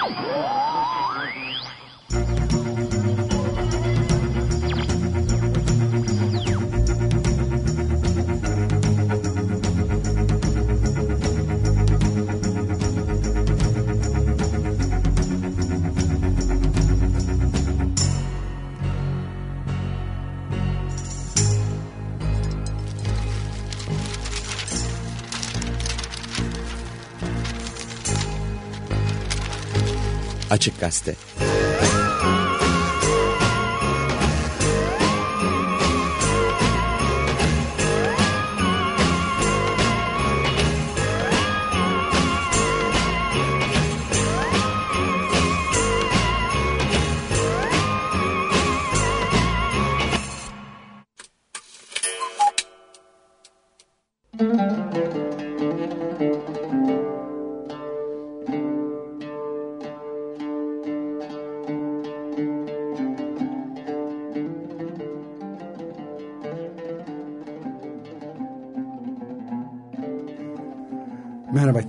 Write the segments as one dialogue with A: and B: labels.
A: Oh! Açık Gazete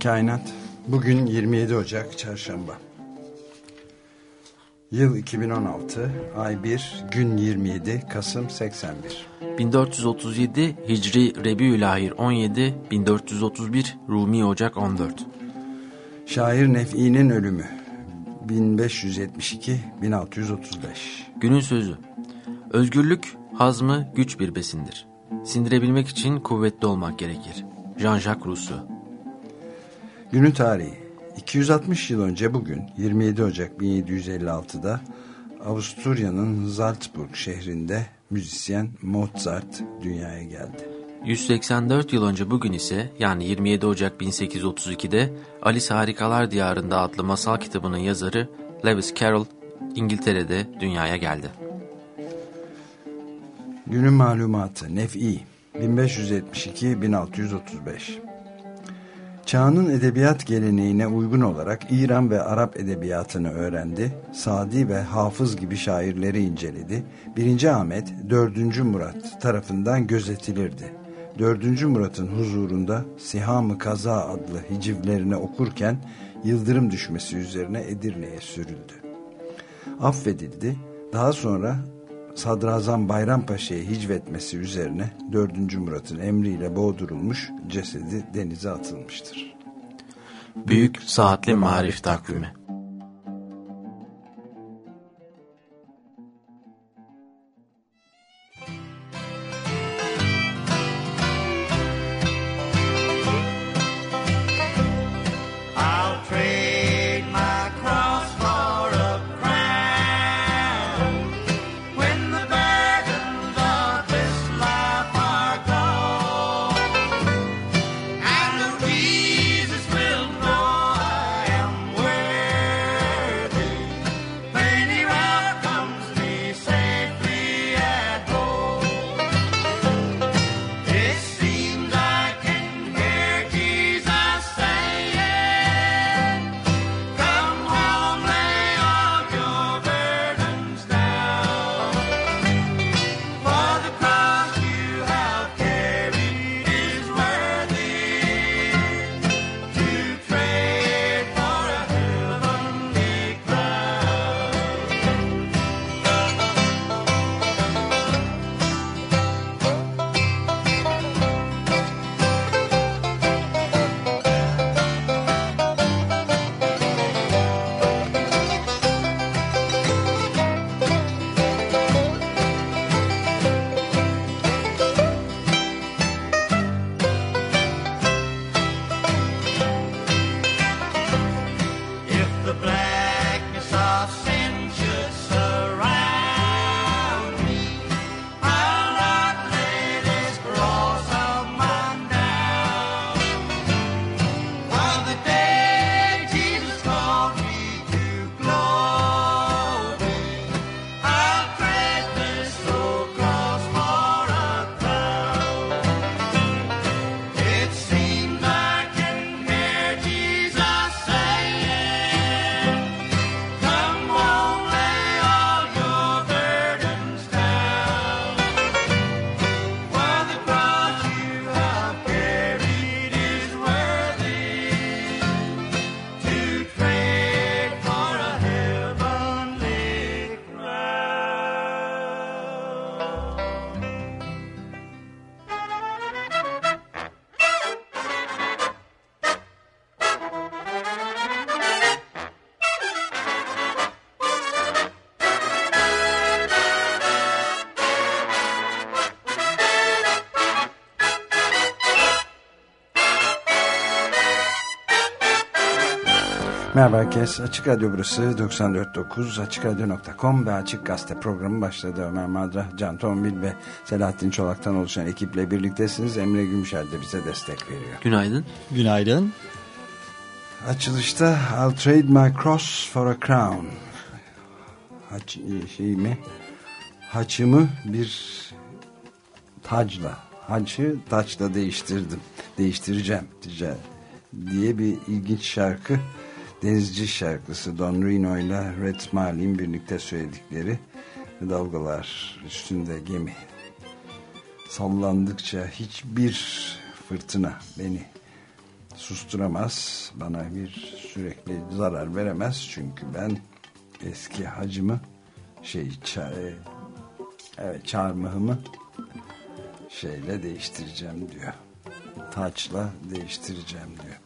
B: Kainat. Bugün 27 Ocak Çarşamba. Yıl 2016, ay 1, gün 27, Kasım 81.
C: 1437 Hicri Rebiülahir 17, 1431 Rumi Ocak 14.
B: Şair Nef'i'nin ölümü 1572-1635.
C: Günün sözü. Özgürlük, hazmı güç bir besindir. Sindirebilmek için kuvvetli olmak gerekir. Jean-Jacques Rousseau.
B: Günün tarihi 260 yıl önce bugün 27 Ocak 1756'da Avusturya'nın Salzburg şehrinde müzisyen Mozart dünyaya geldi.
C: 184 yıl önce bugün ise yani 27 Ocak 1832'de Alice Harikalar Diyarında adlı masal kitabının yazarı Lewis Carroll İngiltere'de dünyaya geldi.
B: Günün malumatı Nef'i 1572-1635 Çağının edebiyat geleneğine uygun olarak İran ve Arap edebiyatını öğrendi, Sadi ve Hafız gibi şairleri inceledi. 1. Ahmet 4. Murat tarafından gözetilirdi. 4. Murat'ın huzurunda Siham-ı Kaza adlı hicivlerini okurken yıldırım düşmesi üzerine Edirne'ye sürüldü. Affedildi, daha sonra Sadrazam Bayrampaşa'yı hicvetmesi üzerine 4. Murat'ın emriyle boğdurulmuş cesedi denize atılmıştır.
C: Büyük Saatli Marif Takvimi
B: Merhaba herkes. Açık Radyo burası 94.9 AçıkRadyo.com ve Açık Gazete programı başladı. Ömer Madra, Can Tombil ve Selahattin Çolak'tan oluşan ekiple birliktesiniz. Emre Gümüşer de bize destek veriyor.
C: Günaydın.
D: Günaydın.
B: Açılışta I'll trade my cross for a crown. Haç, şey mi? Haçımı bir tacla, haçı taçla değiştirdim. Değiştireceğim diye bir ilginç şarkı. Denizci şarkısı Don Reno ile Red Smile'in birlikte söyledikleri dalgalar üstünde gemi sallandıkça hiçbir fırtına beni susturamaz. Bana bir sürekli zarar veremez. Çünkü ben eski hacımı şey ça- e, evet, çarmıhımı şeyle değiştireceğim diyor. Taçla değiştireceğim diyor.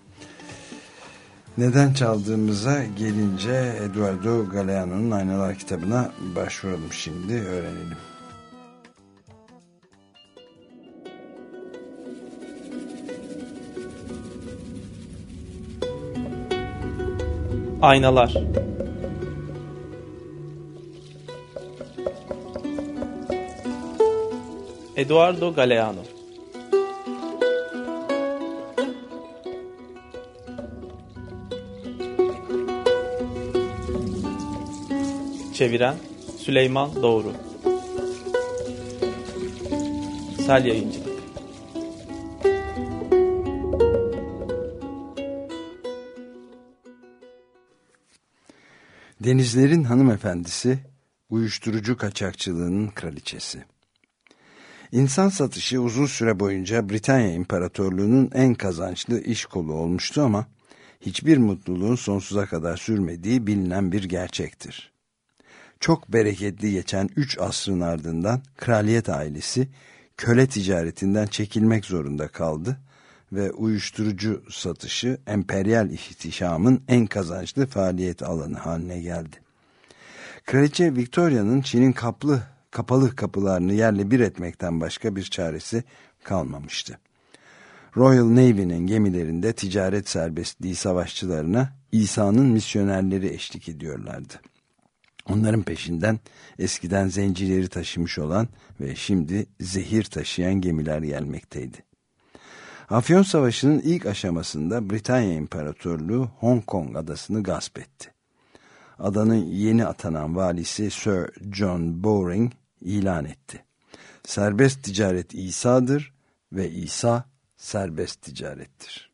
B: Neden çaldığımıza gelince Eduardo Galeano'nun Aynalar kitabına başvuralım şimdi öğrenelim.
E: Aynalar Eduardo Galeano Çeviren Süleyman Doğru Sel Yayıncılık
B: Denizlerin hanımefendisi, uyuşturucu kaçakçılığının kraliçesi. İnsan satışı uzun süre boyunca Britanya İmparatorluğu'nun en kazançlı iş kolu olmuştu ama hiçbir mutluluğun sonsuza kadar sürmediği bilinen bir gerçektir. Çok bereketli geçen üç asrın ardından kraliyet ailesi köle ticaretinden çekilmek zorunda kaldı ve uyuşturucu satışı emperyal ihtişamın en kazançlı faaliyet alanı haline geldi. Kraliçe Victoria'nın Çin'in kaplı, kapalı kapılarını yerle bir etmekten başka bir çaresi kalmamıştı. Royal Navy'nin gemilerinde ticaret serbestliği savaşçılarına İsa'nın misyonerleri eşlik ediyorlardı. Onların peşinden eskiden zencileri taşımış olan ve şimdi zehir taşıyan gemiler gelmekteydi. Afyon Savaşı'nın ilk aşamasında Britanya İmparatorluğu Hong Kong adasını gasp etti. Adanın yeni atanan valisi Sir John Bowring ilan etti. Serbest ticaret İsa'dır ve İsa serbest ticarettir.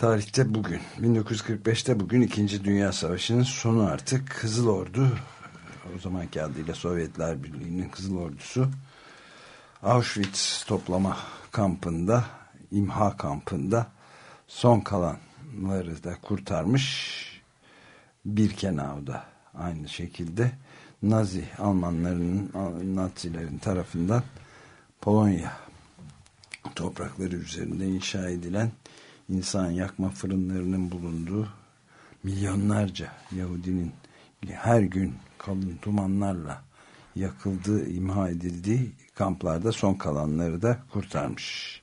B: Tarihte bugün 1945'te bugün 2. Dünya Savaşı'nın sonu artık Kızıl Ordu o zamanki adıyla Sovyetler Birliği'nin Kızıl Ordusu Auschwitz toplama kampında imha kampında son kalanları da kurtarmış Birkenau'da aynı şekilde Nazi Almanlarının Nazilerin tarafından Polonya toprakları üzerinde inşa edilen insan yakma fırınlarının bulunduğu milyonlarca Yahudinin her gün kalın dumanlarla yakıldığı, imha edildiği kamplarda son kalanları da kurtarmış.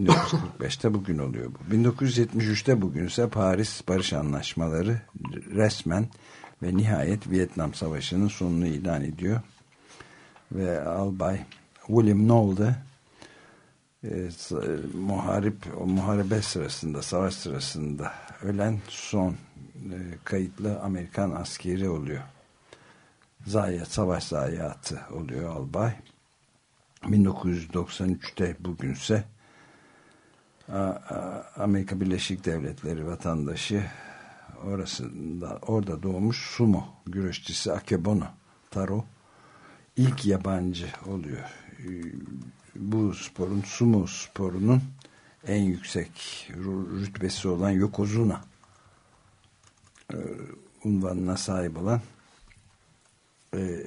B: 1945'te bugün oluyor bu. 1973'te bugün ise Paris Barış Anlaşmaları resmen ve nihayet Vietnam Savaşı'nın sonunu ilan ediyor. Ve Albay William Knowles e, muharip o muharebe sırasında savaş sırasında ölen son e, kayıtlı Amerikan askeri oluyor. Zayiat, savaş zayiatı oluyor albay. 1993'te bugünse Amerika Birleşik Devletleri vatandaşı orasında orada doğmuş sumo güreşçisi Akebono Taro ilk yabancı oluyor. Bu sporun sumo sporunun en yüksek rü- rütbesi olan Yokozuna e, unvanına sahip olan e,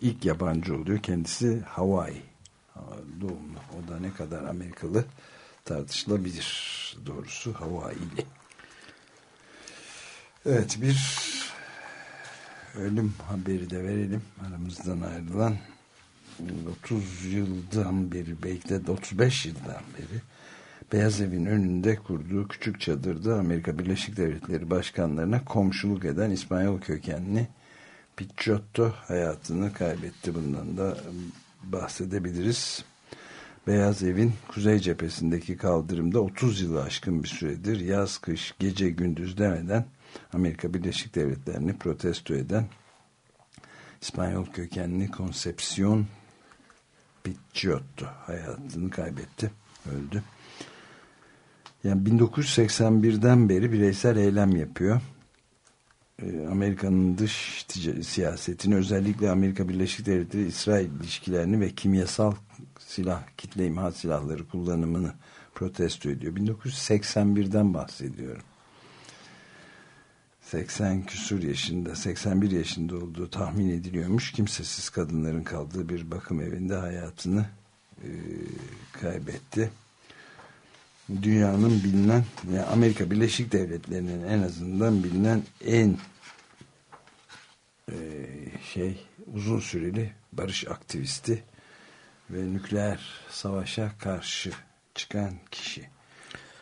B: ilk yabancı oluyor. Kendisi Hawaii doğumlu. O da ne kadar Amerikalı tartışılabilir doğrusu Hawaii'li. Evet bir ölüm haberi de verelim. Aramızdan ayrılan 30 yıldan beri belki de 35 yıldan beri Beyaz Evin önünde kurduğu küçük çadırda Amerika Birleşik Devletleri başkanlarına komşuluk eden İspanyol kökenli Picciotto hayatını kaybetti. Bundan da bahsedebiliriz. Beyaz Evin kuzey cephesindeki kaldırımda 30 yılı aşkın bir süredir yaz kış gece gündüz demeden Amerika Birleşik Devletleri'ni protesto eden İspanyol kökenli Concepcion Picciotto hayatını kaybetti, öldü. Yani 1981'den beri bireysel eylem yapıyor. Ee, Amerika'nın dış siyasetini özellikle Amerika Birleşik Devletleri İsrail ilişkilerini ve kimyasal silah, kitle imha silahları kullanımını protesto ediyor. 1981'den bahsediyorum. 80 küsur yaşında, 81 yaşında olduğu tahmin ediliyormuş. Kimsesiz kadınların kaldığı bir bakım evinde hayatını e, kaybetti. Dünyanın bilinen, yani Amerika Birleşik Devletleri'nin en azından bilinen en e, şey uzun süreli barış aktivisti ve nükleer savaşa karşı çıkan kişi.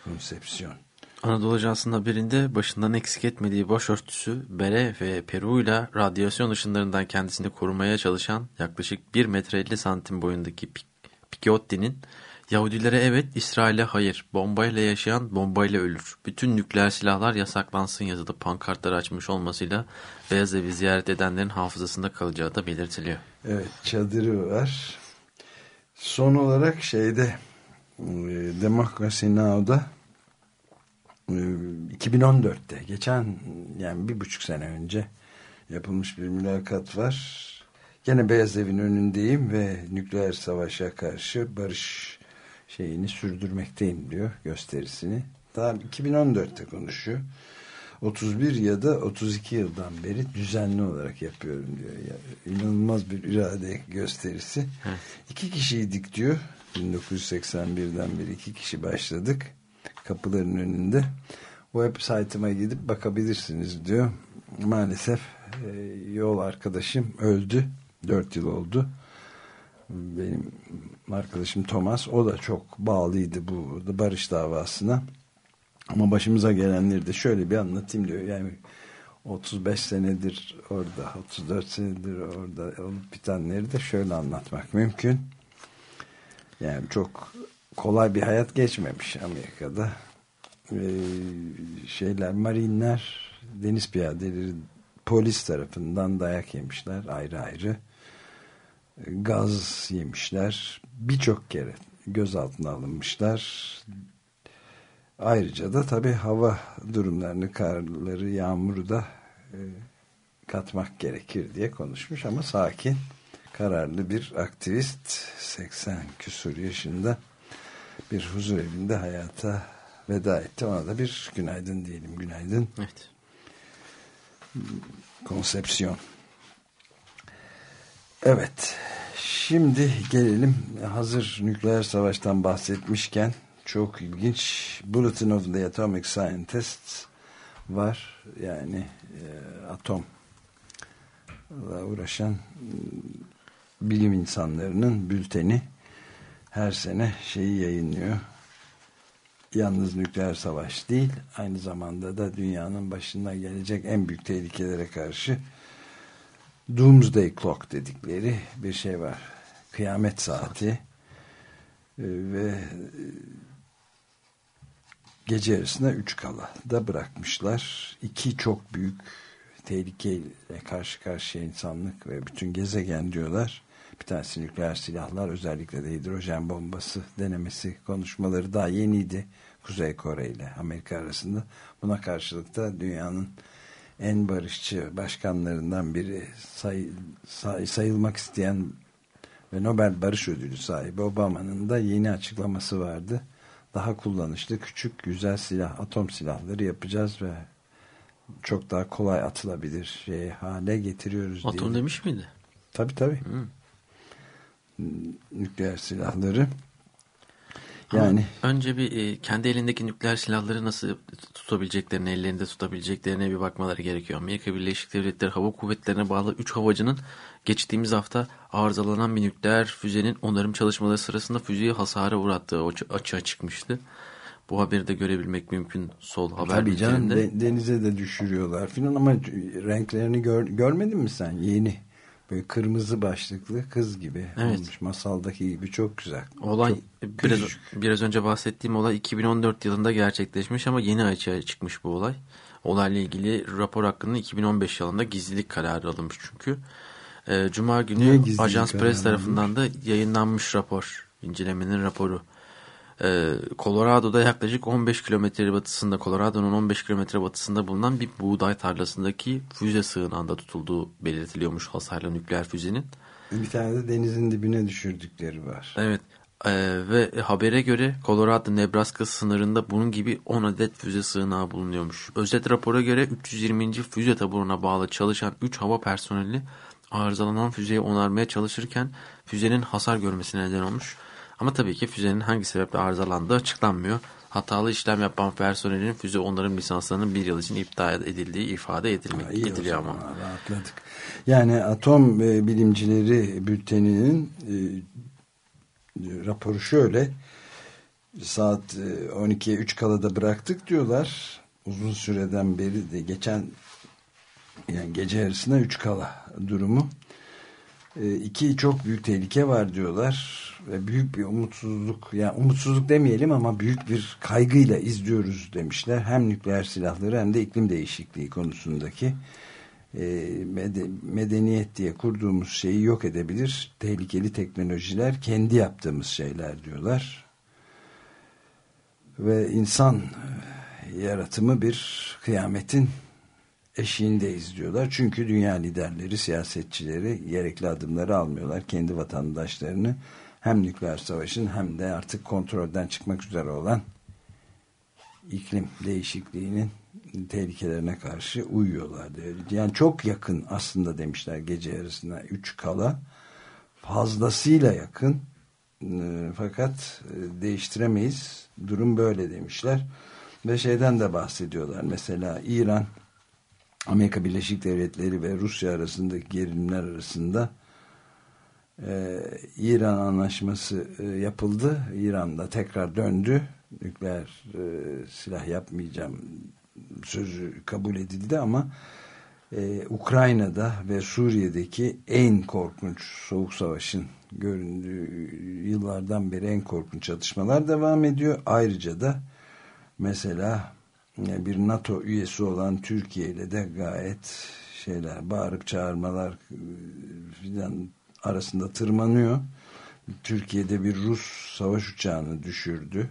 B: Konsepsiyon.
C: Anadolu Ajansı'nda birinde başından eksik etmediği başörtüsü, bere ve peruğuyla radyasyon ışınlarından kendisini korumaya çalışan yaklaşık 1 metre 50 santim boyundaki Pi- Picciotti'nin Yahudilere evet, İsrail'e hayır, bombayla yaşayan bombayla ölür. Bütün nükleer silahlar yasaklansın yazılı pankartları açmış olmasıyla Beyaz Evi ziyaret edenlerin hafızasında kalacağı da belirtiliyor.
B: Evet çadırı var. Son olarak şeyde e, Democracy Now'da 2014'te geçen yani bir buçuk sene önce yapılmış bir mülakat var. Gene Beyaz Evin önündeyim ve nükleer savaşa karşı barış şeyini sürdürmekteyim diyor gösterisini. Daha 2014'te konuşuyor. 31 ya da 32 yıldan beri düzenli olarak yapıyorum diyor. Ya, inanılmaz bir irade gösterisi. İki kişiydik diyor. 1981'den beri iki kişi başladık. Kapıların önünde. Web saytıma gidip bakabilirsiniz diyor. Maalesef e, yol arkadaşım öldü. 4 yıl oldu. Benim arkadaşım Thomas o da çok bağlıydı bu barış davasına. Ama başımıza gelenleri de şöyle bir anlatayım diyor. Yani 35 senedir orada, 34 senedir orada olup bitenleri de şöyle anlatmak mümkün. Yani çok kolay bir hayat geçmemiş Amerika'da. Ee, şeyler, marinler, deniz piyadeleri polis tarafından dayak yemişler ayrı ayrı. Gaz yemişler. Birçok kere gözaltına alınmışlar. Ayrıca da tabii hava durumlarını, karları, yağmuru da e, katmak gerekir diye konuşmuş ama sakin, kararlı bir aktivist 80 küsur yaşında bir huzur evinde hayata veda etti. Ona da bir günaydın diyelim. Günaydın.
C: Evet.
B: Konsepsiyon. Evet. Şimdi gelelim hazır nükleer savaştan bahsetmişken çok ilginç Bulletin of the Atomic Scientists var. Yani e, atomla uğraşan m, bilim insanlarının bülteni her sene şeyi yayınlıyor. Yalnız nükleer savaş değil, aynı zamanda da dünyanın başına gelecek en büyük tehlikelere karşı Doomsday Clock dedikleri bir şey var. Kıyamet saati. Ee, ve e, gece yarısına üç kala da bırakmışlar. İki çok büyük tehlikeyle karşı karşıya insanlık ve bütün gezegen diyorlar. Bir tanesi nükleer silahlar özellikle de hidrojen bombası denemesi konuşmaları daha yeniydi. Kuzey Kore ile Amerika arasında. Buna karşılık da dünyanın en barışçı başkanlarından biri say, say, sayılmak isteyen ve Nobel Barış Ödülü sahibi Obama'nın da yeni açıklaması vardı. Daha kullanışlı küçük güzel silah, atom silahları yapacağız ve çok daha kolay atılabilir şey hale getiriyoruz diye.
C: Atom demiş miydi?
B: Tabii tabii. Nükleer silahları.
C: Ama
B: Yani
C: önce bir e, kendi elindeki nükleer silahları nasıl tutabileceklerine, ellerinde tutabileceklerine bir bakmaları gerekiyor. Amerika Birleşik Devletleri Hava Kuvvetleri'ne bağlı 3 havacının geçtiğimiz hafta arızalanan bir nükleer füzenin onarım çalışmaları sırasında füzeyi hasara uğrattığı açı- açığa çıkmıştı. Bu haberi de görebilmek mümkün sol haber
B: tabii canım de- denize de düşürüyorlar filan ama renklerini gör, görmedin mi sen? Yeni. Böyle kırmızı başlıklı kız gibi
C: Evet.
B: olmuş. Masaldaki gibi çok güzel.
C: Olay
B: Çok
C: biraz,
B: küçük.
C: biraz önce bahsettiğim olay 2014 yılında gerçekleşmiş ama yeni açığa çıkmış bu olay. Olayla ilgili rapor hakkında 2015 yılında gizlilik kararı alınmış çünkü. Ee, Cuma günü Ajans Press tarafından da yayınlanmış rapor. incelemenin raporu. Ee, Colorado'da yaklaşık 15 kilometre batısında, Colorado'nun 15 kilometre batısında bulunan bir buğday tarlasındaki füze sığınağında tutulduğu belirtiliyormuş hasarlı nükleer füzenin.
B: Bir tane de denizin dibine düşürdükleri var.
C: Evet Ee, ve habere göre Colorado Nebraska sınırında bunun gibi 10 adet füze sığınağı bulunuyormuş. Özet rapora göre 320. füze taburuna bağlı çalışan 3 hava personeli arızalanan füzeyi onarmaya çalışırken füzenin hasar görmesine neden olmuş. Ama tabii ki füzenin hangi sebeple arızalandığı açıklanmıyor. Hatalı işlem yapan personelin füze onarım lisanslarının bir yıl için iptal edildiği ifade edilmek,
B: Ha,
C: ediliyor ama.
B: Rahatladık. Yani atom e, bilimcileri bülteninin e, raporu şöyle saat e, 12'ye 3 kala da bıraktık diyorlar. Uzun süreden beri de geçen yani gece yarısına 3 kala durumu. E, iki çok büyük tehlike var diyorlar ve büyük bir umutsuzluk yani umutsuzluk demeyelim ama büyük bir kaygıyla izliyoruz demişler. Hem nükleer silahları hem de iklim değişikliği konusundaki e, mede- medeniyet diye kurduğumuz şeyi yok edebilir. Tehlikeli teknolojiler kendi yaptığımız şeyler diyorlar. Ve insan e, yaratımı bir kıyametin eşiğindeyiz diyorlar. Çünkü dünya liderleri, siyasetçileri gerekli adımları almıyorlar. Kendi vatandaşlarını hem nükleer savaşın hem de artık kontrolden çıkmak üzere olan iklim değişikliğinin tehlikelerine karşı uyuyorlar. diyor. Yani çok yakın aslında demişler gece yarısına 3 kala. Fazlasıyla yakın. E, Fakat e, değiştiremeyiz. Durum böyle demişler. Ve şeyden de bahsediyorlar. Mesela İran Amerika Birleşik Devletleri ve Rusya arasındaki gerilimler arasında e, İran anlaşması e, yapıldı. İran'da tekrar döndü. Nükleer e, silah yapmayacağım sözü kabul edildi ama e, Ukrayna'da ve Suriye'deki en korkunç soğuk savaşın göründüğü yıllardan beri en korkunç çatışmalar devam ediyor. Ayrıca da mesela bir NATO üyesi olan Türkiye ile de gayet şeyler bağırıp çağırmalar filan arasında tırmanıyor. Türkiye'de bir Rus savaş uçağını düşürdü.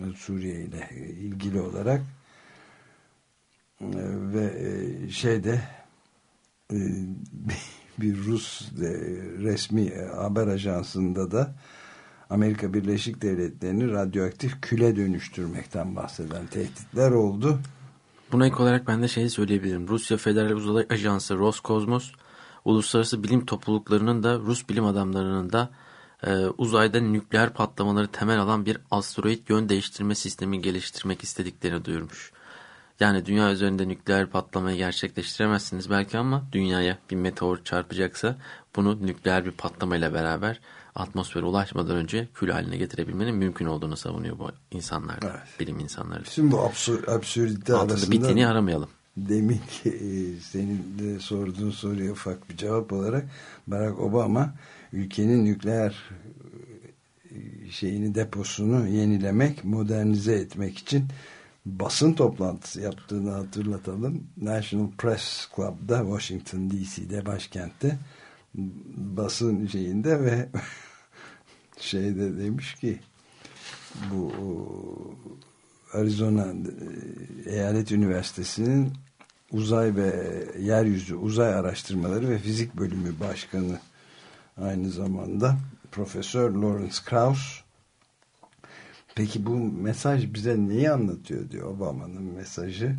B: E, Suriye ile ilgili olarak E, ve e, şeyde e, bir Rus e, resmi e, haber ajansında da Amerika Birleşik Devletleri'ni radyoaktif küle dönüştürmekten bahseden tehditler oldu.
C: Buna ek olarak ben de şeyi söyleyebilirim. Rusya Federal Uzay Ajansı Roskosmos, uluslararası bilim topluluklarının da Rus bilim adamlarının da e, uzayda nükleer patlamaları temel alan bir asteroid yön değiştirme sistemi geliştirmek istediklerini duyurmuş. Yani dünya üzerinde nükleer patlamayı gerçekleştiremezsiniz belki ama dünyaya bir meteor çarpacaksa bunu nükleer bir patlamayla beraber atmosfere ulaşmadan önce kül haline getirebilmenin mümkün olduğunu savunuyor bu insanlar,
B: Evet.
C: bilim insanları.
B: Bütün bu absür, absürdite arasında
C: biteni aramayalım.
B: Demin ki e, senin de sorduğun soruya ufak bir cevap olarak Barack Obama ülkenin nükleer e, şeyini deposunu yenilemek, modernize etmek için basın toplantısı yaptığını hatırlatalım. National Press Club'da Washington DC'de başkentte basın şeyinde ve şeyde demiş ki bu Arizona e, Eyalet Üniversitesi'nin uzay ve yeryüzü uzay araştırmaları ve fizik bölümü başkanı aynı zamanda Profesör Lawrence Krauss. Peki bu mesaj bize neyi anlatıyor diyor Obama'nın mesajı?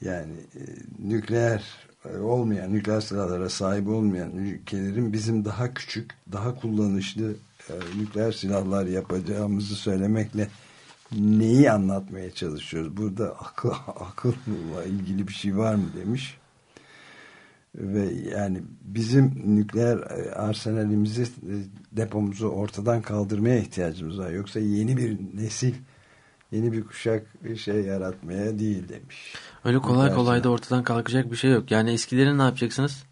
B: Yani e, nükleer e, olmayan nükleer silahlara sahip olmayan ülkelerin bizim daha küçük daha kullanışlı e, nükleer silahlar yapacağımızı söylemekle neyi anlatmaya çalışıyoruz burada akıl, akılla ilgili bir şey var mı demiş ve yani bizim nükleer e, arsenalimizi e, depomuzu ortadan kaldırmaya ihtiyacımız var. Yoksa yeni bir nesil yeni bir kuşak bir şey yaratmaya değil demiş.
C: Öyle kolay
B: Nükleer
C: kolay da ortadan kalkacak bir şey yok. Yani eskilerini ne yapacaksınız?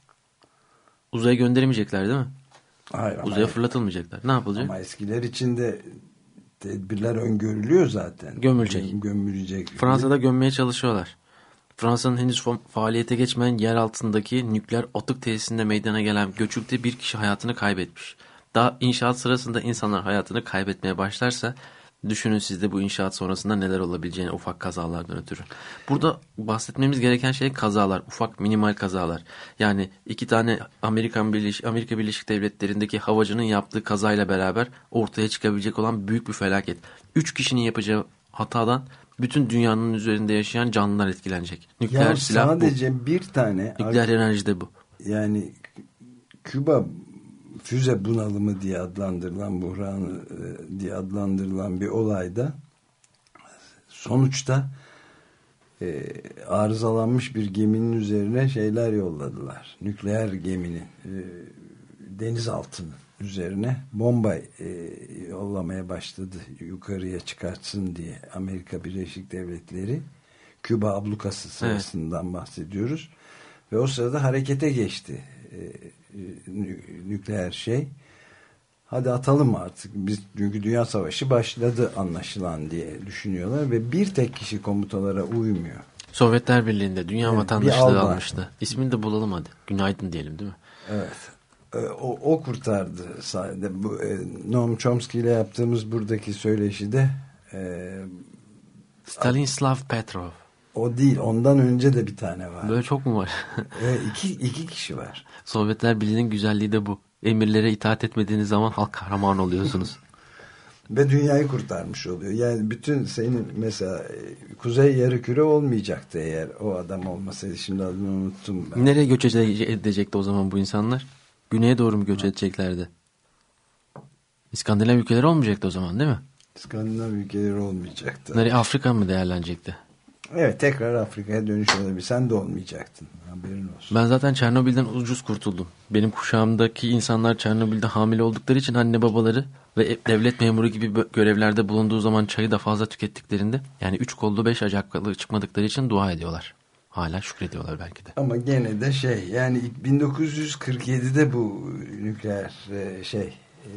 C: Uzaya gönderemeyecekler değil mi?
B: Hayır, ama,
C: Uzaya fırlatılmayacaklar. Ne yapılacak?
B: ama eskiler için de tedbirler öngörülüyor zaten.
C: Gömülecek.
B: Göm- Gömülecek.
C: Fransa'da gömmeye çalışıyorlar. Fransa'nın henüz fa- faaliyete geçmeyen yer altındaki nükleer atık tesisinde meydana gelen göçükte bir kişi hayatını kaybetmiş. Daha inşaat sırasında insanlar hayatını kaybetmeye başlarsa düşünün siz de bu inşaat sonrasında neler olabileceğini ufak kazalardan ötürü. Burada bahsetmemiz gereken şey kazalar, ufak minimal kazalar. Yani iki tane Amerikan Birleşik, Amerika Birleşik Devletleri'ndeki havacının yaptığı kazayla beraber ortaya çıkabilecek olan büyük bir felaket. Üç kişinin yapacağı hatadan bütün dünyanın üzerinde yaşayan canlılar etkilenecek. Nükleer
B: Ya
C: silah
B: sadece bir tane
C: bu. Nükleer enerji de bu.
B: yani Küba füze bunalımı diye adlandırılan buhranı e, diye adlandırılan bir olayda sonuçta e, arızalanmış bir geminin üzerine şeyler yolladılar. Nükleer geminin e, denizaltının üzerine bomba e, yollamaya başladı yukarıya çıkartsın diye. Amerika Birleşik Devletleri Küba ablukası sırasından bahsediyoruz. Ve o sırada harekete geçti e, nükleer şey hadi atalım artık biz çünkü dünya savaşı başladı anlaşılan diye düşünüyorlar ve bir tek kişi komutalara uymuyor
C: Sovyetler Birliği'nde dünya
B: Evet,
C: vatandaşlığı almıştı. İsmini de bulalım hadi. Günaydın diyelim değil mi?
B: Evet. E, O, o kurtardı sayede. Bu, e, Noam Chomsky ile yaptığımız buradaki söyleşide e,
C: Stanislav Petrov.
B: O değil. Ondan önce de bir tane var.
C: Böyle çok mu var?
B: E, iki, iki kişi var.
C: Sovyetler Birliği'nin güzelliği de bu. Emirlere itaat etmediğiniz zaman halk kahraman oluyorsunuz.
B: Ve dünyayı kurtarmış oluyor. Yani bütün senin mesela e, Kuzey Yarımküre olmayacaktı eğer o adam olmasaydı. Şimdi adını unuttum ben.
C: Nereye göç ede- edecekti o zaman bu insanlar? Güneye doğru mu göç edeceklerdi? İskandinav ülkeleri olmayacaktı o zaman değil mi?
B: İskandinav ülkeleri olmayacaktı.
C: Nereye Afrika mı değerlenecekti?
B: Evet tekrar Afrika'ya dönüş olabilir. Sen de olmayacaktın. Haberin olsun.
C: Ben zaten Çernobil'den ucuz kurtuldum. Benim kuşağımdaki insanlar Çernobil'de hamile oldukları için anne babaları ve e- devlet memuru gibi görevlerde bulunduğu zaman çayı da fazla tükettiklerinde yani üç kollu beş acaklı çıkmadıkları için dua ediyorlar. Hala şükrediyorlar belki de.
B: Ama gene de şey yani 1947'de bu nükleer e, şey e,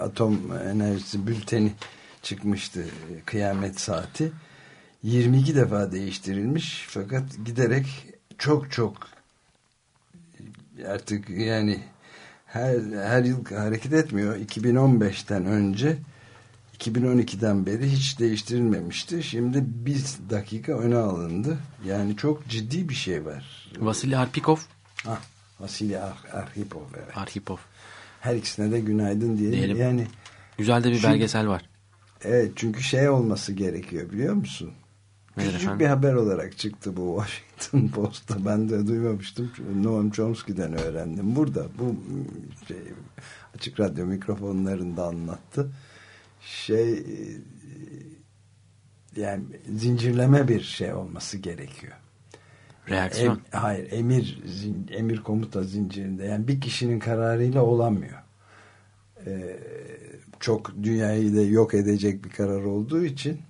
B: atom enerjisi bülteni çıkmıştı kıyamet saati 22 defa değiştirilmiş fakat giderek çok çok artık yani her, her yıl hareket etmiyor 2015'ten önce 2012'den beri hiç değiştirilmemişti. Şimdi bir dakika öne alındı. Yani çok ciddi bir şey var.
C: Vasily Arpikov,
B: Ah, Vasily Ar- Arhipov evet.
C: Arhipov.
B: Her ikisine de günaydın diyelim.
C: Diyelim.
B: Yani
C: Güzel de bir
B: Şu-
C: belgesel var.
B: evet çünkü şey olması gerekiyor biliyor musun? Küçük
C: efendim?
B: bir haber olarak çıktı bu Washington Post'ta. Ben de duymamıştım. Noam Chomsky'den öğrendim. Burada bu şey, açık radyo mikrofonlarında anlattı. Şey e, yani zincirleme bir şey olması gerekiyor.
C: Reaksiyon.
B: Em- hayır emir zin- emir komuta zincirinde yani bir kişinin kararıyla olamıyor. Ee, çok dünyayı da yok edecek bir karar olduğu için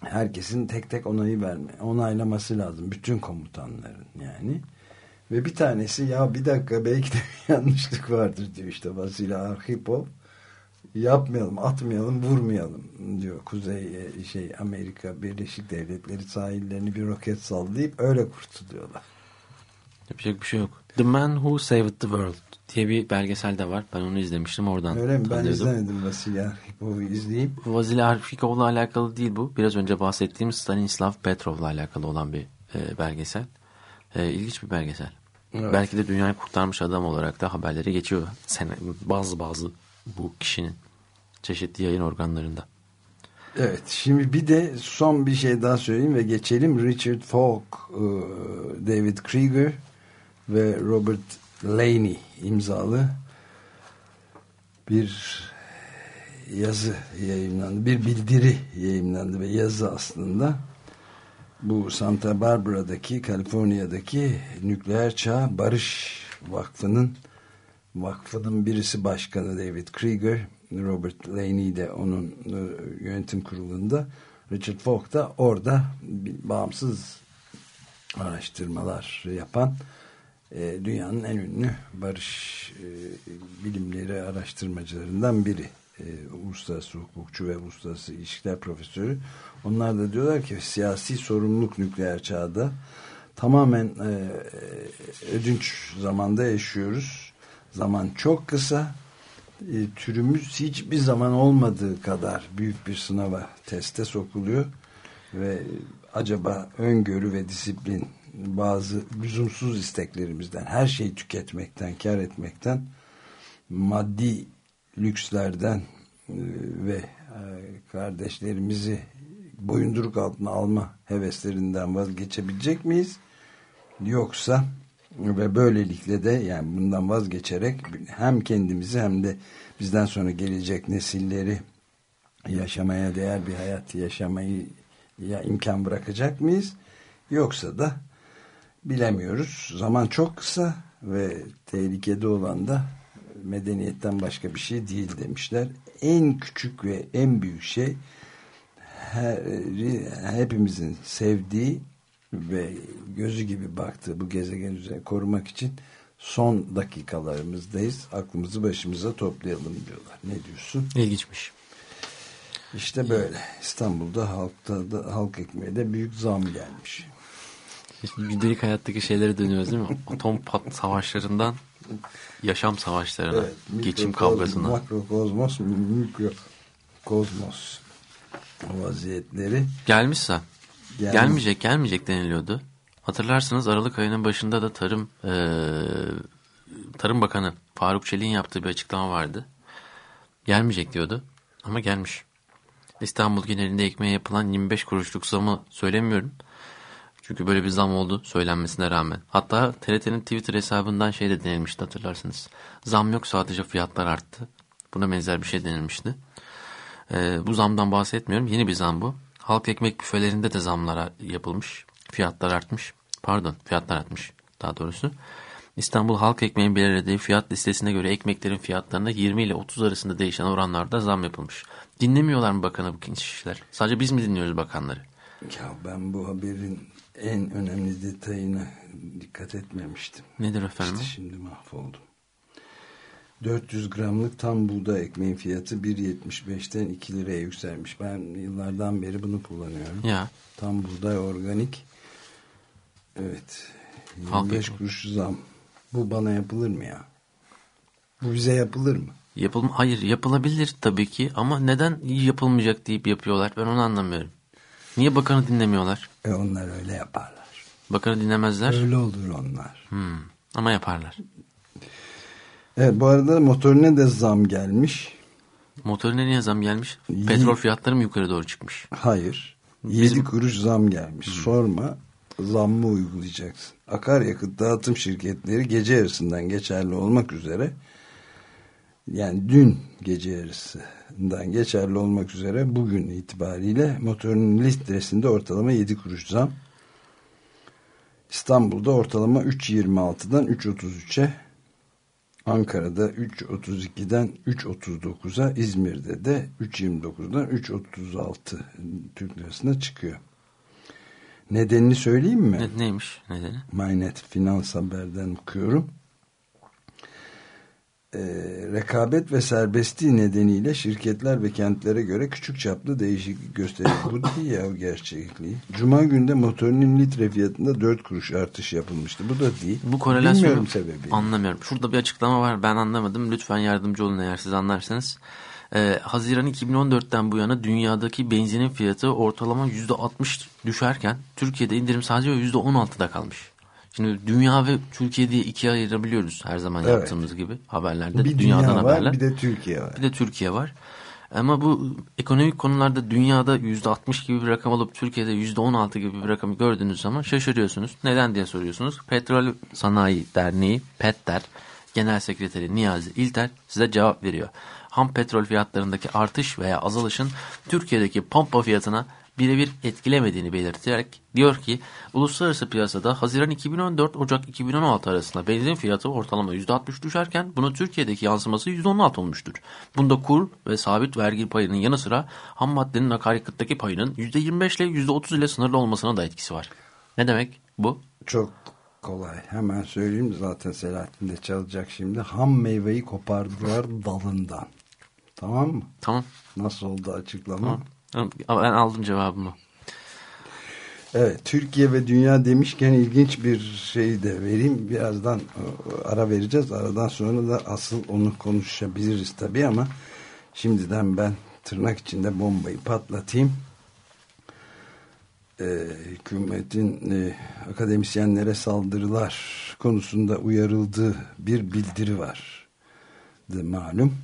B: herkesin tek tek onayı verme onaylaması lazım bütün komutanların yani ve bir tanesi ya bir dakika belki de yanlışlık vardır diyor işte Vasily Arhipov yapmayalım atmayalım vurmayalım diyor Kuzey e, şey Amerika Birleşik Devletleri sahillerini bir roket sallayıp öyle kurtuluyorlar.
C: Yapacak bir şey yok. The Man Who Saved the World diye bir belgesel de var. Ben onu izlemiştim oradan.
B: Öyle mi? Ben
C: tanıyordum.
B: izlemedim Vasily Arhipov'u izleyeyim.
C: Vasily Arfikov'la alakalı değil bu. Biraz önce bahsettiğim Stanislav Petrov'la alakalı olan bir e, belgesel. E, ilginç bir belgesel.
B: Evet.
C: Belki de dünyayı kurtarmış adam olarak da haberleri geçiyor. Sen, bazı bazı bu kişinin çeşitli yayın organlarında.
B: Evet şimdi bir de son bir şey daha söyleyeyim ve geçelim. Richard Falk, e, David Krieger ve Robert Laney imzalı bir yazı yayınlandı. Bir bildiri yayınlandı ve yazı aslında. Bu Santa Barbara'daki, Kaliforniya'daki Nükleer Çağ Barış Vakfı'nın vakfının birisi başkanı David Krieger, Robert Laney de onun e, yönetim kurulunda, Richard Falk da orada bağımsız araştırmalar yapan e, dünyanın en ünlü barış e, bilimleri araştırmacılarından biri. E, uluslararası hukukçu ve uluslararası ilişkiler profesörü. Onlar da diyorlar ki siyasi sorumluluk nükleer çağda tamamen e, ödünç zamanda yaşıyoruz. Zaman çok kısa. E, türümüz hiçbir zaman olmadığı kadar büyük bir sınava, teste sokuluyor ve acaba öngörü ve disiplin bazı lüzumsuz isteklerimizden, her şeyi tüketmekten, kar etmekten, maddi lükslerden e, ve e, kardeşlerimizi boyunduruk altına alma heveslerinden vazgeçebilecek miyiz? Yoksa ve böylelikle de yani bundan vazgeçerek hem kendimizi hem de bizden sonra gelecek nesilleri yaşamaya değer bir hayat yaşamayı ya imkan bırakacak mıyız? Yoksa da bilemiyoruz. Zaman çok kısa ve tehlikede olan da medeniyetten başka bir şey değil demişler. En küçük ve en büyük şey her, hepimizin sevdiği ve gözü gibi baktığı bu gezegen üzerine korumak için son dakikalarımızdayız. Aklımızı başımıza toplayalım diyorlar. Ne diyorsun?
C: İlginçmiş.
B: İşte böyle. İstanbul'da halkta da, halk ekmeğe de büyük zam gelmiş.
C: Gündelik hayattaki şeylere dönüyoruz değil mi? Atom pat savaşlarından yaşam savaşlarına,
B: Evet,
C: geçim kavgasına.
B: Makrokozmos, mikrokozmos vaziyetleri
C: Gelmişse.
B: Gelmiş.
C: Gelmeyecek, gelmeyecek deniliyordu. Hatırlarsınız Aralık ayının başında da Tarım eee, Tarım Bakanı Faruk Çelik'in yaptığı bir açıklama vardı. Gelmeyecek diyordu ama gelmiş. İstanbul genelinde ekmeğe yapılan 25 kuruşluk zamı söylemiyorum. Çünkü böyle bir zam oldu söylenmesine rağmen. Hatta TRT'nin Twitter hesabından şey de denilmişti hatırlarsınız. Zam yok sadece fiyatlar arttı. Buna benzer bir şey denilmişti. Ee, bu zamdan bahsetmiyorum. Yeni bir zam bu. Halk ekmek büfelerinde de zamlar yapılmış. Fiyatlar artmış. Pardon fiyatlar artmış daha doğrusu. İstanbul Halk Ekmeği'nin belirlediği fiyat listesine göre ekmeklerin fiyatlarında 20 ile 30 arasında değişen oranlarda zam yapılmış. Dinlemiyorlar mı bakanı bu kişiler? Sadece biz mi dinliyoruz bakanları?
B: ya ben bu haberin en önemli detayına dikkat etmemiştim.
C: Nedir efendim?
B: İşte şimdi mahvoldum. 400 gramlık tam buğday ekmeğin fiyatı 1.75'ten 2 liraya yükselmiş. Ben yıllardan beri bunu kullanıyorum.
C: Ya
B: Tam buğday organik. Evet.
C: Halk
B: 25
C: ekmek.
B: kuruş zam. Bu bana yapılır mı ya? Bu bize yapılır mı?
C: yapılma hayır yapılabilir tabii ki ama neden yapılmayacak deyip yapıyorlar ben onu anlamıyorum. Niye bakanı dinlemiyorlar?
B: E onlar öyle yaparlar.
C: Bakanı dinlemezler
B: Öyle olur onlar.
C: Hmm, ama yaparlar.
B: Evet bu arada motorine de zam gelmiş.
C: Motorine niye zam gelmiş? Petrol fiyatları mı yukarı doğru çıkmış?
B: Hayır.
C: Bizim-
B: 7 kuruş zam gelmiş. Sorma zam mı uygulayacaksın? Akaryakıt dağıtım şirketleri gece yarısından geçerli olmak üzere yani dün gece yarısından geçerli olmak üzere bugün itibariyle motorun litresinde ortalama 7 kuruş zam. İstanbul'da ortalama 3.26'dan 3.33'e Ankara'da 3.32'den 3.39'a İzmir'de de 3.29'dan 3.36 Türk lirasına çıkıyor. Nedenini söyleyeyim mi?
C: Ne, neymiş nedeni?
B: Mynet Finans Haber'den okuyorum. Ee, rekabet ve serbestliği nedeniyle şirketler ve kentlere göre küçük çaplı değişiklik gösteriyor. Bu değil ya gerçekliği. Cuma günde motorinin litre fiyatında 4 kuruş artış yapılmıştı. Bu da değil.
C: Bu korelasyonu
B: Bilmiyorum sebebini.
C: anlamıyorum. Şurada bir açıklama var ben anlamadım. Lütfen yardımcı olun eğer siz anlarsanız. Ee, Haziran 2014'ten bu yana dünyadaki benzinin fiyatı ortalama %60 düşerken Türkiye'de indirim sadece %16'da kalmış. Şimdi dünya ve Türkiye diye ikiye ayırabiliyoruz her zaman
B: Evet.
C: yaptığımız gibi haberlerde.
B: Bir
C: Dünyadan
B: dünya var
C: haberler.
B: bir de Türkiye var.
C: Bir de Türkiye var. Ama bu ekonomik konularda dünyada %60 gibi bir rakam alıp Türkiye'de %16 gibi bir rakamı gördüğünüz zaman şaşırıyorsunuz. Neden diye soruyorsunuz. Petrol Sanayi Derneği PETDER Genel Sekreteri Niyazi İlter size cevap veriyor. Ham petrol fiyatlarındaki artış veya azalışın Türkiye'deki pompa fiyatına birebir etkilemediğini belirterek diyor ki uluslararası piyasada Haziran 2014 Ocak 2016 arasında benzin fiyatı ortalama %60 düşerken bunun Türkiye'deki yansıması %16 olmuştur. Bunda kur ve sabit vergi payının yanı sıra ham maddenin akaryakıttaki payının %25 ile %30 ile sınırlı olmasına da etkisi var. Ne demek bu?
B: Çok kolay. Hemen söyleyeyim zaten Selahattin de çalacak şimdi. Ham meyveyi kopardılar dalından. Tamam mı?
C: Tamam.
B: Nasıl oldu açıklama?
C: tamam. Ben aldım cevabımı.
B: Evet, Türkiye ve dünya demişken ilginç bir şey de vereyim. Birazdan e, ara vereceğiz. Aradan sonra da asıl onu konuşabiliriz tabii ama şimdiden ben tırnak içinde bombayı patlatayım. E, hükümetin e, akademisyenlere saldırılar konusunda uyarıldığı bir bildiri var. De malum.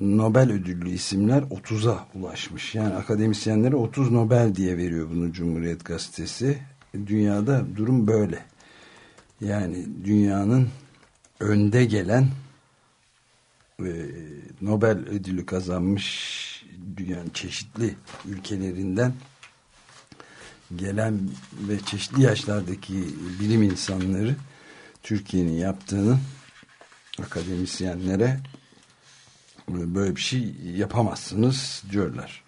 B: Nobel ödüllü isimler 30'a ulaşmış. Yani akademisyenlere 30 Nobel diye veriyor bunu Cumhuriyet Gazetesi. Dünyada durum böyle. Yani dünyanın önde gelen e, Nobel ödülü kazanmış dünyanın çeşitli ülkelerinden gelen ve çeşitli yaşlardaki bilim insanları Türkiye'nin yaptığını akademisyenlere böyle bir şey yapamazsınız diyorlar.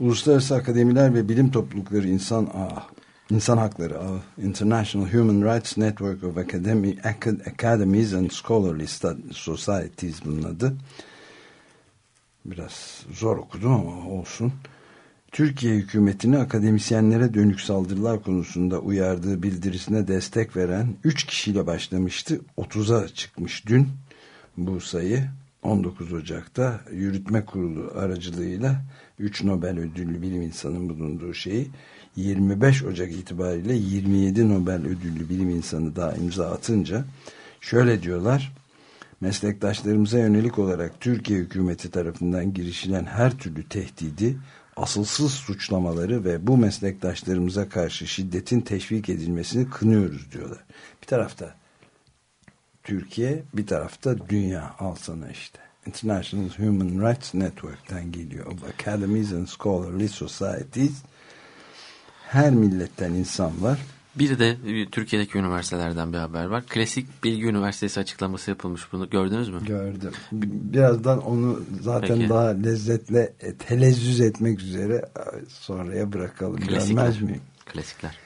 B: Uluslararası Akademiler ve Bilim Toplulukları İnsan Ağı, İnsan Hakları Ağı, International Human Rights Network of Academy, Acad- Academies and Scholarly Societies bunun adı. Biraz zor okudum ama olsun. Türkiye hükümetini akademisyenlere dönük saldırılar konusunda uyardığı bildirisine destek veren 3 kişiyle başlamıştı. 30'a çıkmış dün bu sayı. 19 Ocak'ta yürütme kurulu aracılığıyla 3 Nobel ödüllü bilim insanının bulunduğu şeyi 25 Ocak itibariyle 27 Nobel ödüllü bilim insanı daha imza atınca şöyle diyorlar meslektaşlarımıza yönelik olarak Türkiye hükümeti tarafından girişilen her türlü tehdidi asılsız suçlamaları ve bu meslektaşlarımıza karşı şiddetin teşvik edilmesini kınıyoruz diyorlar. Bir tarafta Türkiye bir tarafta dünya al sana işte. International Human Rights Network'ten geliyor. Academies and Scholarly Societies. Her milletten insan var.
C: Bir de e, Türkiye'deki üniversitelerden bir haber var. Klasik Bilgi Üniversitesi açıklaması yapılmış. Bunu gördünüz mü?
B: Gördüm. Birazdan onu zaten
C: Peki.
B: daha lezzetle e, telezzüz etmek üzere e, sonraya bırakalım.
C: Klasikler.
B: Görmez miyim?
C: Klasikler.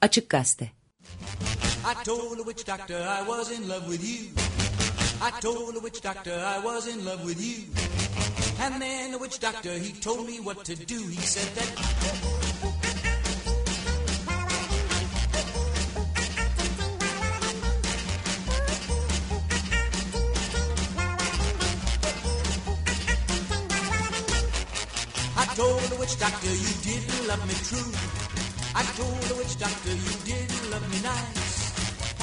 D: Açık Gazete
F: I told the witch doctor I was in love with you. I told the witch doctor I was in love with you. And then the witch doctor, he told me what to do. He said that. I told the witch doctor you didn't love me true. I told the witch doctor you didn't love me nice.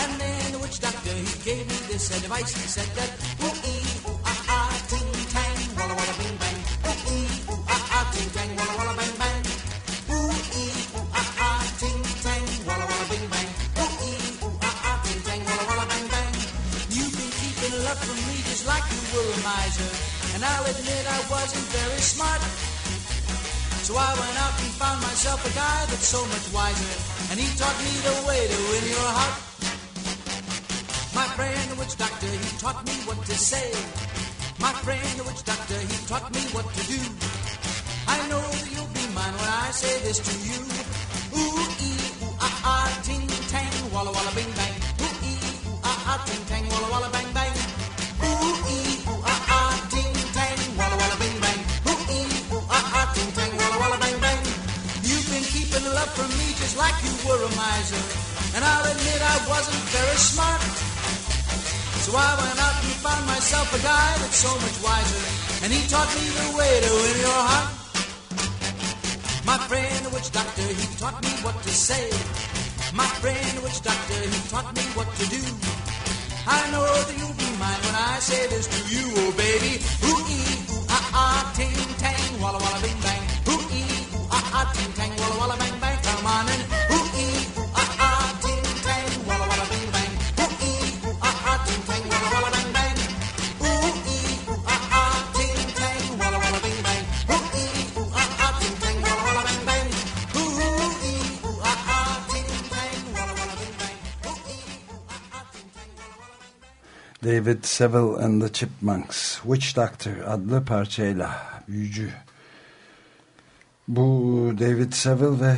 F: And then the witch doctor he gave me this advice. He said that ooh ee ooh ah ah ting tang walla walla bing bang. Ooh ee ooh ah ah ting tang walla walla bang bang. Ooh ee ooh ah ah ting tang walla walla bing bang. Ooh ee ooh ah ah ting tang walla walla bang bang. You've been keeping love from me just like you were a miser. And I'll admit I wasn't very smart. So I went out and found myself a guy that's so much wiser. And he taught me the way to win your heart. Doctor, he taught me what to say. My friend, the witch doctor, he taught me what to do. I know you'll be mine when I say this to you. Ooh, ee, ooh, ah, ah, ting, tang, walla, walla, bing, bang. Ooh, ee, ooh, ah, ah, ting, tang, walla, walla, bang, bang. Ooh, ee, ooh, ah, ah, ting, tang, walla, walla, bing, bang. Ooh, ee, ooh, ah, ah, ting, tang, walla, walla, bang, bang. You've been keeping love from me just like you were a miser. And I'll admit I wasn't very smart. So I went out and found myself a guy that's so much wiser. And he taught me the way to win your heart. My friend, the witch doctor, he taught me what to say. My friend, the witch doctor, he taught me what to do. I know that you'll be mine when I say this to you, oh baby. Ooh ee ooh ah ah, ting tang, walla walla bing bang. Ooh ee ooh ah ah, ting tang, walla walla bang bang. Come on and
B: David Seville and the Chipmunks Witch Doctor adlı parçayla büyücü. Bu David Seville ve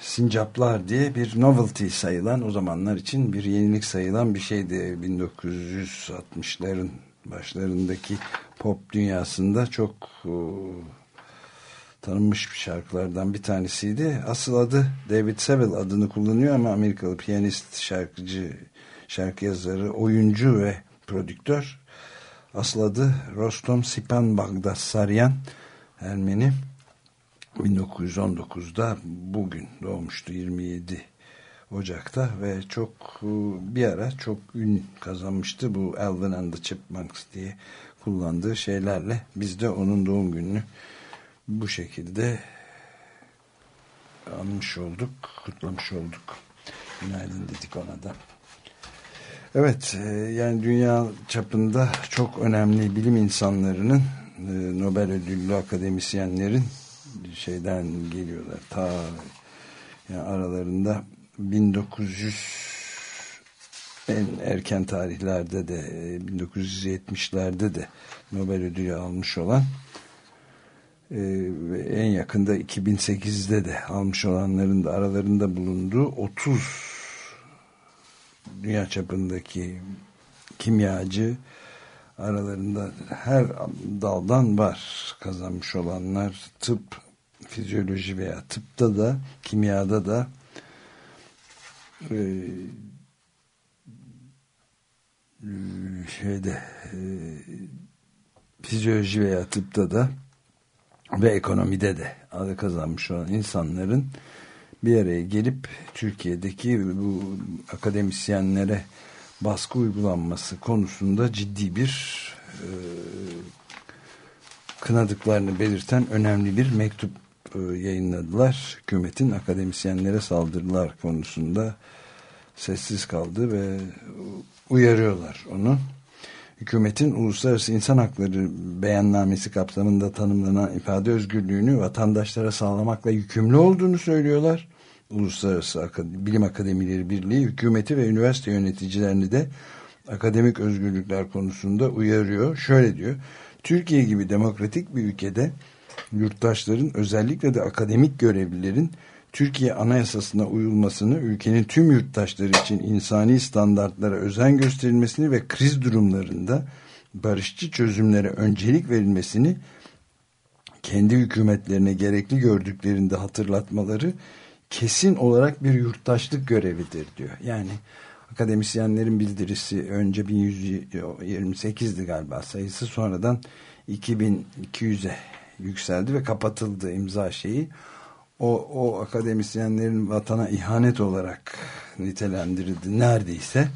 B: Sincaplar diye bir novelty sayılan o zamanlar için bir yenilik sayılan bir şeydi. 1960'ların başlarındaki pop dünyasında çok e, tanınmış bir şarkılardan bir tanesiydi. Asıl adı David Seville adını kullanıyor ama Amerikalı piyanist, şarkıcı, şarkı yazarı, oyuncu ve prodüktör. Asıl adı Rostom Sipan Bagdasaryan Ermeni. 1919'da bugün doğmuştu 27 Ocak'ta ve çok e, bir ara çok ün kazanmıştı bu Alvin and the Chipmunks diye kullandığı şeylerle biz de onun doğum gününü bu şekilde anmış olduk, kutlamış olduk. Günaydın dedik ona da. Evet, e, yani dünya çapında çok önemli bilim insanlarının, e, Nobel ödüllü akademisyenlerin şeyden geliyorlar. Ta yani aralarında 1900 en erken tarihlerde de e, 1970'lerde de Nobel ödülü almış olan e, ve en yakında 2008'de de almış olanların da aralarında bulunduğu 30 dünya çapındaki kimyacı aralarında her daldan var kazanmış olanlar. Tıp, fizyoloji veya tıpta da kimyada da e, şeyde e, fizyoloji veya tıpta da ve ekonomide de adı kazanmış olan insanların bir araya gelip Türkiye'deki bu akademisyenlere baskı uygulanması konusunda ciddi bir e, kınadıklarını belirten önemli bir mektup e, yayınladılar. Hükümetin akademisyenlere saldırılar konusunda sessiz kaldı ve uyarıyorlar onu. Hükümetin uluslararası insan hakları beyannamesi kapsamında tanımlanan ifade özgürlüğünü vatandaşlara sağlamakla yükümlü olduğunu söylüyorlar. Uluslararası Bilim Akademileri Birliği hükümeti ve üniversite yöneticilerini de akademik özgürlükler konusunda uyarıyor. Şöyle diyor. Türkiye gibi demokratik bir ülkede yurttaşların özellikle de akademik görevlilerin Türkiye Anayasasına uyulmasını, ülkenin tüm yurttaşları için insani standartlara özen gösterilmesini ve kriz durumlarında barışçı çözümlere öncelik verilmesini kendi hükümetlerine gerekli gördüklerinde hatırlatmaları kesin olarak bir yurttaşlık görevidir diyor. Yani akademisyenlerin bildirisi önce 1128'di galiba sayısı sonradan 2200'e yükseldi ve kapatıldı imza şeyi. O, o akademisyenlerin vatana ihanet olarak nitelendirildi neredeyse.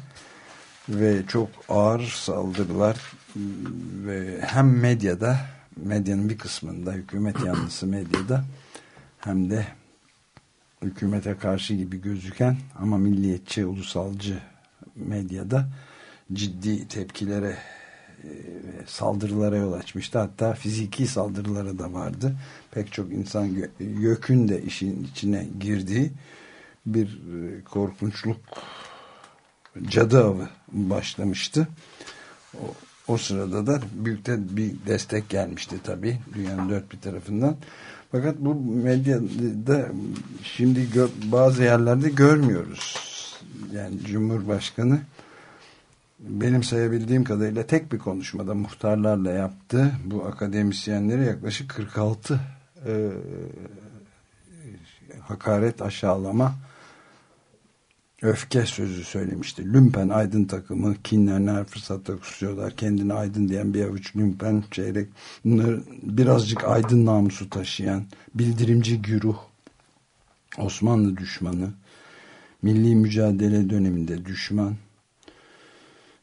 B: Ve çok ağır saldırılar ve hem medyada medyanın bir kısmında hükümet yanlısı medyada hem de hükümete karşı gibi gözüken ama milliyetçi, ulusalcı medyada ciddi tepkilere saldırılara yol açmıştı. Hatta fiziki saldırılara da vardı. Pek çok insan YÖK'ün de işin içine girdiği bir e, korkunçluk cadı avı başlamıştı. O, o sırada da büyük de bir destek gelmişti tabii dünyanın dört bir tarafından. Fakat bu medyada şimdi bazı yerlerde görmüyoruz. Yani Cumhurbaşkanı benim sayabildiğim kadarıyla tek bir konuşmada muhtarlarla yaptı. Bu akademisyenlere yaklaşık 46 e, hakaret, aşağılama, öfke sözü söylemişti. Lümpen aydın takımı, kinlerine fırsatta kusuyorlar. Kendini aydın diyen bir avuç lümpen, çeyrek, birazcık aydın namusu taşıyan, bildirimci güruh, Osmanlı düşmanı, milli mücadele döneminde düşman,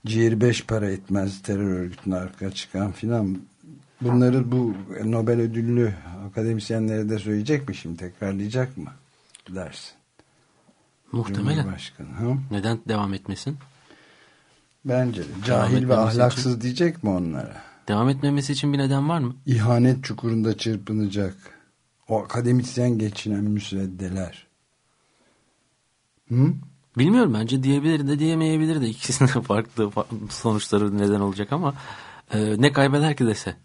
B: ciğeri beş para etmez terör örgütüne arka çıkan filan bunları bu Nobel ödüllü akademisyenlere de söyleyecek mi şimdi tekrarlayacak mı dersin?
C: Muhtemelen.
B: Ha?
C: Neden devam etmesin?
B: Bence de. Cahil ve ahlaksız diyecek mi onlara?
C: Devam etmemesi için bir neden var mı?
B: İhanet çukurunda çırpınacak. O akademisyen geçinen müsveddeler. Hı?
C: Bilmiyorum bence diyebilir de diyemeyebilir de ikisinin farklı fa- sonuçları neden olacak ama e, ne kaybeder ki dese.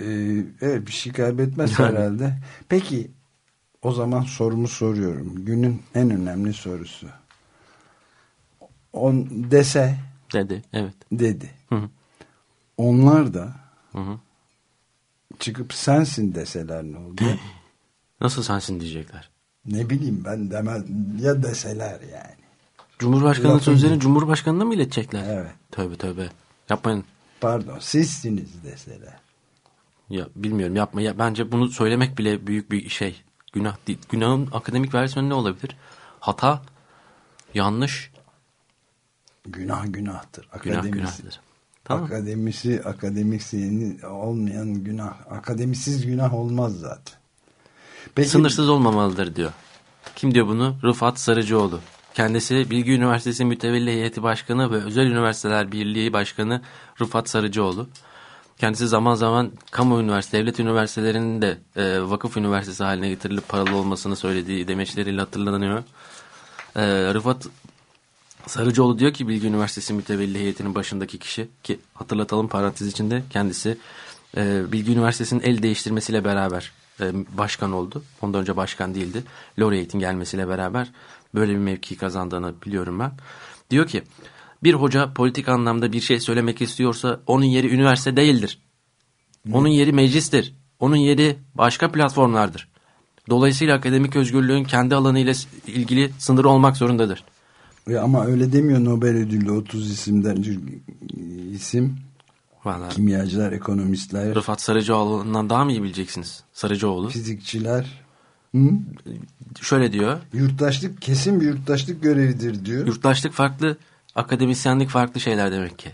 B: Ee, evet bir şey kaybetmez
C: Yani.
B: herhalde. Peki o zaman sorumu soruyorum. Günün en önemli sorusu. On dese
C: Dedi evet.
B: dedi.
C: Hı hı.
B: Onlar da
C: Hı hı.
B: çıkıp sensin deseler ne olacak?
C: Nasıl sensin diyecekler.
B: Ne bileyim ben demez ya deseler yani.
C: Cumhurbaşkanının sözlerini Cumhurbaşkanı'na mı iletecekler?
B: Evet.
C: Tövbe tövbe. Yapmayın.
B: Pardon sizsiniz deseler.
C: Ya bilmiyorum yapma. Ya, bence bunu söylemek bile büyük bir şey. Günah değil. Günahın akademik versiyonu ne olabilir? Hata, yanlış,
B: Günah günahtır.
C: günah
B: Akademisi,
C: günahtır. Tamam.
B: Akademisi, akademisyeni olmayan günah. Akademisiz günah olmaz zaten. Peki,
C: Sınırsız olmamalıdır diyor. Kim diyor bunu? Rıfat Sarıcıoğlu. Kendisi Bilgi Üniversitesi Mütevelli Heyeti Başkanı ve Özel Üniversiteler Birliği Başkanı Rıfat Sarıcıoğlu. Kendisi zaman zaman kamu üniversite, devlet üniversitelerinin de e, vakıf üniversitesi haline getirilip paralı olmasını söylediği demeçleriyle hatırlanıyor. E, Rıfat Sarıcıoğlu diyor ki Bilgi Üniversitesi Mütevelli Heyeti'nin başındaki kişi ki hatırlatalım parantez içinde kendisi e, Bilgi Üniversitesi'nin el değiştirmesiyle beraber başkan oldu. Ondan önce başkan değildi. Laureate'in gelmesiyle beraber böyle bir mevki kazandığını biliyorum ben. Diyor ki bir hoca politik anlamda bir şey söylemek istiyorsa onun yeri üniversite değildir. Onun yeri meclistir. Onun yeri başka platformlardır. Dolayısıyla akademik özgürlüğün kendi alanıyla ilgili sınırı olmak zorundadır.
B: Ya ama öyle demiyor Nobel ödüllü 30 isimden isim
C: Vallahi
B: kimyacılar, ekonomistler,
C: Rıfat Sarıcıoğlu'ndan daha mı iyi bileceksiniz? Sarıcıoğlu.
B: fizikçiler. Hı?
C: Şöyle diyor.
B: Yurttaşlık kesin bir yurttaşlık görevidir diyor.
C: Yurttaşlık farklı, akademisyenlik farklı şeyler demek ki.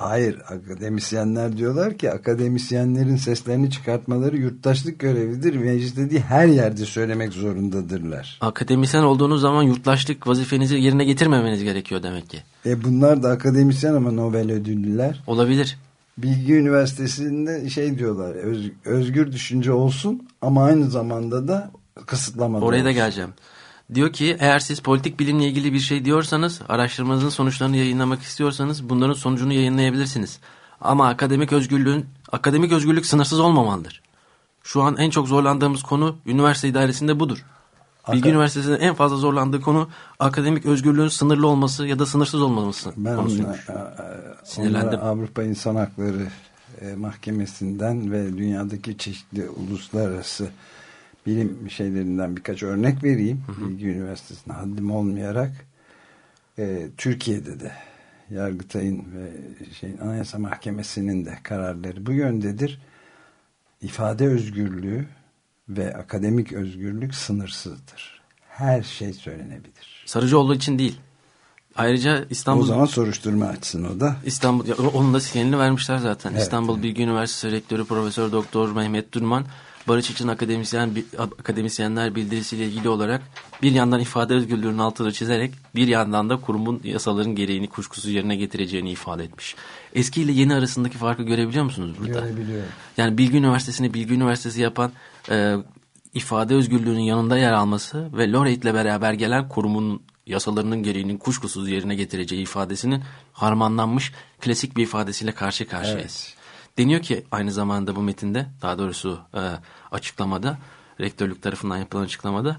B: Hayır akademisyenler diyorlar ki akademisyenlerin seslerini çıkartmaları yurttaşlık görevidir. Meclis dediği her yerde söylemek zorundadırlar.
C: Akademisyen olduğunuz zaman yurttaşlık vazifenizi yerine getirmemeniz gerekiyor demek ki.
B: E bunlar da akademisyen ama Nobel ödüllüler.
C: Olabilir.
B: Bilgi Üniversitesi'nde şey diyorlar öz- özgür düşünce olsun ama aynı zamanda da kısıtlama
C: Oraya da
B: olsun.
C: geleceğim. Diyor ki eğer siz politik bilimle ilgili bir şey diyorsanız, araştırmanızın sonuçlarını yayınlamak istiyorsanız bunların sonucunu yayınlayabilirsiniz. Ama akademik özgürlüğün akademik özgürlük sınırsız olmamalıdır. Şu an en çok zorlandığımız konu üniversite idaresinde budur. Bilgi
B: Aka-
C: Üniversitesi'nin en fazla zorlandığı konu akademik özgürlüğün sınırlı olması ya da sınırsız olmaması
B: Ben
C: konusuymuş.
B: onlara, a- a-
C: Sinirlendim.
B: onlara Avrupa İnsan Hakları e, Mahkemesi'nden ve dünyadaki çeşitli uluslararası bilim şeylerinden birkaç örnek vereyim. Bilgi Üniversitesi'ne haddim olmayarak e, Türkiye'de de Yargıtay'ın ve şeyin Anayasa Mahkemesi'nin de kararları bu yöndedir. İfade özgürlüğü ve akademik özgürlük sınırsızdır. Her şey söylenebilir.
C: Sarıcıoğlu için değil. Ayrıca İstanbul
B: O zaman soruşturma açsın o da.
C: İstanbul onun da sinyalini vermişler zaten.
B: Evet,
C: İstanbul
B: evet.
C: Bilgi Üniversitesi Rektörü Profesör Doktor Mehmet Durman Barış için akademisyen akademisyenler bildirisiyle ilgili olarak bir yandan ifade özgürlüğünün altını çizerek bir yandan da kurumun yasaların gereğini kuşkusuz yerine getireceğini ifade etmiş. Eski ile yeni arasındaki farkı görebiliyor musunuz burada?
B: Görebiliyorum.
C: Yani Bilgi Üniversitesi'ni Bilgi Üniversitesi yapan e, ifade özgürlüğünün yanında yer alması ve Laureate ile beraber gelen kurumun yasalarının gereğinin kuşkusuz yerine getireceği ifadesinin harmanlanmış klasik bir ifadesiyle karşı karşıyayız. Deniyor ki aynı zamanda bu metinde daha doğrusu e, açıklamada rektörlük tarafından yapılan açıklamada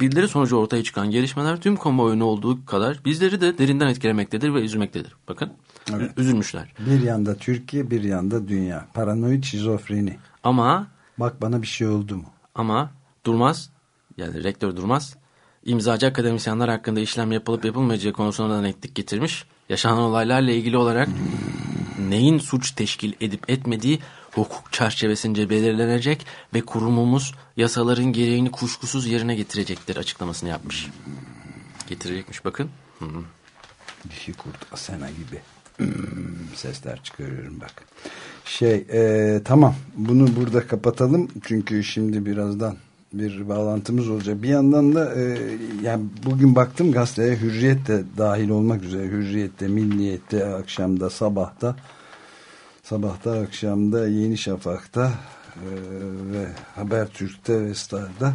C: bildiri sonucu ortaya çıkan gelişmeler tüm kamuoyunu olduğu kadar bizleri de derinden etkilemektedir ve üzmektedir. Bakın
B: Evet.
C: üzülmüşler.
B: Bir yanda Türkiye bir yanda dünya. Paranoid şizofreni.
C: Ama
B: Bak bana bir şey oldu mu?
C: Ama Durmaz yani rektör Durmaz imzacı akademisyenler hakkında işlem yapılıp yapılmayacağı konusuna da netlik getirmiş. Yaşanan olaylarla ilgili olarak neyin suç teşkil edip etmediği
D: hukuk çerçevesince belirlenecek ve kurumumuz yasaların gereğini kuşkusuz yerine getirecektir açıklamasını yapmış. Getirecekmiş bakın.
B: Dişi kurt Asena gibi. Hmm, sesler çıkarıyorum bak. Şey e, tamam bunu burada kapatalım çünkü şimdi birazdan bir bağlantımız olacak. Bir yandan da e, yani bugün baktım gazeteye Hürriyet de dahil olmak üzere Hürriyet'te, Milliyet'te, akşamda, sabahta sabahta, akşamda, Yeni Şafak'ta e, ve Habertürk'te ve Star'da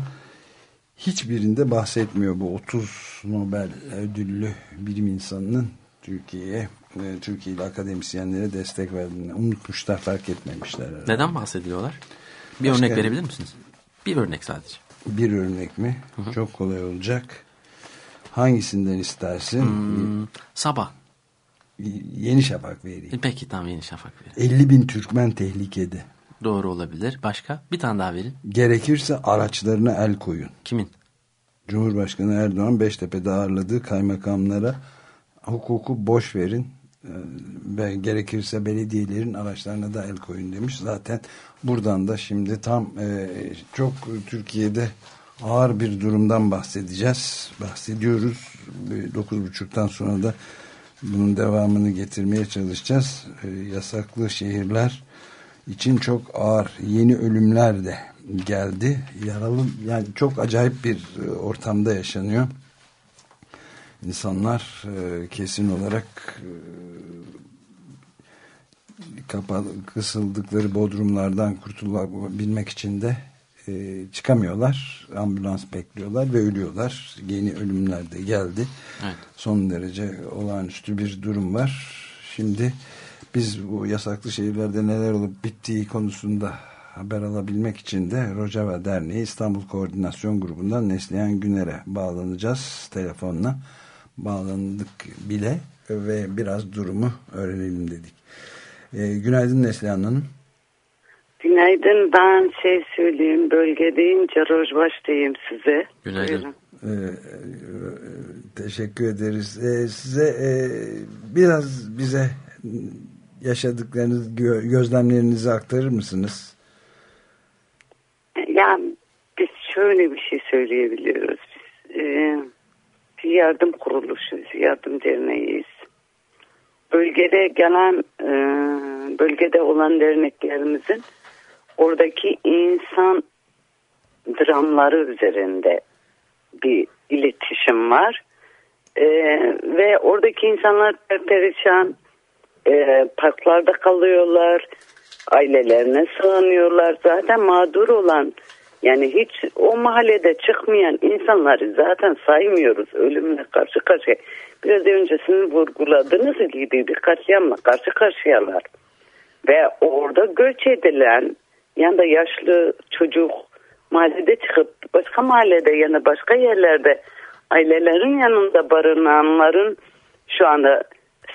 B: hiçbirinde bahsetmiyor bu 30 Nobel ödüllü bilim insanının Türkiye'ye e, Türkiye'li akademisyenlere destek verdiğini unutmuşlar, fark etmemişler. Herhalde.
D: Neden bahsediyorlar? Bir
B: Başka
D: örnek verebilir misiniz? Bir örnek sadece.
B: Bir örnek mi? Hı hı. Çok kolay olacak. Hangisinden istersin?
D: Hmm, sabah.
B: Yeni Şafak vereyim.
D: Peki tamam Yeni Şafak vereyim.
B: 50 bin Türkmen tehlikede.
D: Doğru olabilir. Başka? Bir tane daha verin.
B: Gerekirse araçlarına el koyun.
D: Kimin?
B: Cumhurbaşkanı Erdoğan Beştepe'de ağırladığı kaymakamlara hukuku boş verin ve gerekirse belediyelerin araçlarına da el koyun demiş. Zaten buradan da şimdi tam e, çok Türkiye'de ağır bir durumdan bahsedeceğiz. Bahsediyoruz. 9.30'dan sonra da bunun devamını getirmeye çalışacağız. E, yasaklı şehirler için çok ağır yeni ölümler de geldi. Yaralı yani çok acayip bir ortamda yaşanıyor. İnsanlar e, kesin olarak e, kapalı, kısıldıkları bodrumlardan kurtulabilmek için de e, çıkamıyorlar. Ambulans bekliyorlar ve ölüyorlar. Yeni ölümler de geldi.
D: Evet.
B: Son derece olağanüstü bir durum var. Şimdi biz bu yasaklı şehirlerde neler olup bittiği konusunda haber alabilmek için de Rojava Derneği İstanbul Koordinasyon Grubu'ndan Neslihan Güner'e bağlanacağız telefonla. Bağlandık bile ve biraz durumu öğrenelim dedik. Ee, günaydın Neslihan Hanım.
G: Günaydın ben şey söyleyeyim bölge deyince Rojbaş diyeyim size.
D: Günaydın.
B: Ee, teşekkür ederiz. Ee, size e, biraz bize yaşadıklarınız, gözlemlerinizi aktarır mısınız?
G: Yani biz şöyle bir şey söyleyebiliyoruz. Biz e, yardım kuruluşuyuz, yardım derneğiyiz. Bölgede gelen, e, bölgede olan derneklerimizin oradaki insan dramları üzerinde bir iletişim var. E, ve oradaki insanlar perişan, e, parklarda kalıyorlar, ailelerine sığınıyorlar. Zaten mağdur olan yani hiç o mahallede çıkmayan insanları zaten saymıyoruz ölümle karşı karşıya. Biraz öncesini vurguladığınız gibi katliamla karşı karşıyalar. Ve orada göç edilen ya da yaşlı çocuk mahallede çıkıp başka mahallede ya da başka yerlerde ailelerin yanında barınanların şu anda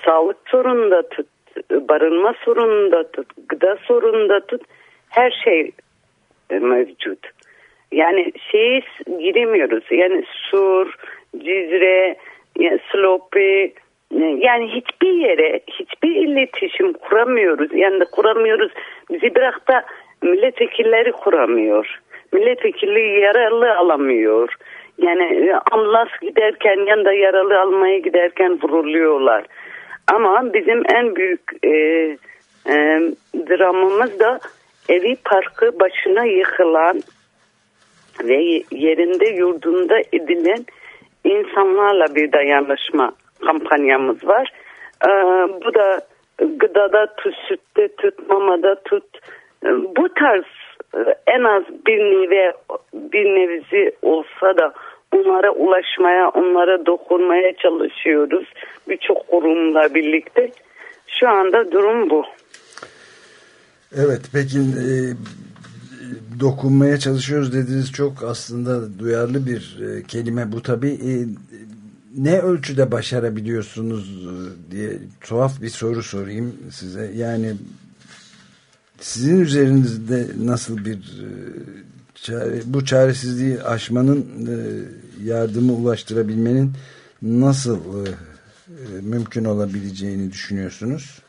G: sağlık sorununda tut, barınma sorununda tut, gıda sorununda tut her şey mevcut. Yani şey giremiyoruz. Yani Sur, Cizre, yani Slopi yani hiçbir yere hiçbir iletişim kuramıyoruz. Yani kuramıyoruz. Bizi bırak da milletvekilleri kuramıyor. Milletvekili yaralı alamıyor. Yani ambulans giderken yanında yaralı almaya giderken vuruluyorlar. Ama bizim en büyük e, e, dramımız da evi parkı başına yıkılan ve yerinde yurdunda edilen insanlarla bir dayanışma kampanyamız var. Ee, bu da gıdada tut, sütte tut, mamada tut. Ee, bu tarz e, en az bir nevi bir nevzi olsa da onlara ulaşmaya, onlara dokunmaya çalışıyoruz. Birçok kurumla birlikte. Şu anda durum bu.
B: Evet peki e, dokunmaya çalışıyoruz dediğiniz çok aslında duyarlı bir e, kelime bu tabi. E, ne ölçüde başarabiliyorsunuz e, diye tuhaf bir soru sorayım size. Yani sizin üzerinizde nasıl bir bu çaresizliği aşmanın yardımı ulaştırabilmenin nasıl mümkün olabileceğini düşünüyorsunuz?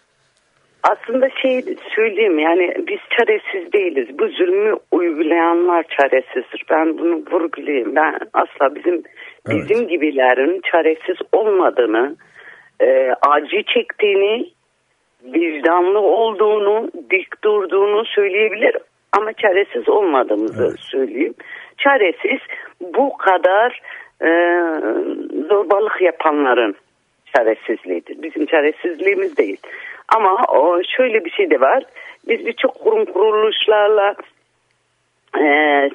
G: Aslında şey söyleyeyim yani biz çaresiz değiliz. Bu zulmü uygulayanlar çaresizdir. Ben bunu vurgulayayım. Ben asla bizim
B: Evet.
G: bizim gibilerin çaresiz olmadığını, e, acı çektiğini, vicdanlı olduğunu, dik durduğunu söyleyebilirim. Ama çaresiz olmadığımızı söyleyeyim. Çaresiz bu kadar e, zorbalık yapanların çaresizliğidir. Bizim çaresizliğimiz değil. Ama o şöyle bir şey de var. Biz birçok kurum kuruluşlarla e,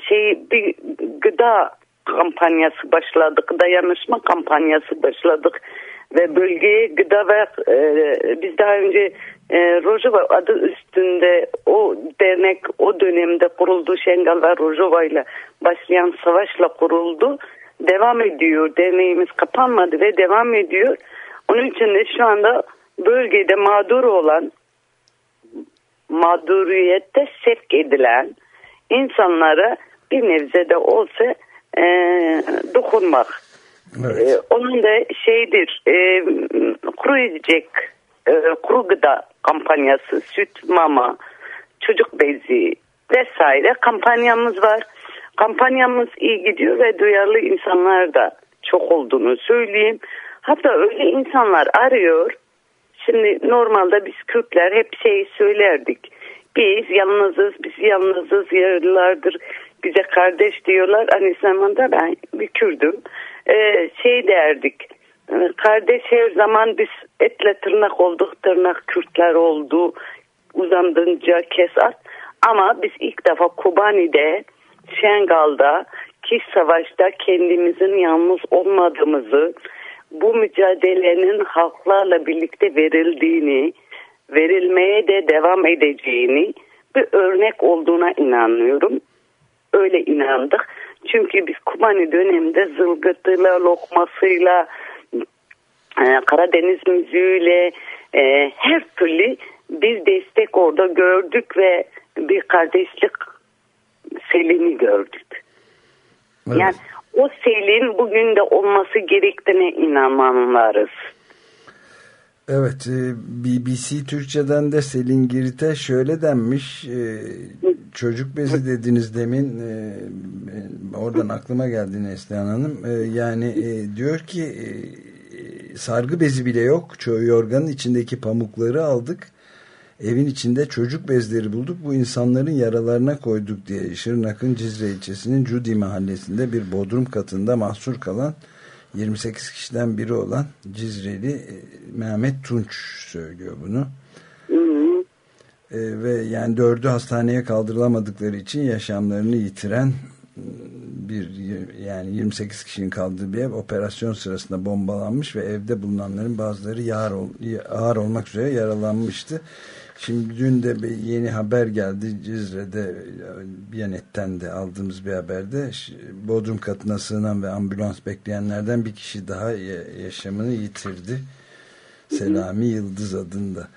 G: şey bir gıda kampanyası başladık, dayanışma kampanyası başladık ve bölgeye gıda ve e, biz daha önce e, Rojava adı üstünde o dernek o dönemde kuruldu Şengal ve Rojava ile başlayan savaşla kuruldu. Devam ediyor. Derneğimiz kapanmadı ve devam ediyor. Onun için de şu anda bölgede mağdur olan mağduriyette sevk edilen insanlara bir nebze de olsa e, dokunmak.
B: Evet.
G: E, onun da şeydir e, kuru yiyecek e, kuru gıda kampanyası süt mama çocuk bezi vesaire kampanyamız var. Kampanyamız iyi gidiyor ve duyarlı insanlar da çok olduğunu söyleyeyim. Hatta öyle insanlar arıyor. Şimdi normalde biz Kürtler hep şey söylerdik. Biz yalnızız, biz yalnızız yıllardır bize kardeş diyorlar. Aynı zamanda ben bir Kürdüm. Ee, şey derdik. e, Kardeş her zaman biz etle tırnak olduk, tırnak Kürtler oldu. Uzandınca kesat. Ama biz ilk defa Kobani'de, Şengal'da ki savaşta kendimizin yalnız olmadığımızı, bu mücadelenin halklarla birlikte verildiğini, verilmeye de devam edeceğini bir örnek olduğuna inanıyorum. Öyle inandık. Çünkü biz Kubani döneminde zılgıtıyla, lokmasıyla, e, Karadeniz müziğiyle e, her türlü bir destek orada gördük ve bir kardeşlik selini gördük.
B: Evet.
G: Yani o selin bugün de olması gerektiğine inanmanlarız.
B: Evet, e, BBC Türkçe'den de Selin Girit'e şöyle denmiş, e, çocuk bezi dediniz demin, e, oradan aklıma geldi Neslihan Hanım, yani diyor ki sargı bezi bile yok, yorganın içindeki pamukları aldık, evin içinde çocuk bezleri bulduk, bu insanların yaralarına koyduk diye Şırnak'ın Cizre ilçesinin Cudi mahallesinde bir bodrum katında mahsur kalan 28 kişiden biri olan Cizreli e, Mehmet Tunç söylüyor bunu. E, ve yani dördü hastaneye kaldırılamadıkları için yaşamlarını yitiren bir yani 28 kişinin kaldığı bir ev operasyon sırasında bombalanmış ve evde bulunanların bazıları yağır, ol- ağır olmak üzere yaralanmıştı. Şimdi dün de bir yeni haber geldi Cizre'de Biyanet'ten de aldığımız bir haberde Bodrum katına sığınan ve ambulans bekleyenlerden bir kişi daha ya- yaşamını yitirdi. Selami Yıldız adında.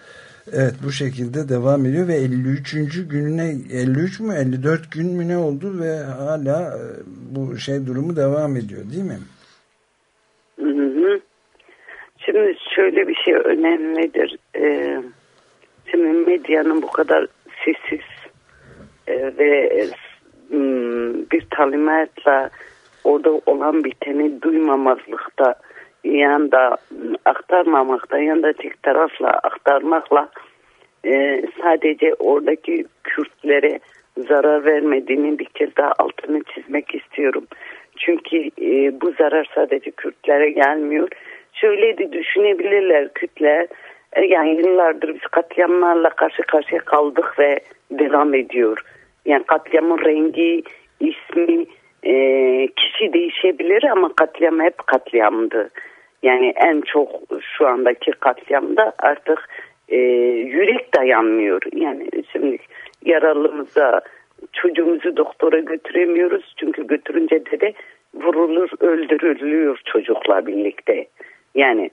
B: Evet bu şekilde devam ediyor ve 53. gününe 53 mü 54 gün mü ne oldu ve hala e, bu şey durumu devam ediyor değil mi?
G: Hı hı. Şimdi şöyle bir şey önemlidir. Ee, şimdi medyanın bu kadar sessiz e, ve mm, bir talimatla orada olan biteni duymamazlıkta yanda aktarmamakta yanda tek tarafla aktarmakla e, sadece oradaki Kürtlere zarar vermediğini bir kez daha altını çizmek istiyorum. Çünkü e, bu zarar sadece Kürtlere gelmiyor. Şöyle de düşünebilirler Kürtler. e, yani yıllardır biz katliamlarla karşı karşıya kaldık ve devam ediyor. Yani katliamın rengi, ismi, e, kişi değişebilir ama katliam hep katliamdı. Yani en çok şu andaki katliamda artık e, yürek dayanmıyor. Yani şimdi yaralımıza çocuğumuzu doktora götüremiyoruz. Çünkü götürünce de, de vurulur, öldürülüyor çocukla birlikte. Yani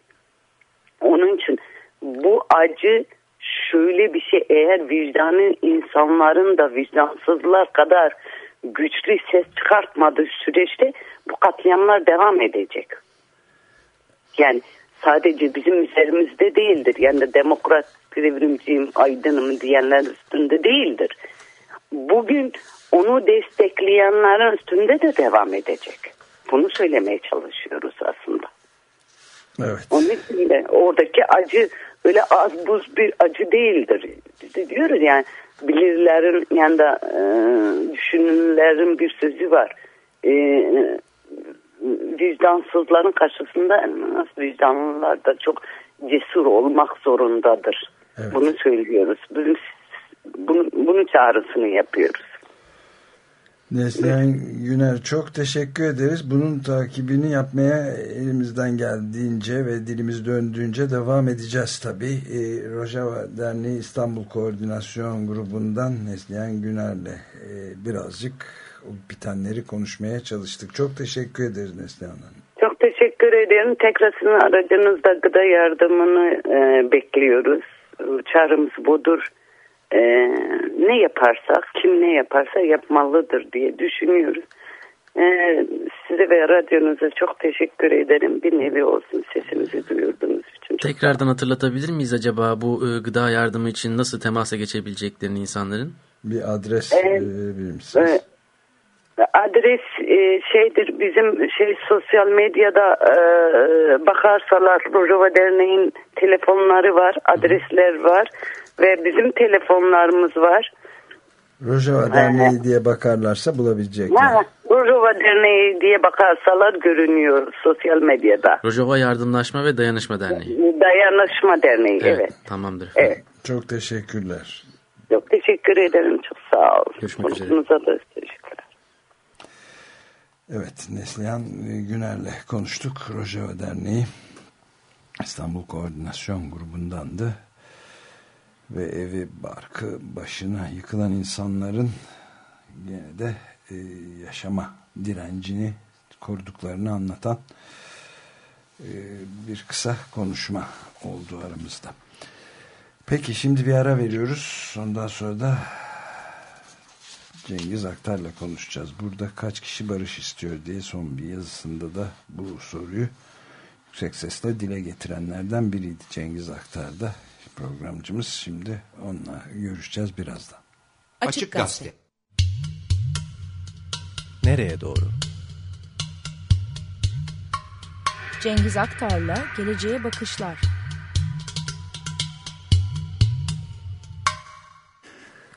G: onun için bu acı şöyle bir şey eğer vicdanın insanların da vicdansızlar kadar güçlü ses çıkartmadığı süreçte bu katliamlar devam edecek. Yani sadece bizim üzerimizde değildir. Yani de demokrat, devrimciyim, aydınım diyenler üstünde değildir. Bugün onu destekleyenlerin üstünde de devam edecek. Bunu söylemeye çalışıyoruz aslında.
B: Evet.
G: Onun için de oradaki acı öyle az buz bir acı değildir. Diyoruz yani bilirlerin yanında e, düşünürlerin bir sözü var. E, vicdansızların karşısında nasıl vicdanlılar da çok cesur olmak zorundadır.
B: Evet.
G: Bunu söylüyoruz. Bunu, bunu, bunun çağrısını yapıyoruz.
B: Neslihan Güner çok teşekkür ederiz. Bunun takibini yapmaya elimizden geldiğince ve dilimiz döndüğünce devam edeceğiz tabii. E, Rojava Derneği İstanbul Koordinasyon Grubu'ndan Neslihan Güner'le e, birazcık o bitenleri konuşmaya çalıştık. Çok teşekkür ederiz Neslihan Hanım.
G: Çok teşekkür ederim. Tekrar sizin aracınızda gıda yardımını e, bekliyoruz. Çağrımız budur. E, ne yaparsak, kim ne yaparsa yapmalıdır diye düşünüyoruz. E, size ve radyonuza çok teşekkür ederim. Bir nevi olsun sesimizi duyurduğunuz için.
D: Tekrardan hatırlatabilir miyiz acaba bu e, gıda yardımı için nasıl temasa geçebileceklerini insanların?
B: Bir adres
G: Evet.
B: e, verir misiniz?
G: Evet. Adres e, şeydir bizim şey sosyal medyada e, bakarsalar Rojava Derneği'nin telefonları var, adresler var ve bizim telefonlarımız var.
B: Rojava Derneği diye bakarlarsa bulabilecekler.
G: Ha, Rojava Derneği diye bakarsalar görünüyor sosyal medyada.
D: Rojava Yardımlaşma ve Dayanışma Derneği.
G: Dayanışma Derneği evet.
D: Tamamdır.
G: Evet.
B: Çok teşekkürler.
G: Çok teşekkür ederim. Çok sağ olun.
D: Görüşmek üzere.
G: Da teşekkürler.
B: Evet Neslihan e, Güner'le konuştuk. Rojava Derneği İstanbul Koordinasyon Grubu'ndandı. Ve evi barkı başına yıkılan insanların yine de e, yaşama direncini koruduklarını anlatan e, bir kısa konuşma oldu aramızda. Peki şimdi bir ara veriyoruz. Ondan sonra da Cengiz Aktar'la konuşacağız. Burada kaç kişi barış istiyor diye son bir yazısında da bu soruyu yüksek sesle dile getirenlerden biriydi Cengiz Aktar'da programcımız. Şimdi onunla görüşeceğiz birazdan.
A: Açık Gazete.
H: Nereye doğru?
I: Cengiz Aktar'la Geleceğe Bakışlar.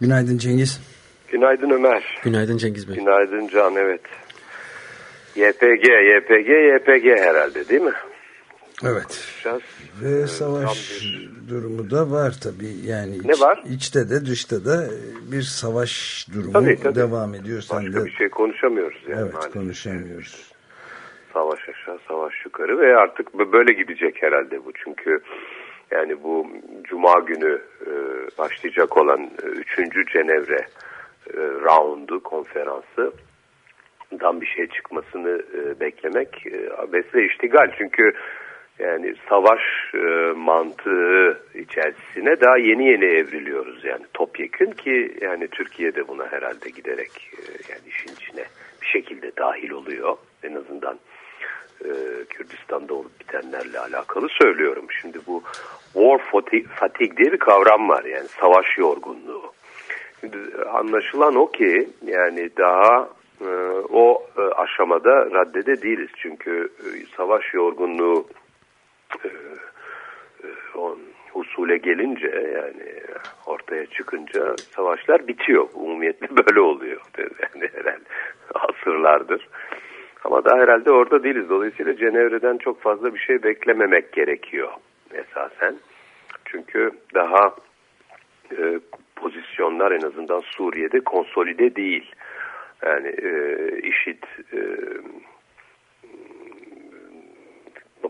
B: Günaydın Cengiz.
J: Günaydın Ömer.
D: Günaydın Cengiz Bey.
J: Günaydın Can evet. YPG, YPG, YPG herhalde değil mi?
B: Evet. Ve
J: e,
B: savaş
J: bir-
B: durumu da var tabii. Yani
J: Ne var?
B: içte de dışta da bir savaş durumu
J: Tabii, tabii.
B: devam ediyor. Sen
J: Başka
B: de
J: bir şey konuşamıyoruz yani
B: evet
J: maalesef.
B: konuşamıyoruz.
J: Savaş aşağı, savaş yukarı ve artık böyle gidecek herhalde bu. Çünkü yani bu Cuma günü e, başlayacak olan e, 3. Cenevre e, roundu, konferansı dan bir şey çıkmasını e, beklemek e, abesle iştigal. Çünkü yani savaş e, mantığı içerisine daha yeni yeni evriliyoruz yani topyekün ki yani Türkiye de buna herhalde giderek e, yani işin içine bir şekilde dahil oluyor. En azından e, Kürdistan'da olup bitenlerle alakalı söylüyorum. Şimdi bu war fatigue diye bir kavram var yani savaş yorgunluğu. Anlaşılan o ki yani daha e, o e, aşamada raddede değiliz. Çünkü e, savaş yorgunluğu e, e, on usule gelince yani ortaya çıkınca savaşlar bitiyor. Umumiyetle böyle oluyor. Yani herhalde asırlardır. Ama daha herhalde orada değiliz. Dolayısıyla Cenevre'den çok fazla bir şey beklememek gerekiyor esasen. Çünkü daha e, pozisyonlar en azından Suriye'de konsolide değil. Yani e, IŞİD e,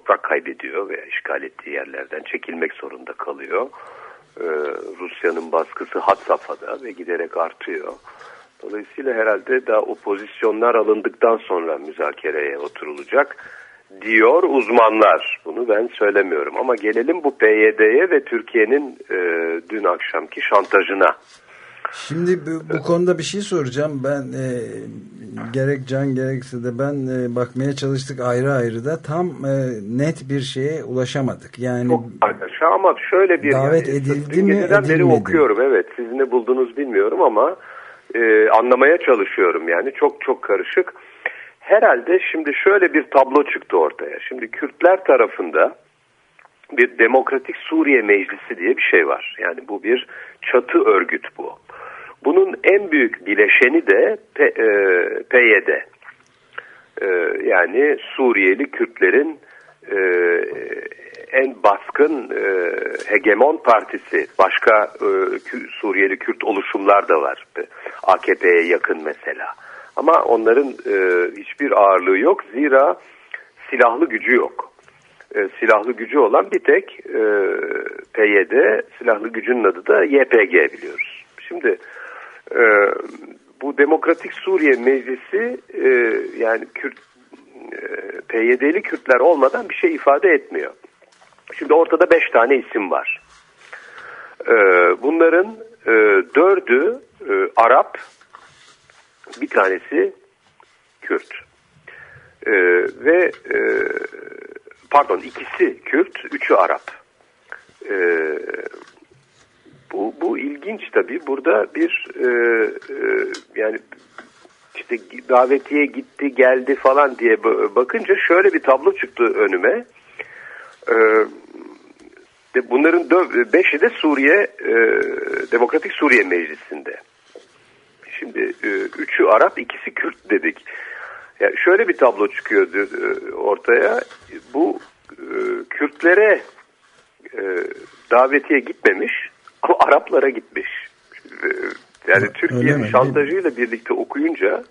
J: toprak kaybediyor ve işgal ettiği yerlerden çekilmek zorunda kalıyor. Ee, Rusya'nın baskısı had safhada ve giderek artıyor. Dolayısıyla herhalde daha o pozisyonlar alındıktan sonra müzakereye oturulacak diyor uzmanlar. Bunu ben söylemiyorum ama gelelim bu PYD'ye ve Türkiye'nin e, dün akşamki şantajına.
B: Şimdi bu, bu konuda bir şey soracağım. Ben e, gerek Can gerekse de ben e, bakmaya çalıştık ayrı ayrı da tam e, net bir şeye ulaşamadık. Yani
J: Çok ama şöyle bir
B: Davet
J: yani,
B: edildi mi,
J: beri okuyorum evet siz ne buldunuz bilmiyorum ama e, anlamaya çalışıyorum yani çok çok karışık. Herhalde şimdi şöyle bir tablo çıktı ortaya. Şimdi Kürtler tarafında bir Demokratik Suriye Meclisi diye bir şey var. Yani bu bir çatı örgüt bu. Bunun en büyük bileşeni de P, e, PYD. E, yani Suriyeli Kürtlerin e, en baskın hegemon partisi. Başka Suriyeli Kürt oluşumlar da var. AKP'ye yakın mesela. Ama onların e, hiçbir ağırlığı yok. Zira silahlı gücü yok. E, silahlı gücü olan bir tek e, PYD, silahlı gücünün adı da YPG biliyoruz. Şimdi e, bu Demokratik Suriye Meclisi e, yani Kürt, e, PYD'li Kürtler olmadan bir şey ifade etmiyor. Şimdi ortada beş tane isim var. E, bunların e, dördü Arap, bir tanesi Kürt. E, ve e, pardon ikisi Kürt, üçü Arap. E, bu, bu ilginç tabii. Burada bir e, e, yani işte davetiye gitti geldi falan diye ba- bakınca şöyle bir tablo çıktı önüme. E, de bunların beşi de Suriye e, Demokratik Suriye Meclisi'nde. Şimdi e, üçü Arap, ikisi Kürt dedik. Yani şöyle bir tablo çıkıyordu e, ortaya. Bu e, Kürtlere e, davetiye gitmemiş ama Araplara gitmiş. E, yani
B: Öyle
J: Türkiye'nin
B: mi?
J: şantajıyla birlikte okuyunca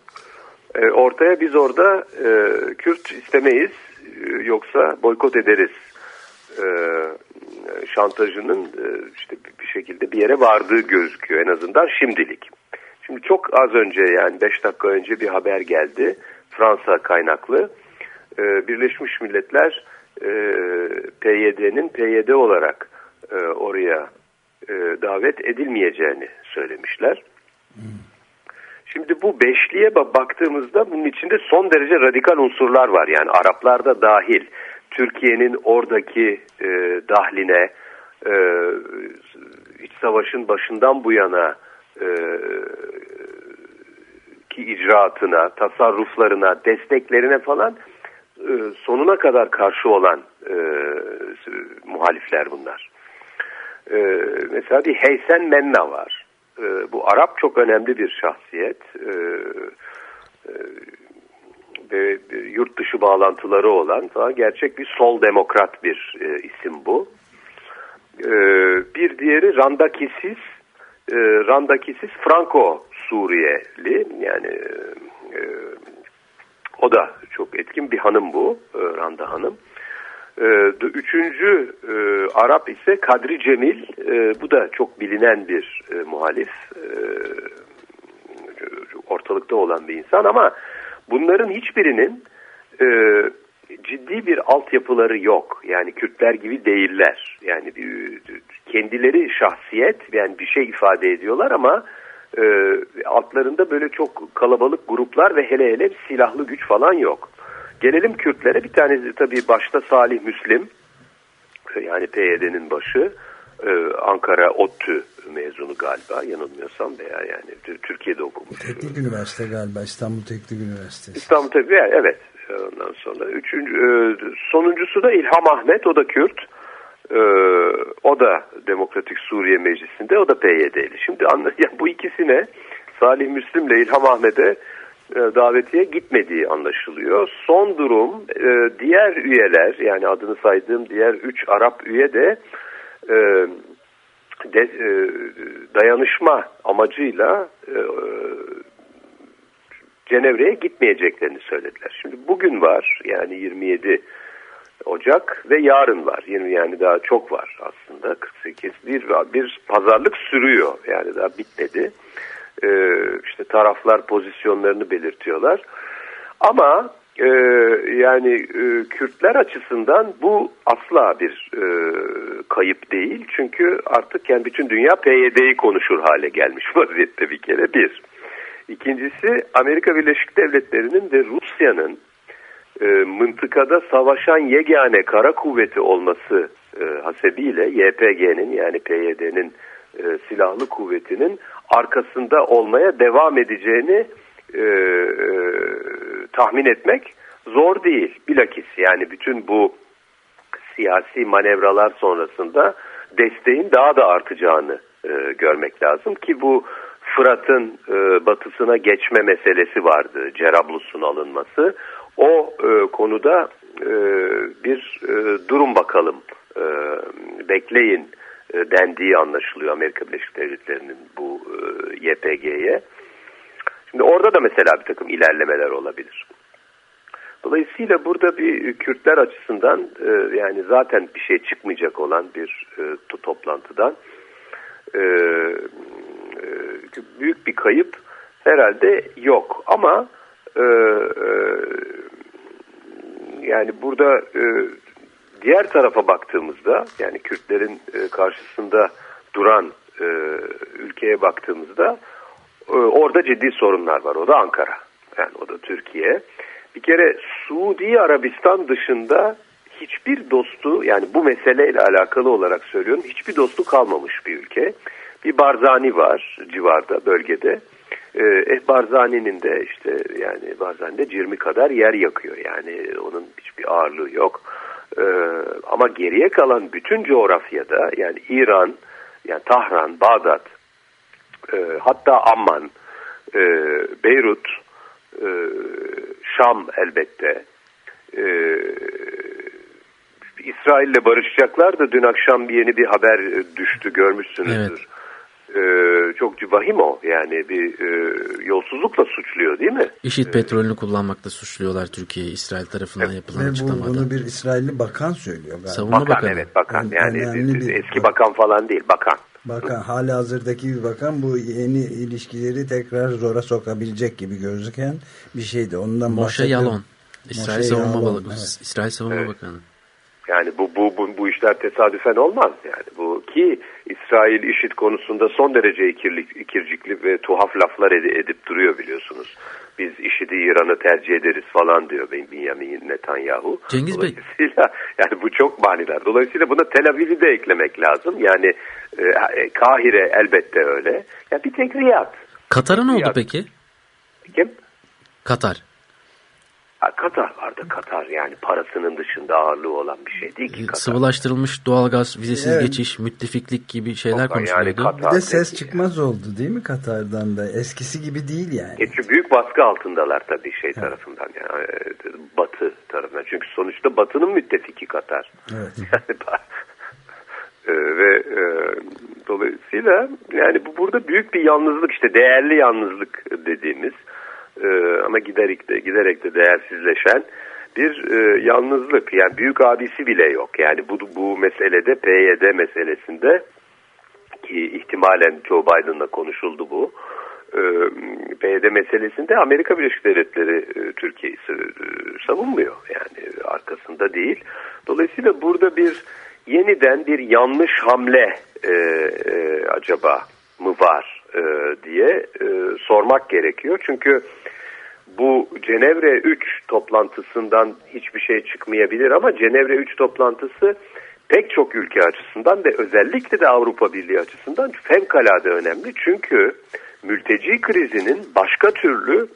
J: e, ortaya biz orada e, Kürt istemeyiz e, yoksa boykot ederiz e, şantajının e, işte bir şekilde bir yere vardığı gözüküyor en azından şimdilik. Şimdi çok az önce yani 5 dakika önce bir haber geldi Fransa kaynaklı. E, Birleşmiş Milletler e, PYD'nin PYD olarak e, oraya e, davet edilmeyeceğini söylemişler. Şimdi bu beşliğe ba- baktığımızda bunun içinde son derece radikal unsurlar var. Yani Araplar da dahil. Türkiye'nin oradaki e, dahline, e, iç savaşın başından bu yana e, ki icraatına, tasarruflarına, desteklerine falan e, sonuna kadar karşı olan e, muhalifler bunlar. E, mesela bir Heysen Menna var. E, bu Arap çok önemli bir şahsiyet. E, e, ve yurt dışı bağlantıları olan falan gerçek bir sol demokrat bir e, isim bu. E, bir diğeri Randakisis, e, Randakisis Franco Suriyeli yani e, o da çok etkin bir hanım bu e, Randa Hanım. E, üçüncü e, Arap ise Kadri Cemil e, bu da çok bilinen bir e, muhalif e, ortalıkta olan bir insan ama bunların hiçbirinin e, ciddi bir altyapıları yok. Yani Kürtler gibi değiller. Yani bir, kendileri şahsiyet yani bir şey ifade ediyorlar ama e, altlarında böyle çok kalabalık gruplar ve hele hele silahlı güç falan yok. Gelelim Kürtlere bir tanesi tabii başta Salih Müslim yani PYD'nin başı e, Ankara ODTÜ mezunu galiba yanılmıyorsam veya yani Türkiye'de okumuş.
B: Teknik Üniversite galiba İstanbul Teknik Üniversitesi.
J: İstanbul Teknik evet ondan sonra. Üçüncü, e, sonuncusu da İlham Ahmet o da Kürt. E, o da Demokratik Suriye Meclisi'nde o da PYD'li. Şimdi anla, ya bu ikisine Salih Müslim ile İlham Ahmet'e e, davetiye gitmediği anlaşılıyor. Son durum e, diğer üyeler yani adını saydığım diğer üç Arap üye de e, de, e, dayanışma amacıyla e, Cenevre'ye gitmeyeceklerini söylediler. Şimdi bugün var yani 27 Ocak ve yarın var. 20 yani daha çok var aslında 48 bir bir pazarlık sürüyor yani daha bitmedi. Ee, işte taraflar pozisyonlarını belirtiyorlar. Ama e, yani e, Kürtler açısından bu asla bir e, kayıp değil. Çünkü artık yani bütün dünya PYD'yi konuşur hale gelmiş vaziyette bir kere bir. İkincisi Amerika Birleşik Devletleri'nin ve Rusya'nın e, mıntıkada savaşan yegane kara kuvveti olması e, hasebiyle YPG'nin yani PYD'nin e, silahlı kuvvetinin arkasında olmaya devam edeceğini e, e, tahmin etmek zor değil. Bilakis yani bütün bu siyasi manevralar sonrasında desteğin daha da artacağını e, görmek lazım ki bu Fırat'ın e, batısına geçme meselesi vardı. Cerablus'un alınması. O e, konuda e, bir e, durum bakalım. E, bekleyin e, dendiği anlaşılıyor Amerika Birleşik Devletleri'nin bu e, YPG'ye. Şimdi orada da mesela bir takım ilerlemeler olabilir. Dolayısıyla burada bir Kürtler açısından e, yani zaten bir şey çıkmayacak olan bir e, toplantıdan e, e, büyük bir kayıp herhalde yok. Ama e, e, yani burada e, diğer tarafa baktığımızda yani Kürtlerin e, karşısında duran e, ülkeye baktığımızda e, orada ciddi sorunlar var. O da Ankara. Yani o da Türkiye. Bir kere Suudi Arabistan dışında hiçbir dostu yani bu meseleyle alakalı olarak söylüyorum hiçbir dostu kalmamış bir ülke. Bir Barzani var civarda bölgede. Eh Barzani'nin de işte yani Barzani'de 20 kadar yer yakıyor. Yani onun hiçbir ağırlığı yok. Ee, ama geriye kalan bütün coğrafyada yani İran, yani Tahran, Bağdat, e, hatta Amman, e, Beyrut, e, Şam elbette, e, İsrail'le barışacaklar da dün akşam bir yeni bir haber düştü görmüşsünüzdür. Evet. Ee, çok vahim o yani bir e, yolsuzlukla suçluyor değil mi?
C: İşit petrolünü kullanmakta suçluyorlar Türkiye'yi İsrail tarafından evet. yapılan
B: Ve
C: açıklamada.
B: Bunu bir İsrailli bakan söylüyor galiba.
C: Savunma
J: bakan,
C: bakanı.
J: Evet bakan yani, yani eski bakan falan değil bakan.
B: Bakan hali hazırdaki bir bakan bu yeni ilişkileri tekrar zora sokabilecek gibi gözüken bir şeydi. Ondan
C: Moshe Yalon. İsrail Moshe Savunma, Yalon, evet. İsrail Savunma evet. Bakanı.
J: Yani bu, bu, bu, bu işler tesadüfen olmaz yani. Bu ki İsrail işit konusunda son derece ikirlik, ikircikli ve tuhaf laflar ed edip duruyor biliyorsunuz. Biz işidi İran'ı tercih ederiz falan diyor Benjamin Netanyahu.
C: Cengiz Bey.
J: Yani bu çok manidar. Dolayısıyla buna Tel Aviv'i de eklemek lazım. Yani e, Kahire elbette öyle. Ya bir tek Riyad.
C: Katar'a ne oldu peki?
J: Kim?
C: Katar.
J: Katar vardı Katar yani parasının dışında ağırlığı olan bir şey değil ki Katar.
C: Sıvılaştırılmış doğalgaz, vizesiz evet. geçiş, müttefiklik gibi şeyler konuşuluyordu.
B: Yani bir de ses çıkmaz yani. oldu değil mi Katar'dan da? Eskisi gibi değil yani.
J: Çünkü büyük baskı altındalar tabii şey evet. tarafından yani Batı tarafından. Çünkü sonuçta Batı'nın müttefiki Katar.
B: Evet.
J: Yani, ve e, dolayısıyla yani bu burada büyük bir yalnızlık işte değerli yalnızlık dediğimiz e, ama giderek de giderek de değersizleşen bir e, yalnızlık. Yani büyük abisi bile yok. Yani bu bu meselede PYD meselesinde ki ihtimalen Joe Biden'la konuşuldu bu. E, PYD meselesinde Amerika Birleşik Devletleri e, Türkiye'yi e, savunmuyor. Yani arkasında değil. Dolayısıyla burada bir yeniden bir yanlış hamle e, e, acaba mı var e, diye sormak gerekiyor. Çünkü bu Cenevre 3 toplantısından hiçbir şey çıkmayabilir ama Cenevre 3 toplantısı pek çok ülke açısından ve özellikle de Avrupa Birliği açısından fevkalade önemli. Çünkü mülteci krizinin başka türlü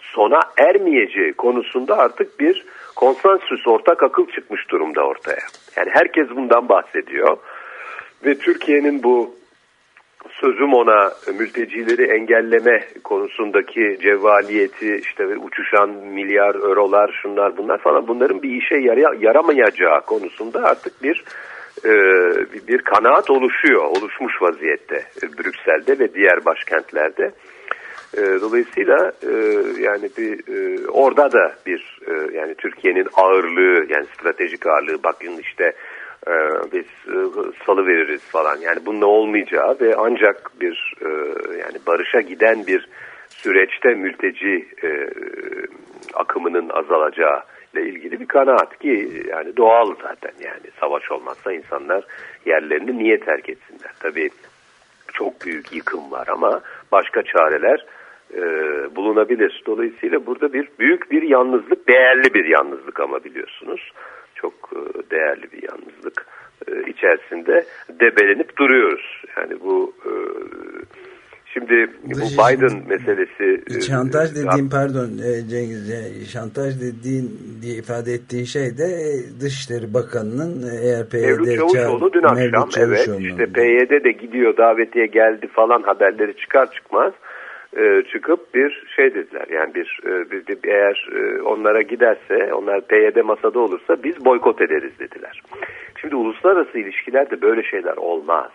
J: sona ermeyeceği konusunda artık bir konsensüs, ortak akıl çıkmış durumda ortaya. Yani herkes bundan bahsediyor. Ve Türkiye'nin bu sözüm ona mültecileri engelleme konusundaki cevvaliyeti işte uçuşan milyar eurolar şunlar bunlar falan bunların bir işe yaramayacağı konusunda artık bir e, bir kanaat oluşuyor oluşmuş vaziyette Brüksel'de ve diğer başkentlerde. E, dolayısıyla e, yani bir orada da bir yani Türkiye'nin ağırlığı yani stratejik ağırlığı bakın işte e, biz e, salı veririz falan. Yani bunun olmayacağı ve ancak bir e, yani barışa giden bir süreçte mülteci yıkımının azalacağı ile ilgili bir kanaat ki yani doğal zaten yani savaş olmazsa insanlar yerlerini niye terk etsinler? Tabii çok büyük yıkım var ama başka çareler e, bulunabilir. Dolayısıyla burada bir büyük bir yalnızlık, değerli bir yalnızlık ama biliyorsunuz. Çok e, değerli bir yalnızlık e, içerisinde debelenip duruyoruz. Yani bu e, şimdi bu Biden meselesi
B: Şantaj dediğim pardon Cengiz şantaj dediğin diye ifade ettiğin şey de Dışişleri Bakanı'nın eğer PYD
J: Mevlüt Çavuşoğlu dün akşam evet işte PYD de gidiyor davetiye geldi falan haberleri çıkar çıkmaz e, çıkıp bir şey dediler yani bir, e, bir, bir- eğer e, onlara giderse onlar PYD masada olursa biz boykot ederiz dediler. Şimdi uluslararası ilişkilerde böyle şeyler olmaz.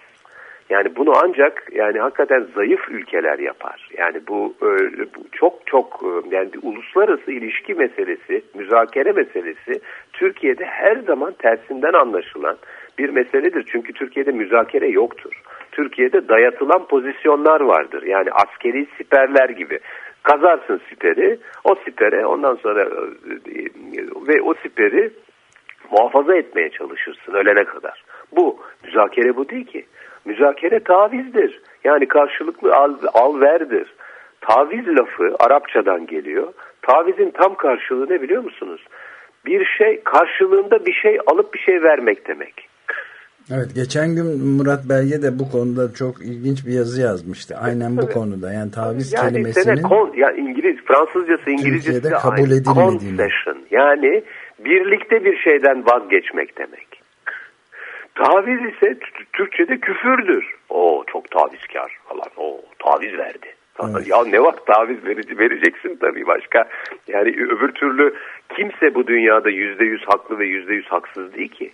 J: Yani bunu ancak yani hakikaten zayıf ülkeler yapar. Yani bu, e, bu çok çok e, yani uluslararası ilişki meselesi, müzakere meselesi Türkiye'de her zaman tersinden anlaşılan bir meseledir. Çünkü Türkiye'de müzakere yoktur. Türkiye'de dayatılan pozisyonlar vardır. Yani askeri siperler gibi. Kazarsın siperi, o sipere ondan sonra e, ve o siperi muhafaza etmeye çalışırsın ölene kadar. Bu müzakere bu değil ki. Müzakere tavizdir. Yani karşılıklı al, al verdir. Taviz lafı Arapçadan geliyor. Tavizin tam karşılığı ne biliyor musunuz? Bir şey karşılığında bir şey alıp bir şey vermek demek.
B: Evet geçen gün Murat Belge de bu konuda çok ilginç bir yazı yazmıştı. Aynen bu konuda yani taviz
J: Yani
B: kelimesinin
J: kon, ya İngiliz, Fransızcası, İngilizcesi
B: Türkiye'de
J: de
B: kabul edilmediğini.
J: Yani birlikte bir şeyden vazgeçmek demek. Taviz ise Türkçe'de küfürdür. O çok tavizkar falan. O taviz verdi.
B: Evet.
J: Ya ne var taviz verici vereceksin tabii başka. Yani öbür türlü kimse bu dünyada yüzde yüz haklı ve yüzde yüz haksız değil ki.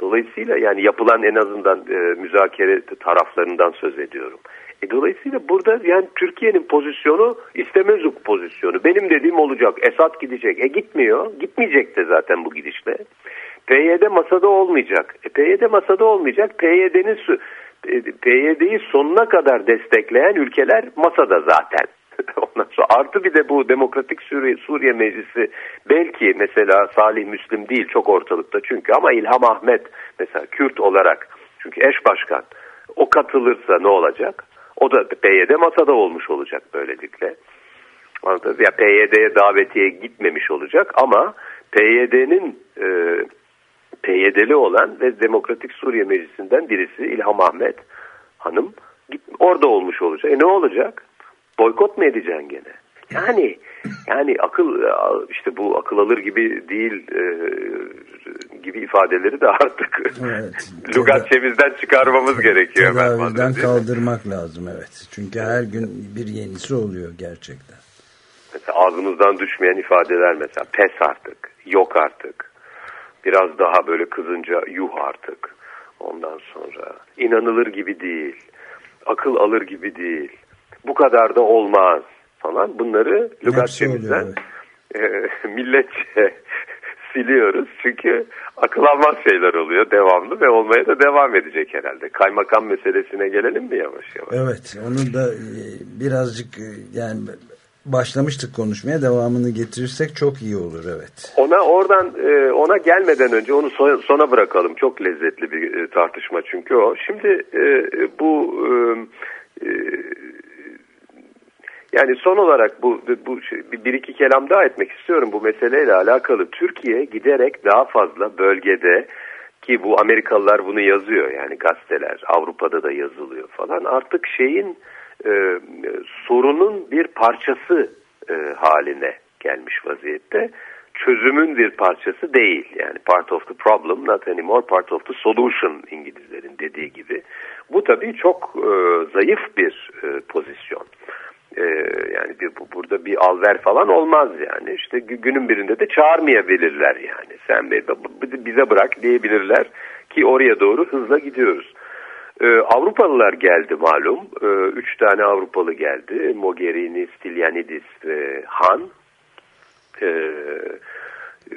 J: Dolayısıyla yani yapılan en azından e, müzakere taraflarından söz ediyorum. E, dolayısıyla burada yani Türkiye'nin pozisyonu istemezuk pozisyonu. Benim dediğim olacak. Esat gidecek. E gitmiyor. Gitmeyecek de zaten bu gidişle. PYD masada olmayacak. E, PYD masada olmayacak. PYD'nin PYD'yi sonuna kadar destekleyen ülkeler masada zaten. Ondan sonra artı bir de bu Demokratik Suriye, Suriye Meclisi belki mesela Salih Müslim değil çok ortalıkta çünkü ama İlham Ahmet mesela Kürt olarak çünkü eş başkan o katılırsa ne olacak? O da PYD masada olmuş olacak böylelikle. Ya PYD'ye davetiye gitmemiş olacak ama PYD'nin e, PYD'li olan ve Demokratik Suriye Meclisi'nden birisi İlham Ahmet Hanım git, orada olmuş olacak. E ne olacak? Boykot mu edeceksin gene? Yani yani akıl işte bu akıl alır gibi değil e, gibi ifadeleri de artık
B: Evet.
J: lugat cevizden çıkarmamız gerekiyor.
B: tedaviden kaldırmak lazım evet. Çünkü her gün bir yenisi oluyor gerçekten.
J: Mesela ağzımızdan düşmeyen ifadeler mesela pes artık, yok artık. Biraz daha böyle kızınca yuh artık. Ondan sonra inanılır gibi değil. Akıl alır gibi değil. Bu kadar da olmaz falan. Bunları lügatçemizden e, milletçe siliyoruz. Çünkü akıl almaz şeyler oluyor devamlı ve olmaya da devam edecek herhalde. Kaymakam meselesine gelelim mi yavaş yavaş?
B: Evet onu da e, birazcık e, yani başlamıştık konuşmaya devamını getirirsek çok iyi olur evet.
J: Ona oradan e, ona gelmeden önce onu so- sona bırakalım. Çok lezzetli bir tartışma çünkü o. Şimdi bu yani son olarak bu bu şey, bir, iki kelam daha etmek istiyorum bu meseleyle alakalı. Türkiye giderek daha fazla bölgede ki bu Amerikalılar bunu yazıyor yani gazeteler Avrupa'da da yazılıyor falan artık şeyin e, sorunun bir parçası e, haline gelmiş vaziyette. Çözümün bir parçası değil. Yani part of the problem not anymore part of the solution İngilizlerin dediği gibi. Bu tabii çok e, zayıf bir e, pozisyon. E, yani bir, bu, burada bir alver falan olmaz yani. İşte gü- günün birinde de çağırmayabilirler yani. Sen bize bırak diyebilirler ki oraya doğru hızla gidiyoruz. Ee, Avrupalılar geldi malum. Ee, üç tane Avrupalı geldi. Mogherini, Stylianidis ve Han. Ee, e,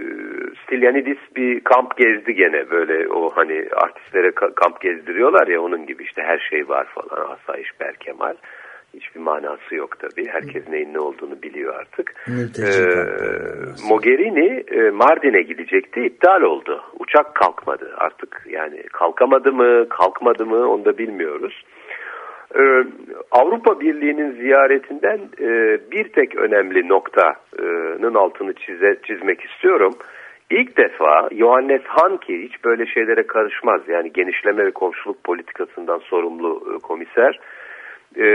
J: Stylianidis bir kamp gezdi gene böyle o hani artistlere ka- kamp gezdiriyorlar ya onun gibi işte her şey var falan asayiş Berkemal. Hiçbir manası yok tabii. Herkes neyin ne olduğunu biliyor artık.
B: Mülteci
J: Ee. Mogherini e, Mardin'e gidecekti. iptal oldu. Uçak kalkmadı artık. Yani kalkamadı mı, kalkmadı mı onu da bilmiyoruz. Ee, Avrupa Birliği'nin ziyaretinden e, bir tek önemli noktanın altını çize, çizmek istiyorum. İlk defa Johannes Hahn ki hiç böyle şeylere karışmaz yani genişleme ve komşuluk politikasından sorumlu e, komiser. E,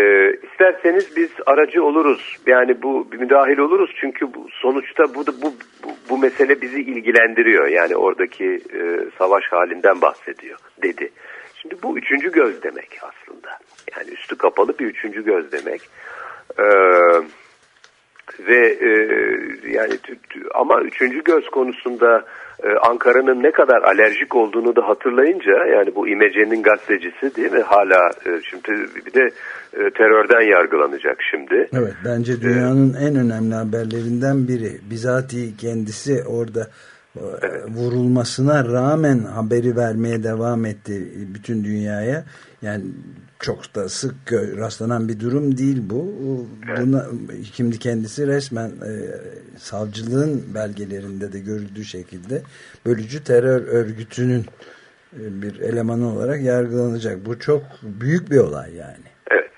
J: isterseniz biz aracı oluruz yani bu müdahil oluruz çünkü bu, sonuçta bu, bu, bu, bu mesele bizi ilgilendiriyor yani oradaki e, savaş halinden bahsediyor dedi. Şimdi bu üçüncü göz demek aslında. Yani üstü kapalı bir üçüncü göz demek. Ee, ve e, yani ama üçüncü göz konusunda e, Ankara'nın ne kadar alerjik olduğunu da hatırlayınca yani bu İmece'nin gazetecisi değil mi hala e, şimdi bir de e, terörden yargılanacak şimdi.
B: Evet bence dünyanın en önemli haberlerinden biri. Bizatihi kendisi orada e, vurulmasına rağmen haberi vermeye devam etti bütün dünyaya. Yani çok da sık gö- rastlanan bir durum değil bu. Buna, şimdi kendisi resmen e, savcılığın belgelerinde de görüldüğü şekilde bölücü terör örgütünün e, bir elemanı olarak yargılanacak. Bu çok büyük bir olay yani.
J: Evet.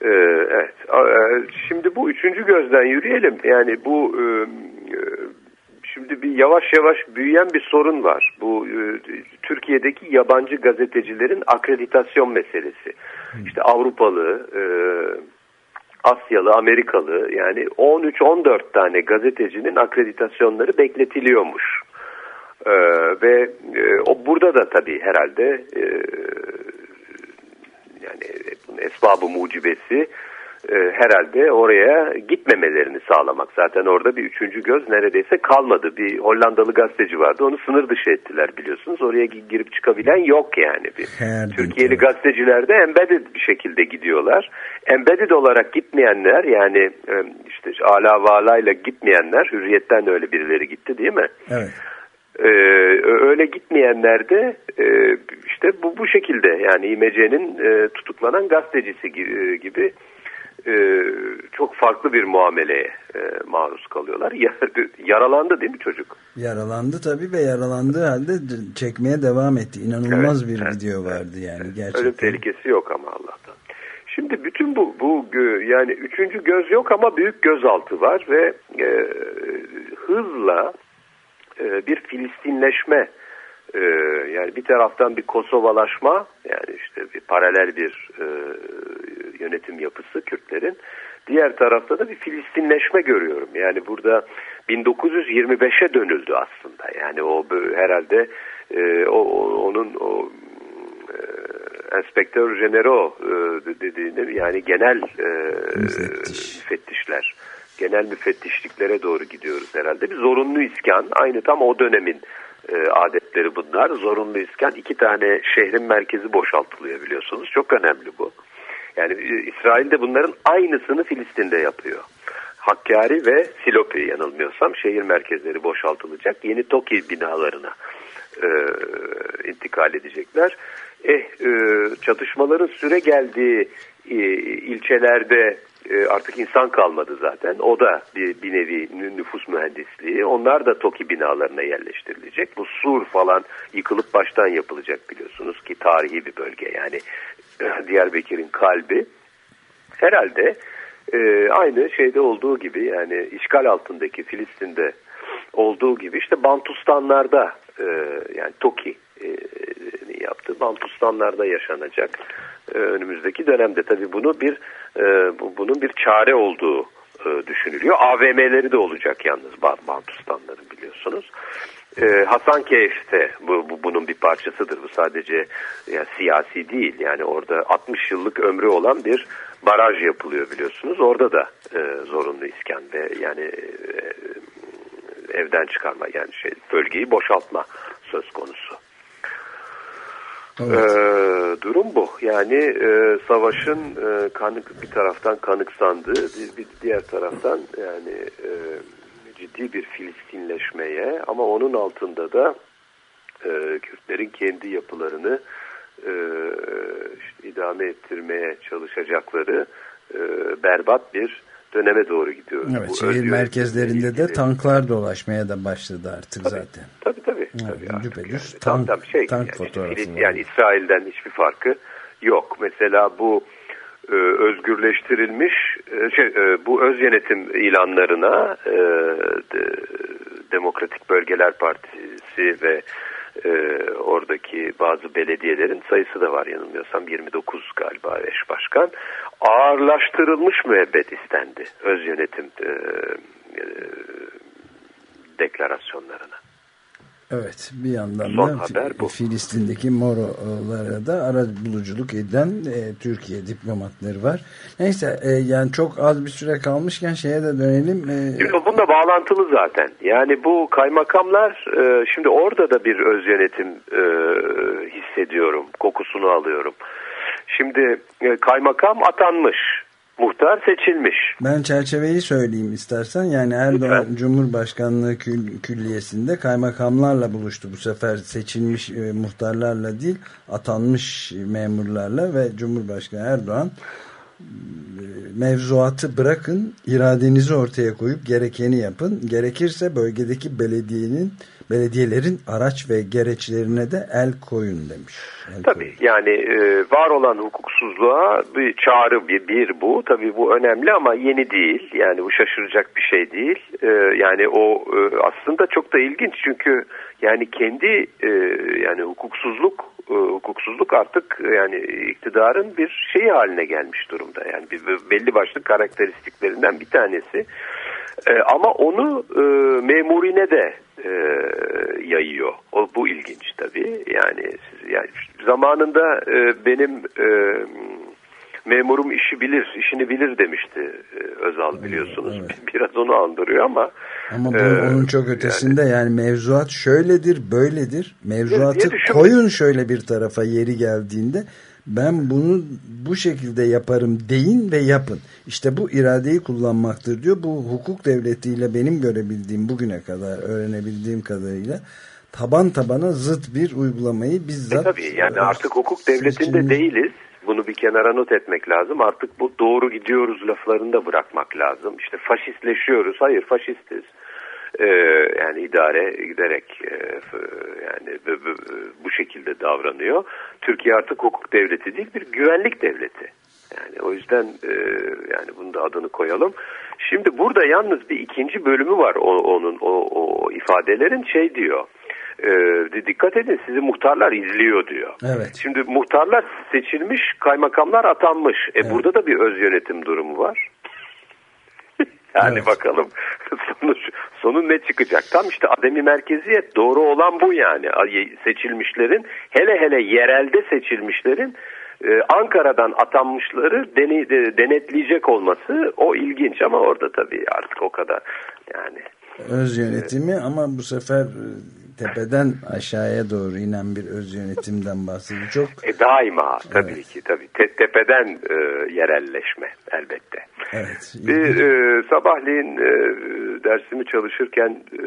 J: Ee, evet. E, Şimdi bu üçüncü gözden yürüyelim. Yani bu e, e, şimdi bir yavaş yavaş büyüyen bir sorun var. Bu e, Türkiye'deki yabancı gazetecilerin akreditasyon meselesi. İşte Avrupalı, e, Asyalı, Amerikalı yani 13-14 tane gazetecinin akreditasyonları bekletiliyormuş. Ee, ve e, o burada da tabii herhalde e, yani bunun esbabı mucibesi e, herhalde oraya gitmemelerini sağlamak. Zaten orada bir üçüncü göz neredeyse kalmadı. Bir Hollandalı gazeteci vardı. Onu sınır dışı ettiler biliyorsunuz. Oraya gi- girip çıkabilen yok yani. Bir
B: Her gün
J: Türkiye'li
B: tabii.
J: gazeteciler de embedded bir şekilde gidiyorlar. Embedded olarak gitmeyenler yani e, işte ala valayla gitmeyenler hürriyetten öyle birileri gitti değil mi?
B: Evet.
J: Ee, öyle gitmeyenler de e, işte bu bu şekilde yani İMC'nin e, tutuklanan gazetecisi gibi, gibi e, çok farklı bir muameleye e, maruz kalıyorlar. Yar- Yaralandı değil mi çocuk?
B: Yaralandı tabii ve yaralandığı halde çekmeye devam etti. İnanılmaz
J: Evet,
B: bir
J: evet,
B: video vardı yani gerçekten.
J: Ölüm tehlikesi yok ama Allah'tan. Şimdi bütün bu bu yani üçüncü göz yok ama büyük gözaltı var ve e, hızla e, bir Filistinleşme e, yani bir taraftan bir Kosovalaşma yani işte bir paralel bir e, yönetim yapısı Kürtlerin diğer tarafta da bir Filistinleşme görüyorum. Yani burada 1925'e dönüldü aslında. Yani o herhalde e, o, onun o e, Enspektör Genero e, dediğini yani genel e,
B: Müfettiş.
J: müfettişler, genel müfettişliklere doğru gidiyoruz herhalde. Bir zorunlu iskan, aynı tam o dönemin e, adetleri bunlar. Zorunlu iskan, iki tane şehrin merkezi boşaltılıyor biliyorsunuz. Çok önemli bu. Yani e, İsrail de bunların aynısını Filistin'de yapıyor. Hakkari ve Silopi yanılmıyorsam şehir merkezleri boşaltılacak. Yeni TOKİ binalarına e, intikal edecekler. Eh, e, çatışmaların süre geldiği e, ilçelerde e, artık insan kalmadı zaten. O da bir, bir nevi nü- nüfus mühendisliği. Onlar da TOKİ binalarına yerleştirilecek. Bu sur falan yıkılıp baştan yapılacak biliyorsunuz ki tarihi bir bölge. Yani Diyarbakır'ın kalbi. Herhalde e, aynı şeyde olduğu gibi yani işgal altındaki Filistin'de olduğu gibi işte Bantustanlarda e, yani TOKİ e, yaptı. Bantustanlarda yaşanacak önümüzdeki dönemde tabii bunu bir e, bu, bunun bir çare olduğu e, düşünülüyor. AVM'leri de olacak yalnız Ba- Bantustanların biliyorsunuz. E, Hasankeyf de bu, bu, bunun bir parçasıdır. Bu sadece yani siyasi değil. Yani orada 60 yıllık ömrü olan bir baraj yapılıyor biliyorsunuz. Orada da e, zorunlu iskan ve yani e, evden çıkarma yani şey bölgeyi boşaltma söz konusu.
B: Evet.
J: Ee, durum bu. Yani e, savaşın e, kanık bir taraftan kanıksandığı, bir, bir diğer taraftan yani e, ciddi bir Filistinleşmeye ama onun altında da e, Kürtlerin kendi yapılarını e, işte idame ettirmeye çalışacakları e, berbat bir döneme doğru gidiyoruz.
B: Evet,
J: Bu
B: şehir merkezlerinde de tanklar dolaşmaya da başladı artık
J: Tabii,
B: zaten.
J: Tabii tabii. Tabii artık
B: düpedüz
J: yani.
B: tank-
J: Tam- tam şey,
B: tank
J: yani, işte
B: fotoğrafı var.
J: yani İsrail'den hiçbir farkı yok. Mesela bu e, özgürleştirilmiş e, şey, e, bu öz yönetim ilanlarına e, de- Demokratik Bölgeler Partisi ve e, oradaki bazı belediyelerin sayısı da var yanılmıyorsam 29 galiba eş başkan ağırlaştırılmış müebbet istendi öz yönetim e, e, deklarasyonlarına.
B: Evet bir yandan
J: Son
B: da
J: haber bu.
B: Filistin'deki Moro'lara da ara buluculuk eden e, Türkiye diplomatları var. Neyse e, yani çok az bir süre kalmışken şeye de dönelim. E,
J: bununla bağlantılı zaten. Yani bu kaymakamlar e, şimdi orada da bir öz yönetim e, hissediyorum. Kokusunu alıyorum. Şimdi e, kaymakam atanmış. Muhtar seçilmiş.
B: Ben çerçeveyi söyleyeyim istersen. Yani Erdoğan Cumhurbaşkanlığı kül, külliyesinde kaymakamlarla buluştu. Bu sefer seçilmiş e, muhtarlarla değil atanmış memurlarla ve Cumhurbaşkanı Erdoğan e, mevzuatı bırakın iradenizi ortaya koyup gerekeni yapın. Gerekirse bölgedeki belediyenin belediyelerin araç ve gereçlerine de el koyun demiş. El
J: Tabii yani e, var olan hukuksuzluğa bir çağrı bir, bir bu. Tabii bu önemli ama yeni değil. Yani bu şaşıracak bir şey değil. E, yani o e, aslında çok da ilginç çünkü yani kendi e, yani hukuksuzluk e, hukuksuzluk artık e, yani iktidarın bir şeyi haline gelmiş durumda. Yani bir, bir belli başlı karakteristiklerinden bir tanesi. E, ama onu e, memurine de e, yayıyor. O bu ilginç tabii. Yani siz yani zamanında e, benim e, memurum işi bilir, işini bilir demişti e, Özal biliyorsunuz. Biraz onu andırıyor ama
B: Ama bu
J: e,
B: onun çok ötesinde yani, mevzuat şöyledir, böyledir. Mevzuatı koyun şöyle bir tarafa yeri geldiğinde ben bunu bu şekilde yaparım deyin ve yapın. İşte bu iradeyi kullanmaktır diyor. Bu hukuk devletiyle benim görebildiğim bugüne kadar öğrenebildiğim kadarıyla taban tabana zıt bir uygulamayı
J: E
B: bizzat
J: tabii yani artık hukuk devletinde
B: seçilmiş-
J: değiliz. Bunu bir kenara not etmek lazım. Artık bu doğru gidiyoruz laflarını da bırakmak lazım. İşte faşistleşiyoruz. Hayır faşistiz. Ee, yani idare giderek e, yani bu- bu- bu şekilde davranıyor. Türkiye artık hukuk devleti değil bir güvenlik devleti. Yani o yüzden e, yani bunun da adını koyalım. Şimdi burada yalnız bir ikinci bölümü var o, onun o, o ifadelerin şey diyor. E, dikkat edin sizi muhtarlar izliyor diyor.
B: Evet.
J: Şimdi muhtarlar seçilmiş, kaymakamlar atanmış. E burada da bir öz yönetim durumu var. Yani
B: Evet.
J: bakalım sonuç, sonu ne çıkacak? Tam işte ademi merkeziyet doğru olan bu yani. Seçilmişlerin hele hele yerelde seçilmişlerin e, Ankara'dan atanmışları denetleyecek olması o ilginç ama orada tabii artık o kadar yani
B: öz yönetimi ama bu sefer e, tepeden aşağıya doğru inen bir öz yönetimden bahsediyor. Çok
J: E daima tabii ki tabii Te- tepeden e, yerelleşme elbette.
B: evet.
J: Bir e, sabahleyin e, dersimi çalışırken e,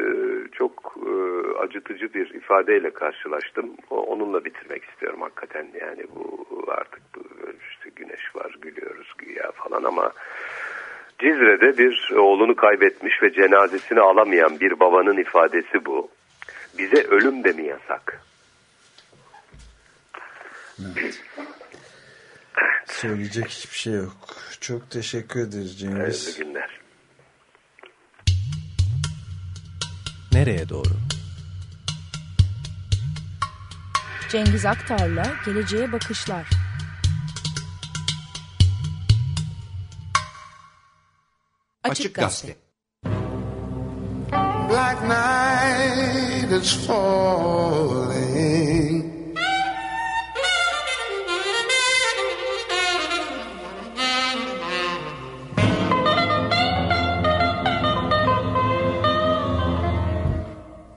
J: çok e, acıtıcı bir ifadeyle karşılaştım. O, onunla bitirmek istiyorum hakikaten. Yani bu artık bu, işte güneş var gülüyoruz güya falan ama Cizre'de bir oğlunu kaybetmiş ve cenazesini alamayan bir babanın ifadesi bu. Bize ölüm de mi yasak?
B: Söyleyecek hiçbir şey yok. Çok teşekkür ederiz Cengiz.
J: Hayırlı günler.
A: Nereye doğru?
I: Cengiz Aktar'la Geleceğe Bakışlar.
A: Açık Gazete.
H: Black night is falling.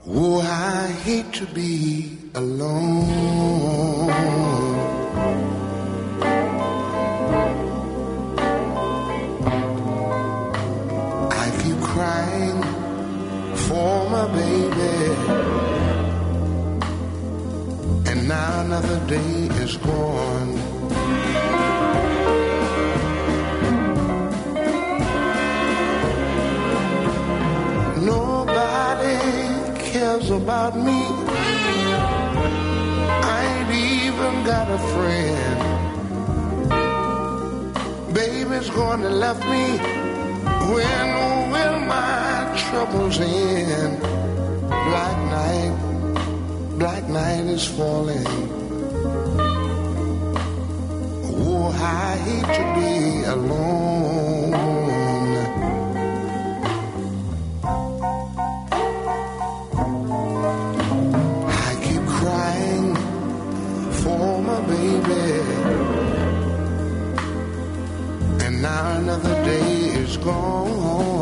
H: Oh, I hate to be alone. another day is gone. Nobody cares about me. I ain't even got a friend. Baby's gonna love me. When will my troubles end? Black night, black night is falling. I hate to be alone. I keep crying for my baby. And now another day is gone.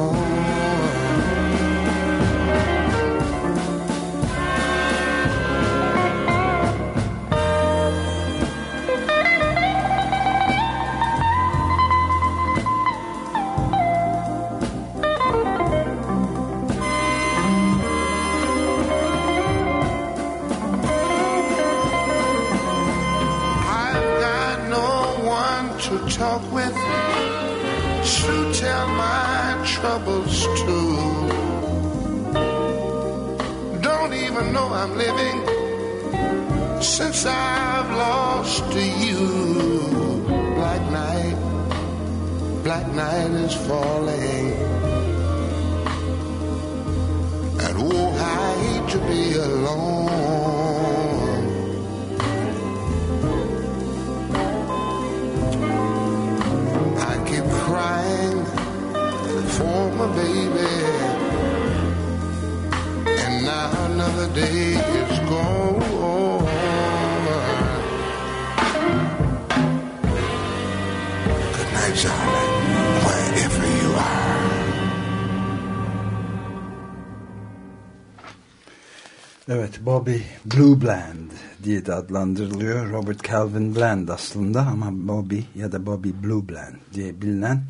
B: Bobby Blue Bland diye de adlandırılıyor. Robert Calvin Bland aslında ama Bobby ya da Bobby Blue Bland diye bilinen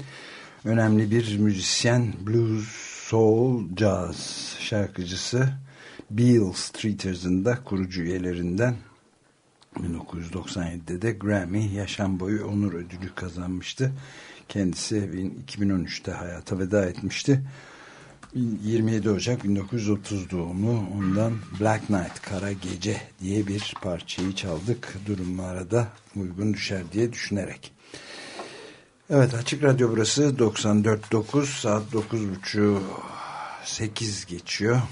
B: önemli bir müzisyen blues, soul, jazz şarkıcısı Beale Streeters'ın da kurucu üyelerinden 1997'de de Grammy Yaşam Boyu Onur Ödülü kazanmıştı. Kendisi 2013'te hayata veda etmişti. 27 Ocak 1930 doğumlu ondan Black Night Kara Gece diye bir parçayı çaldık durumlara da uygun düşer diye düşünerek. Evet Açık Radyo burası 94.9 saat 9.30 8 geçiyor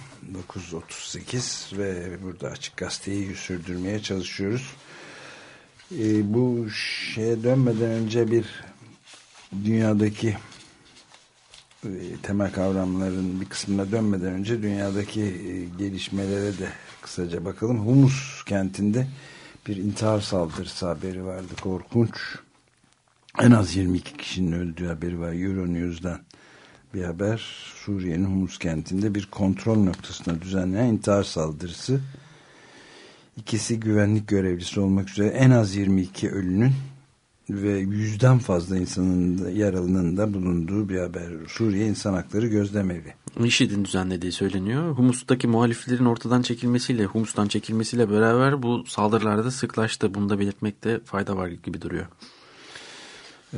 B: 9.38 ve burada Açık Gazete'yi sürdürmeye çalışıyoruz. Ee, bu şeye dönmeden önce bir dünyadaki temel kavramların bir kısmına dönmeden önce dünyadaki e, gelişmelere de kısaca bakalım. Humus kentinde bir intihar saldırısı haberi vardı. Korkunç. En az 22 kişinin öldüğü haberi var. Euronews'dan bir haber. Suriye'nin Humus kentinde bir kontrol noktasına düzenlenen intihar saldırısı. İkisi güvenlik görevlisi olmak üzere en az 22 ölünün ve yüzden fazla insanın yaralının da bulunduğu bir haber. Suriye İnsan Hakları Gözlemevi.
C: IŞİD'in düzenlediği söyleniyor. Humus'taki muhaliflerin ortadan çekilmesiyle, Humus'tan çekilmesiyle beraber bu saldırılarda sıklaştı. Bunu da belirtmekte fayda var gibi duruyor.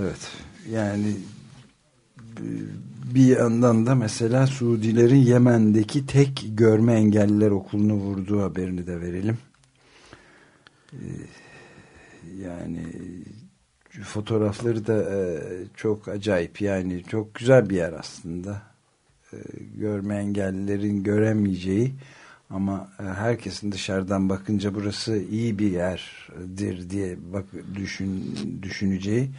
B: Evet. Yani bir yandan da mesela Suudilerin Yemen'deki tek görme engelliler okulunu vurduğu haberini de verelim. Yani fotoğrafları da çok acayip yani çok güzel bir yer aslında. Görme engellilerin göremeyeceği ama herkesin dışarıdan bakınca burası iyi bir yerdir diye bak düşün düşüneceği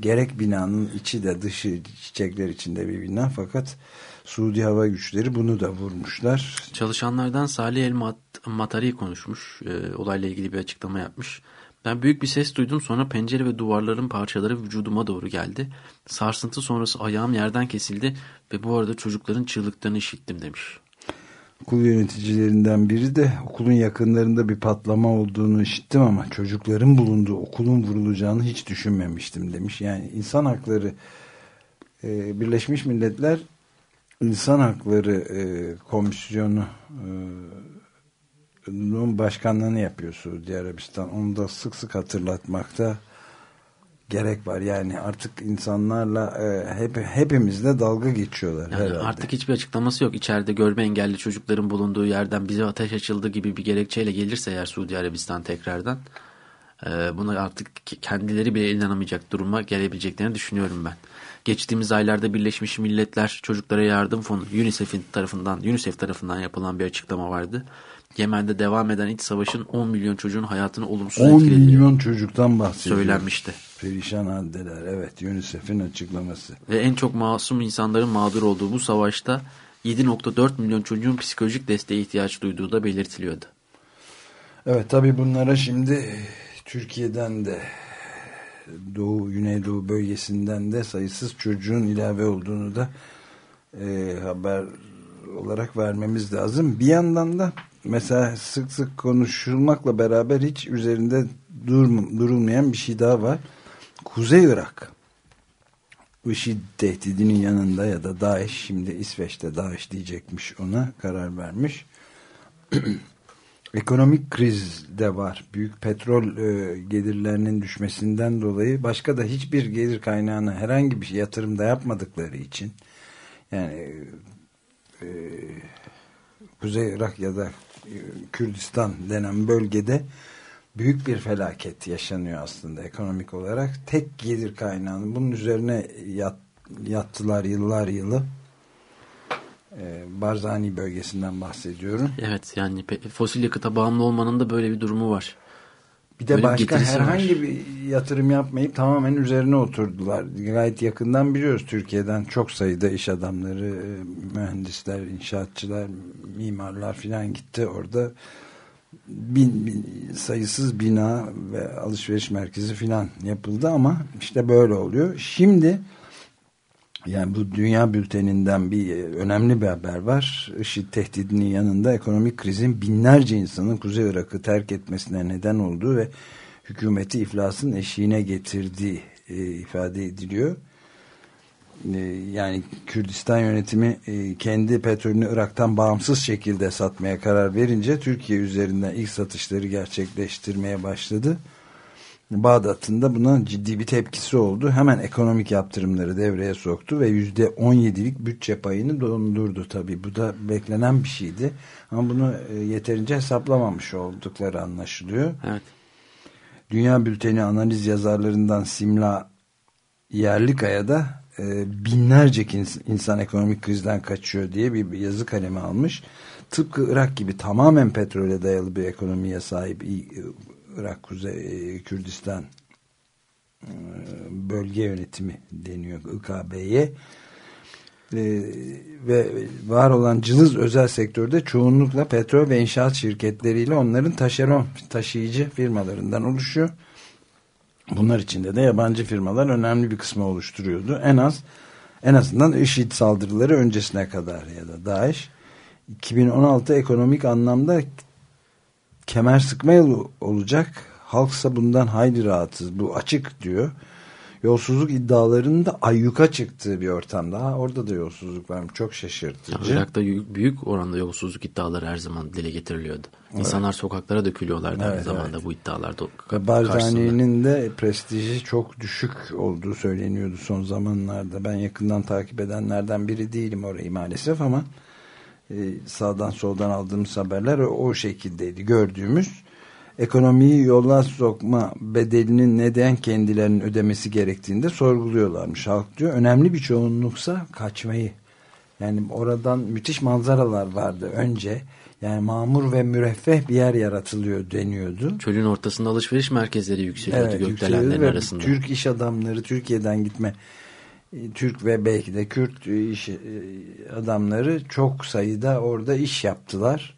B: gerek binanın içi de dışı çiçekler içinde bir bina fakat Suudi Hava Güçleri bunu da vurmuşlar.
C: Çalışanlardan Salih El Matari konuşmuş. E, olayla ilgili bir açıklama yapmış. Ben büyük bir ses duydum sonra pencere ve duvarların parçaları vücuduma doğru geldi. Sarsıntı sonrası ayağım yerden kesildi ve bu arada çocukların çığlıklarını işittim demiş.
B: Okul yöneticilerinden biri de okulun yakınlarında bir patlama olduğunu işittim ama çocukların bulunduğu okulun vurulacağını hiç düşünmemiştim demiş. Yani insan hakları e, Birleşmiş Milletler İnsan Hakları e, Komisyonu e, başkanlığını yapıyor Suudi Arabistan. Onu da sık sık hatırlatmakta gerek var. Yani artık insanlarla e, hep hepimizle dalga geçiyorlar
C: Yani
B: herhalde.
C: artık hiçbir açıklaması yok. İçeride görme engelli çocukların bulunduğu yerden bize ateş açıldı gibi bir gerekçeyle gelirse eğer Suudi Arabistan tekrardan e, buna artık kendileri bile inanamayacak duruma gelebileceklerini düşünüyorum ben. Geçtiğimiz aylarda Birleşmiş Milletler Çocuklara Yardım Fonu UNICEF'in tarafından UNICEF tarafından yapılan bir açıklama vardı. Yemen'de devam eden iç savaşın 10 milyon çocuğun hayatını olumsuz
B: 10
C: etkilediği
B: milyon çocuktan bahsediyoruz.
C: söylenmişti.
B: Perişan haldeler. Evet UNICEF'in açıklaması.
C: Ve en çok masum insanların mağdur olduğu bu savaşta 7.4 milyon çocuğun psikolojik desteğe ihtiyaç duyduğu da belirtiliyordu.
B: Evet tabi bunlara şimdi Türkiye'den de Doğu, Güneydoğu bölgesinden de sayısız çocuğun ilave olduğunu da e, haber olarak vermemiz lazım. Bir yandan da mesela sık sık konuşulmakla beraber hiç üzerinde durum, durulmayan bir şey daha var. Kuzey Irak IŞİD tehdidinin yanında ya da DAEŞ şimdi İsveç'te DAEŞ diyecekmiş ona karar vermiş. Ekonomik kriz de var. Büyük petrol e, gelirlerinin düşmesinden dolayı başka da hiçbir gelir kaynağına herhangi bir yatırım da yapmadıkları için yani e, Kuzey Irak ya da e, Kürdistan denen bölgede büyük bir felaket yaşanıyor aslında ekonomik olarak. Tek gelir kaynağını bunun üzerine yat, yattılar yıllar yılı. Ee, Barzani bölgesinden bahsediyorum.
C: Evet yani fosil yakıta bağımlı olmanın da böyle bir durumu var.
B: Bir de
C: Böyle bir
B: başka
C: getirisi var.
B: herhangi bir yatırım yapmayıp tamamen üzerine oturdular. Gayet yakından biliyoruz Türkiye'den çok sayıda iş adamları, e, mühendisler, inşaatçılar, mimarlar filan gitti orada. Bin, bin- sayısız bina ve alışveriş merkezi filan yapıldı ama işte böyle oluyor. Şimdi yani bu dünya bülteninden bir e, önemli bir haber var. IŞİD tehdidinin yanında ekonomik krizin binlerce insanın Kuzey Irak'ı terk etmesine neden olduğu ve hükümeti iflasın eşiğine getirdiği e, ifade ediliyor. E, yani Kürdistan yönetimi e, kendi petrolünü Irak'tan bağımsız şekilde satmaya karar verince Türkiye üzerinden ilk satışları gerçekleştirmeye başladı. Bağdat'ın da buna ciddi bir tepkisi oldu. Hemen ekonomik yaptırımları devreye soktu ve yüzde 17'lik bütçe payını dondurdu tabii. Bu da beklenen bir şeydi. Ama bunu e, yeterince hesaplamamış oldukları anlaşılıyor.
C: Evet.
B: Dünya Bülteni analiz yazarlarından Simla Yerlikaya da e, binlerce ins- insan ekonomik krizden kaçıyor diye bir yazı kalemi almış. Tıpkı Irak gibi tamamen petrole dayalı bir ekonomiye sahip Irak, Kuzey, e, Kürdistan e, bölge yönetimi deniyor IKB'ye e, ve var olan cılız özel sektörde çoğunlukla petrol ve inşaat şirketleriyle onların taşeron taşıyıcı firmalarından oluşuyor. Bunlar içinde de yabancı firmalar önemli bir kısmı oluşturuyordu. En az en azından IŞİD saldırıları öncesine kadar ya da DAEŞ 2016 ekonomik anlamda kemer sıkma yılı olacak. Halksa bundan hayli rahatsız. Bu açık diyor. Yolsuzluk iddialarının da ayyuka çıktığı bir ortamda. Ha, orada da yolsuzluk var. Çok şaşırtıcı.
C: Irak'ta büyük oranda yolsuzluk iddiaları her zaman dile getiriliyordu. İnsanlar sokaklara dökülüyorlardı aynı
B: Evet,
C: zamanda bu iddialarda.
B: Barzani'nin de prestiji çok düşük olduğu söyleniyordu son zamanlarda. Ben yakından takip edenlerden biri değilim orayı maalesef ama sağdan soldan aldığımız haberler o, şekildeydi gördüğümüz. Ekonomiyi yola sokma bedelinin neden kendilerinin ödemesi gerektiğini de sorguluyorlarmış halk diyor. Önemli bir çoğunluksa kaçmayı. Yani oradan müthiş manzaralar vardı önce. Yani mamur ve müreffeh bir yer yaratılıyor deniyordu.
C: Çölün ortasında alışveriş merkezleri yükseliyordu
B: Evet,
C: gökdelenlerin arasında.
B: Türk iş adamları Türkiye'den gitme e, Türk ve belki de Kürt iş e, adamları çok sayıda orada iş yaptılar.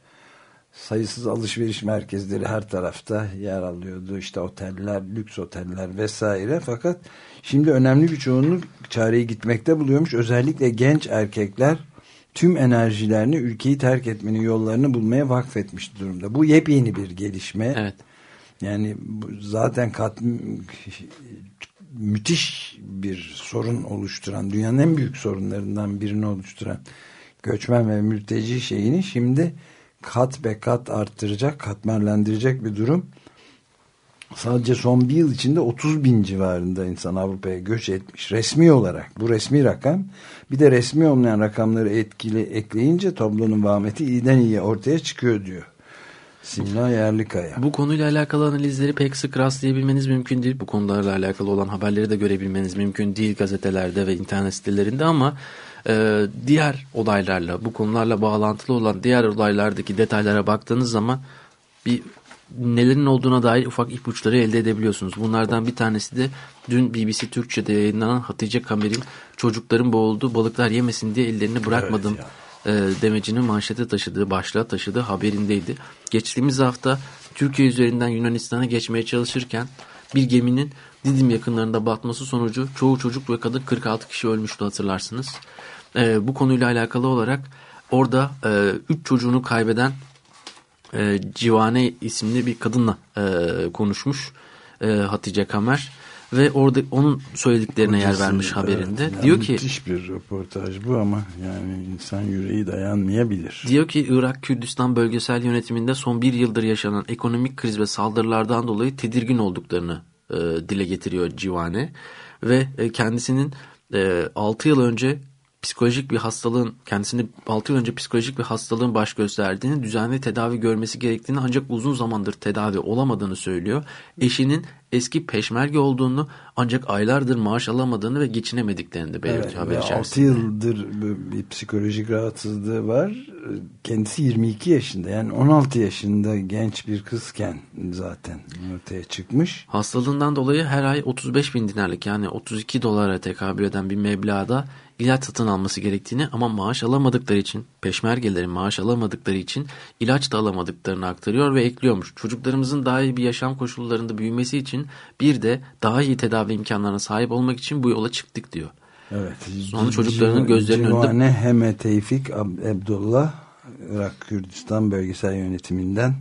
B: Sayısız alışveriş merkezleri her tarafta yer alıyordu. İşte oteller, lüks oteller vesaire. Fakat şimdi önemli bir çoğunluk çareyi gitmekte buluyormuş. Özellikle genç erkekler tüm enerjilerini ülkeyi terk etmenin yollarını bulmaya vakfetmiş durumda. Bu yepyeni bir gelişme.
C: Evet.
B: Yani zaten kat, müthiş bir sorun oluşturan, dünyanın en büyük sorunlarından birini oluşturan göçmen ve mülteci şeyini şimdi kat be kat arttıracak, katmerlendirecek bir durum. Sadece son bir yıl içinde 30 bin civarında insan Avrupa'ya göç etmiş. Resmi olarak bu resmi rakam bir de resmi olmayan rakamları etkili ekleyince tablonun vahmeti iyiden iyiye ortaya çıkıyor diyor. Simla Yerlikaya.
C: Bu konuyla alakalı analizleri pek sık rastlayabilmeniz mümkün değil. Bu konularla alakalı olan haberleri de görebilmeniz mümkün değil gazetelerde ve internet sitelerinde ama e, diğer olaylarla bu konularla bağlantılı olan diğer olaylardaki detaylara baktığınız zaman bir nelerin olduğuna dair ufak ipuçları elde edebiliyorsunuz. Bunlardan bir tanesi de dün BBC Türkçe'de yayınlanan Hatice Kamer'in çocukların boğulduğu balıklar yemesin diye ellerini bırakmadım evet e, demecini manşete taşıdığı, başlığa taşıdığı haberindeydi. Geçtiğimiz hafta Türkiye üzerinden Yunanistan'a geçmeye çalışırken bir geminin Didim yakınlarında batması sonucu çoğu çocuk ve kadın 46 kişi ölmüştü hatırlarsınız. E, bu konuyla alakalı olarak orada 3 e, çocuğunu kaybeden e, Civane isimli bir kadınla e, konuşmuş e, Hatice Kamer ve orada onun söylediklerine yer vermiş haberinde.
B: Evet, yani
C: diyor ki
B: müthiş bir röportaj bu ama yani insan yüreği dayanmayabilir.
C: Diyor ki Irak Kürdistan bölgesel yönetiminde son bir yıldır yaşanan ekonomik kriz ve saldırılardan dolayı tedirgin olduklarını e, dile getiriyor Civane ve e, kendisinin e, 6 yıl önce psikolojik bir hastalığın kendisini 6 yıl önce psikolojik bir hastalığın baş gösterdiğini, düzenli tedavi görmesi gerektiğini ancak uzun zamandır tedavi olamadığını söylüyor. Eşinin eski peşmerge olduğunu ancak aylardır maaş alamadığını ve geçinemediklerini de belirtiyor evet, haber içerisinde.
B: 6 yıldır bir psikolojik rahatsızlığı var. Kendisi 22 yaşında yani 16 yaşında genç bir kızken zaten ortaya çıkmış.
C: Hastalığından dolayı her ay 35 bin dinarlık yani 32 dolara tekabül eden bir meblağda ilaç satın alması gerektiğini ama maaş alamadıkları için, peşmergelerin maaş alamadıkları için ilaç da alamadıklarını aktarıyor ve ekliyormuş. Çocuklarımızın daha iyi bir yaşam koşullarında büyümesi için bir de daha iyi tedavi imkanlarına sahip olmak için bu yola çıktık diyor.
B: Evet.
C: Sonra çocuklarının gözlerinin
B: Civane
C: önünde...
B: Heme Tevfik Abdullah Irak Kürdistan bölgesel yönetiminden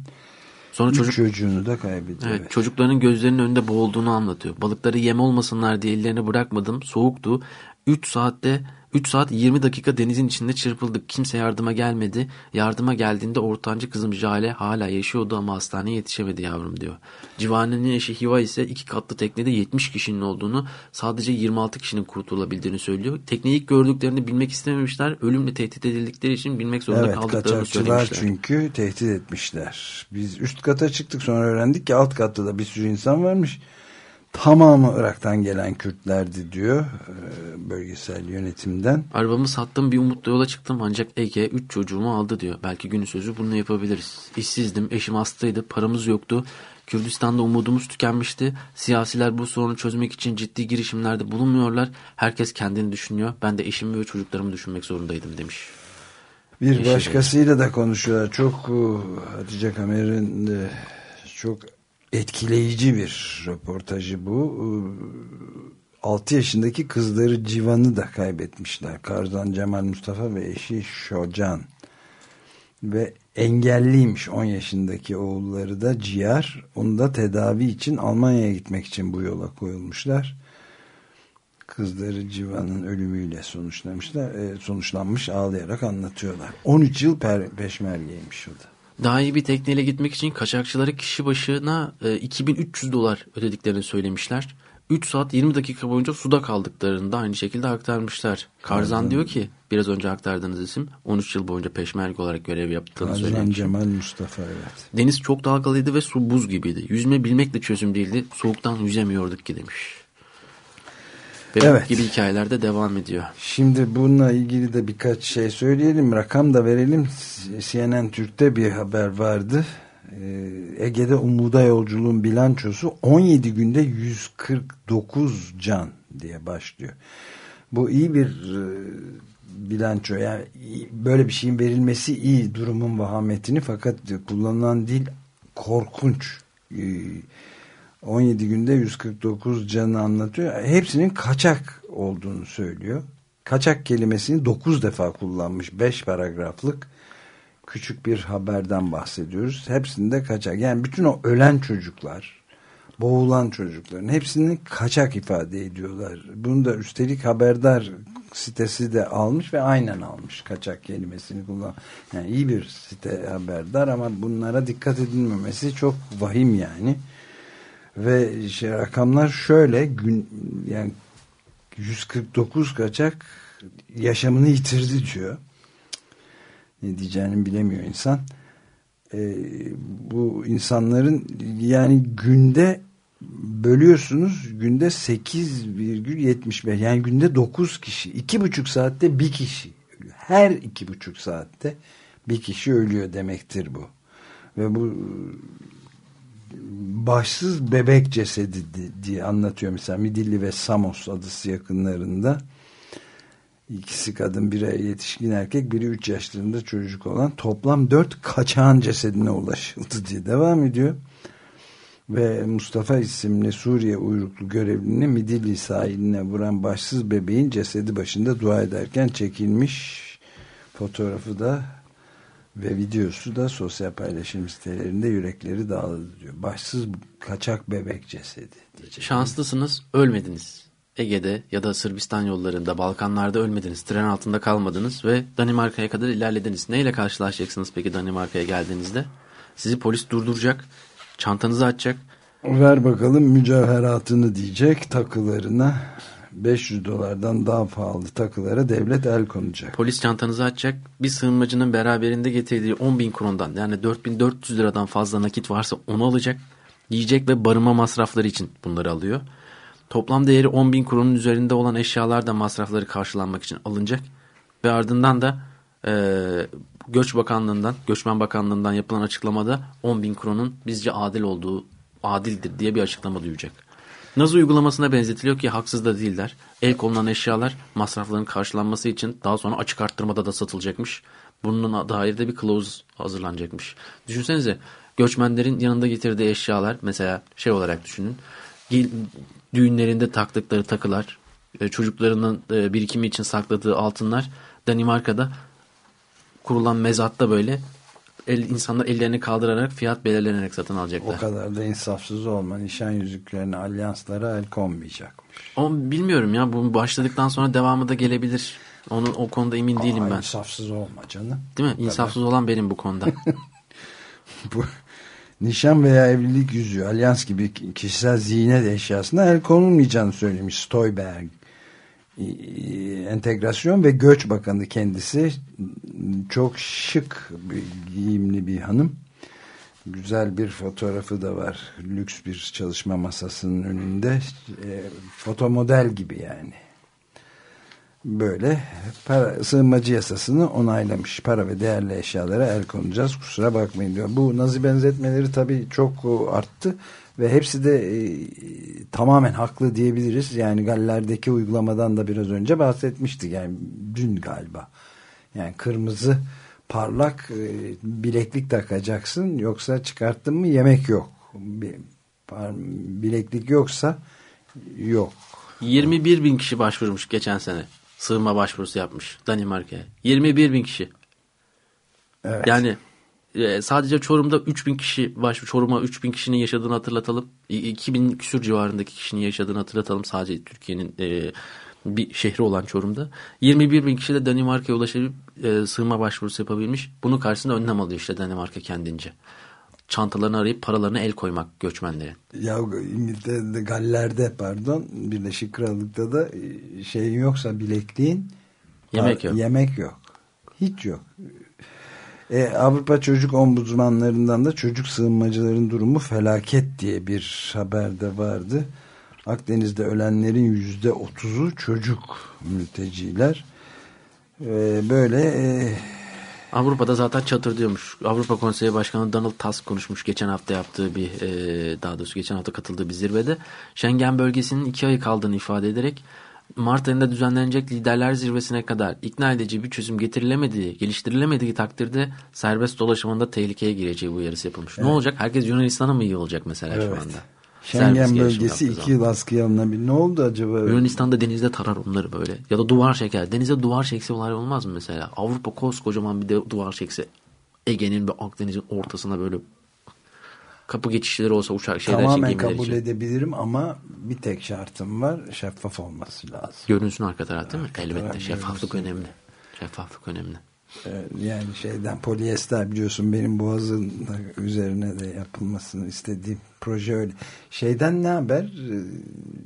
B: Sonra çocuk, çocuğunu da kaybediyor.
C: Evet, evet. Çocukların gözlerinin önünde boğulduğunu anlatıyor. Balıkları yem olmasınlar diye ellerini bırakmadım. Soğuktu. 3 saatte 3 saat 20 dakika denizin içinde çırpıldık. Kimse yardıma gelmedi. Yardıma geldiğinde ortancı kızım Jale hala yaşıyordu ama hastaneye yetişemedi yavrum diyor. Civane'nin eşi Hiva ise iki katlı teknede 70 kişinin olduğunu sadece 26 kişinin kurtulabildiğini söylüyor. Tekneyi ilk gördüklerini bilmek istememişler. Ölümle tehdit edildikleri için bilmek zorunda
B: evet,
C: kaldıklarını söylemişler.
B: Çünkü tehdit etmişler. Biz üst kata çıktık sonra öğrendik ki alt katta da bir sürü insan varmış tamamı Irak'tan gelen Kürtlerdi diyor e, bölgesel yönetimden.
C: Arabamı sattım bir umutla yola çıktım ancak Ege 3 çocuğumu aldı diyor. Belki günün sözü bunu yapabiliriz. İşsizdim, eşim hastaydı, paramız yoktu. Kürdistan'da umudumuz tükenmişti. Siyasiler bu sorunu çözmek için ciddi girişimlerde bulunmuyorlar. Herkes kendini düşünüyor. Ben de eşimi ve çocuklarımı düşünmek zorundaydım demiş.
B: Bir Eşi başkasıyla da konuşuyorlar. Çok e, Hatice Kamer'in çok etkileyici bir röportajı bu. 6 yaşındaki kızları Civan'ı da kaybetmişler. Karzan Cemal Mustafa ve eşi Şocan. Ve engelliymiş 10 yaşındaki oğulları da Ciyar. Onu da tedavi için Almanya'ya gitmek için bu yola koyulmuşlar. Kızları Civan'ın ölümüyle sonuçlamışlar, e, sonuçlanmış ağlayarak anlatıyorlar. 13 yıl peşmergeymiş o da.
C: Daha iyi bir tekneyle gitmek için kaçakçıları kişi başına e, 2300 dolar ödediklerini söylemişler. 3 saat 20 dakika boyunca suda kaldıklarını da aynı şekilde aktarmışlar. Karzan Karzan diyor ki biraz önce aktardığınız isim 13 yıl boyunca peşmerge olarak görev yaptığını Karzan söylemiş.
B: Cemal Mustafa evet.
C: Deniz çok dalgalıydı ve su buz gibiydi. Yüzme bilmek de çözüm değildi. Soğuktan yüzemiyorduk ki demiş. Ve evet. gibi hikayeler de devam ediyor.
B: Şimdi bununla ilgili de birkaç şey söyleyelim. Rakam da verelim. CNN Türk'te bir haber vardı. Ee, Ege'de umuda yolculuğun bilançosu 17 günde 149 can diye başlıyor. Bu iyi bir e, bilanço. Yani böyle bir şeyin verilmesi iyi durumun vahametini fakat kullanılan dil korkunç. Ee, 17 günde 149 canı anlatıyor. Hepsinin kaçak olduğunu söylüyor. Kaçak kelimesini 9 defa kullanmış. 5 paragraflık küçük bir haberden bahsediyoruz. Hepsinde kaçak. Yani bütün o ölen çocuklar, boğulan çocukların hepsini kaçak ifade ediyorlar. Bunu da üstelik haberdar sitesi de almış ve aynen almış kaçak kelimesini kullan. Yani iyi bir site haberdar ama bunlara dikkat edilmemesi çok vahim yani. Ve şey, rakamlar şöyle gün yani 149 kaçak yaşamını yitirdi diyor. Ne diyeceğini bilemiyor insan. Ee, bu insanların yani günde bölüyorsunuz günde 8,75 yani günde 9 kişi iki buçuk saatte bir kişi her iki buçuk saatte bir kişi ölüyor demektir bu ve bu başsız bebek cesedi diye anlatıyor mesela. Midilli ve Samos adası yakınlarında ikisi kadın biri yetişkin erkek biri 3 yaşlarında çocuk olan toplam 4 kaçağın cesedine ulaşıldı diye devam ediyor. Ve Mustafa isimli Suriye uyruklu görevlini Midilli sahiline vuran başsız bebeğin cesedi başında dua ederken çekilmiş fotoğrafı da ve videosu da sosyal paylaşım sitelerinde yürekleri dağıldı diyor. Başsız kaçak bebek cesedi. Diyecek.
C: Şanslısınız ölmediniz. Ege'de ya da Sırbistan yollarında Balkanlarda ölmediniz. Tren altında kalmadınız ve Danimarka'ya kadar ilerlediniz. Neyle karşılaşacaksınız peki Danimarka'ya geldiğinizde? Sizi polis durduracak Çantanızı açacak.
B: Ver bakalım mücevheratını diyecek takılarına 500 dolardan daha pahalı takılara devlet el konacak.
C: Polis çantanızı açacak. Bir sığınmacının beraberinde getirdiği 10 bin krondan yani 4400 liradan fazla nakit varsa onu alacak. Yiyecek ve barınma masrafları için bunları alıyor. Toplam değeri 10 bin kronun üzerinde olan eşyalar da masrafları karşılanmak için alınacak. Ve ardından da e, Göç Bakanlığı'ndan, Göçmen Bakanlığı'ndan yapılan açıklamada 10 bin kronun bizce adil olduğu, adildir diye bir açıklama duyacak. Nazi uygulamasına benzetiliyor ki haksız da değiller. El konulan eşyalar masrafların karşılanması için daha sonra açık arttırmada da satılacakmış. Bunun dair de bir kılavuz hazırlanacakmış. Düşünsenize göçmenlerin yanında getirdiği eşyalar mesela şey olarak düşünün. Düğünlerinde taktıkları takılar, e, çocuklarının e, birikimi için sakladığı altınlar Danimarka'da kurulan mezatta böyle el, insanlar ellerini kaldırarak fiyat belirlenerek satın alacaklar.
B: O kadar da insafsız olma. Nişan yüzüklerine, alyanslara el konmayacakmış.
C: O, bilmiyorum ya. Bu başladıktan sonra devamı da gelebilir. Onun o konuda emin
B: Aa,
C: değilim ben.
B: İnsafsız olma canım.
C: Değil mi? İnsafsız olan benim bu konuda.
B: bu nişan veya evlilik yüzüğü, alyans gibi kişisel ziynet eşyasına el konulmayacağını söylemiş Stoyberg entegrasyon ve göç bakanı kendisi. Çok şık giyimli bir hanım. Güzel bir fotoğrafı da var. Lüks bir çalışma masasının önünde. E, foto model gibi yani. Böyle para, sığınmacı yasasını onaylamış. Para ve değerli eşyalara el konacağız. Kusura bakmayın diyor. Bu nazi benzetmeleri tabii çok arttı ve hepsi de e, tamamen haklı diyebiliriz. Yani Galler'deki uygulamadan da biraz önce bahsetmiştik. Yani dün galiba. Yani kırmızı parlak e, bileklik takacaksın yoksa çıkarttın mı yemek yok. Bir, bileklik yoksa yok.
C: 21 bin kişi başvurmuş geçen sene. Sığınma başvurusu yapmış Danimarka'ya. 21 bin kişi.
B: Evet.
C: Yani e, sadece Çorum'da 3000 kişi başvuru Çorum'a 3000 kişinin yaşadığını hatırlatalım. 2000 küsur civarındaki kişinin yaşadığını hatırlatalım sadece Türkiye'nin e, bir şehri olan Çorum'da. 21 bin kişi de Danimarka'ya ulaşıp e, sığınma başvurusu yapabilmiş. Bunun karşısında önlem alıyor işte Danimarka kendince. Çantalarını arayıp paralarını el koymak göçmenlerin.
B: Ya İngiltere'de Galler'de pardon Birleşik Krallık'ta da şeyin yoksa bilekliğin
C: yemek yok.
B: Yemek yok. Hiç yok. E, Avrupa Çocuk Ombudsmanlarından da çocuk sığınmacıların durumu felaket diye bir haber de vardı. Akdeniz'de ölenlerin yüzde otuzu çocuk mülteciler. E, böyle e,
C: Avrupa'da zaten çatır diyormuş. Avrupa Konseyi Başkanı Donald Tusk konuşmuş geçen hafta yaptığı bir e, daha doğrusu geçen hafta katıldığı bir zirvede. Schengen bölgesinin iki ayı kaldığını ifade ederek Mart ayında düzenlenecek liderler zirvesine kadar ikna edici bir çözüm getirilemediği, geliştirilemediği takdirde serbest dolaşımında tehlikeye gireceği uyarısı yapılmış. Evet. Ne olacak? Herkes Yunanistan'a mı iyi olacak mesela evet. şu anda?
B: Schengen bölgesi iki yıl askıya alınabilir. Ne oldu acaba?
C: Yunanistan'da denizde tarar onları böyle. Ya da duvar çeker. Denize duvar çekse olay olmaz mı mesela? Avrupa koskocaman bir de duvar çekse Ege'nin ve Akdeniz'in ortasına böyle kapı geçişleri olsa uçak şeyler
B: Tamamen
C: için
B: kabul
C: için.
B: edebilirim ama bir tek şartım var. Şeffaf olması lazım.
C: Görünsün arka taraf değil mi? Elbette. Şeffaflık görünsün. önemli. Şeffaflık önemli.
B: Yani şeyden polyester biliyorsun benim boğazın üzerine de yapılmasını istediğim proje öyle. Şeyden ne haber? Ee,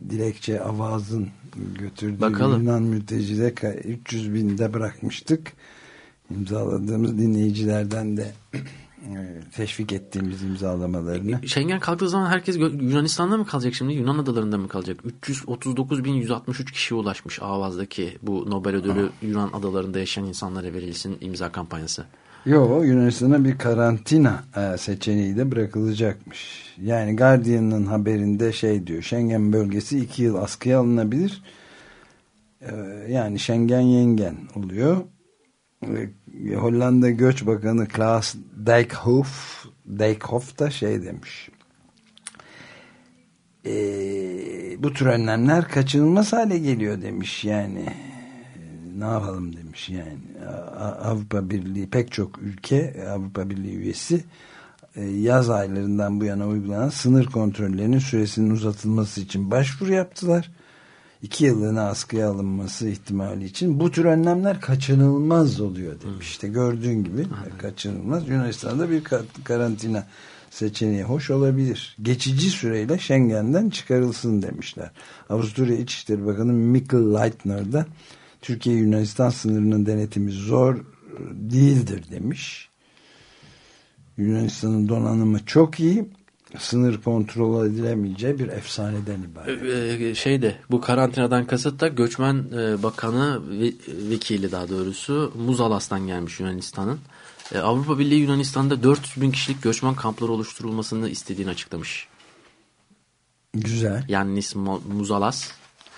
B: Dilekçe Avaz'ın götürdüğü
C: Bakalım.
B: Yunan mültecide 300 binde bırakmıştık. İmzaladığımız dinleyicilerden de teşvik ettiğimiz imzalamalarını.
C: Schengen kalktığı zaman herkes Yunanistan'da mı kalacak şimdi? Yunan adalarında mı kalacak? 339.163 kişiye ulaşmış Avaz'daki bu Nobel ödülü Yunan adalarında yaşayan insanlara verilsin imza kampanyası.
B: Yo Yunanistan'a bir karantina e, seçeneği de bırakılacakmış. Yani Guardian'ın haberinde şey diyor. Schengen bölgesi iki yıl askıya alınabilir. E, yani Schengen yengen oluyor. E, Hollanda Göç Bakanı Klaas Dijkhoff Dijkhoff da şey demiş. E, bu tür önlemler kaçınılmaz hale geliyor demiş yani ne yapalım demiş yani Avrupa Birliği pek çok ülke Avrupa Birliği üyesi e, yaz aylarından bu yana uygulanan sınır kontrollerinin süresinin uzatılması için başvuru yaptılar. İki yıllığına askıya alınması ihtimali için bu tür önlemler kaçınılmaz oluyor demiş. İşte gördüğün gibi kaçınılmaz. Yunanistan'da bir ka- karantina seçeneği hoş olabilir. Geçici süreyle Schengen'den çıkarılsın demişler. Avusturya İçişleri Bakanı Mikkel Leitner da Türkiye-Yunanistan sınırının denetimi zor değildir demiş. Yunanistan'ın donanımı çok iyi. Sınır kontrol edilemeyeceği bir efsaneden ibaret.
C: Ee, şeyde bu karantinadan kasıt da göçmen e, bakanı ve, vekili daha doğrusu Muzalas'tan gelmiş Yunanistan'ın. E, Avrupa Birliği Yunanistan'da 400 bin kişilik göçmen kampları oluşturulmasını istediğini açıklamış.
B: Güzel.
C: Yannis Mo- Muzalas.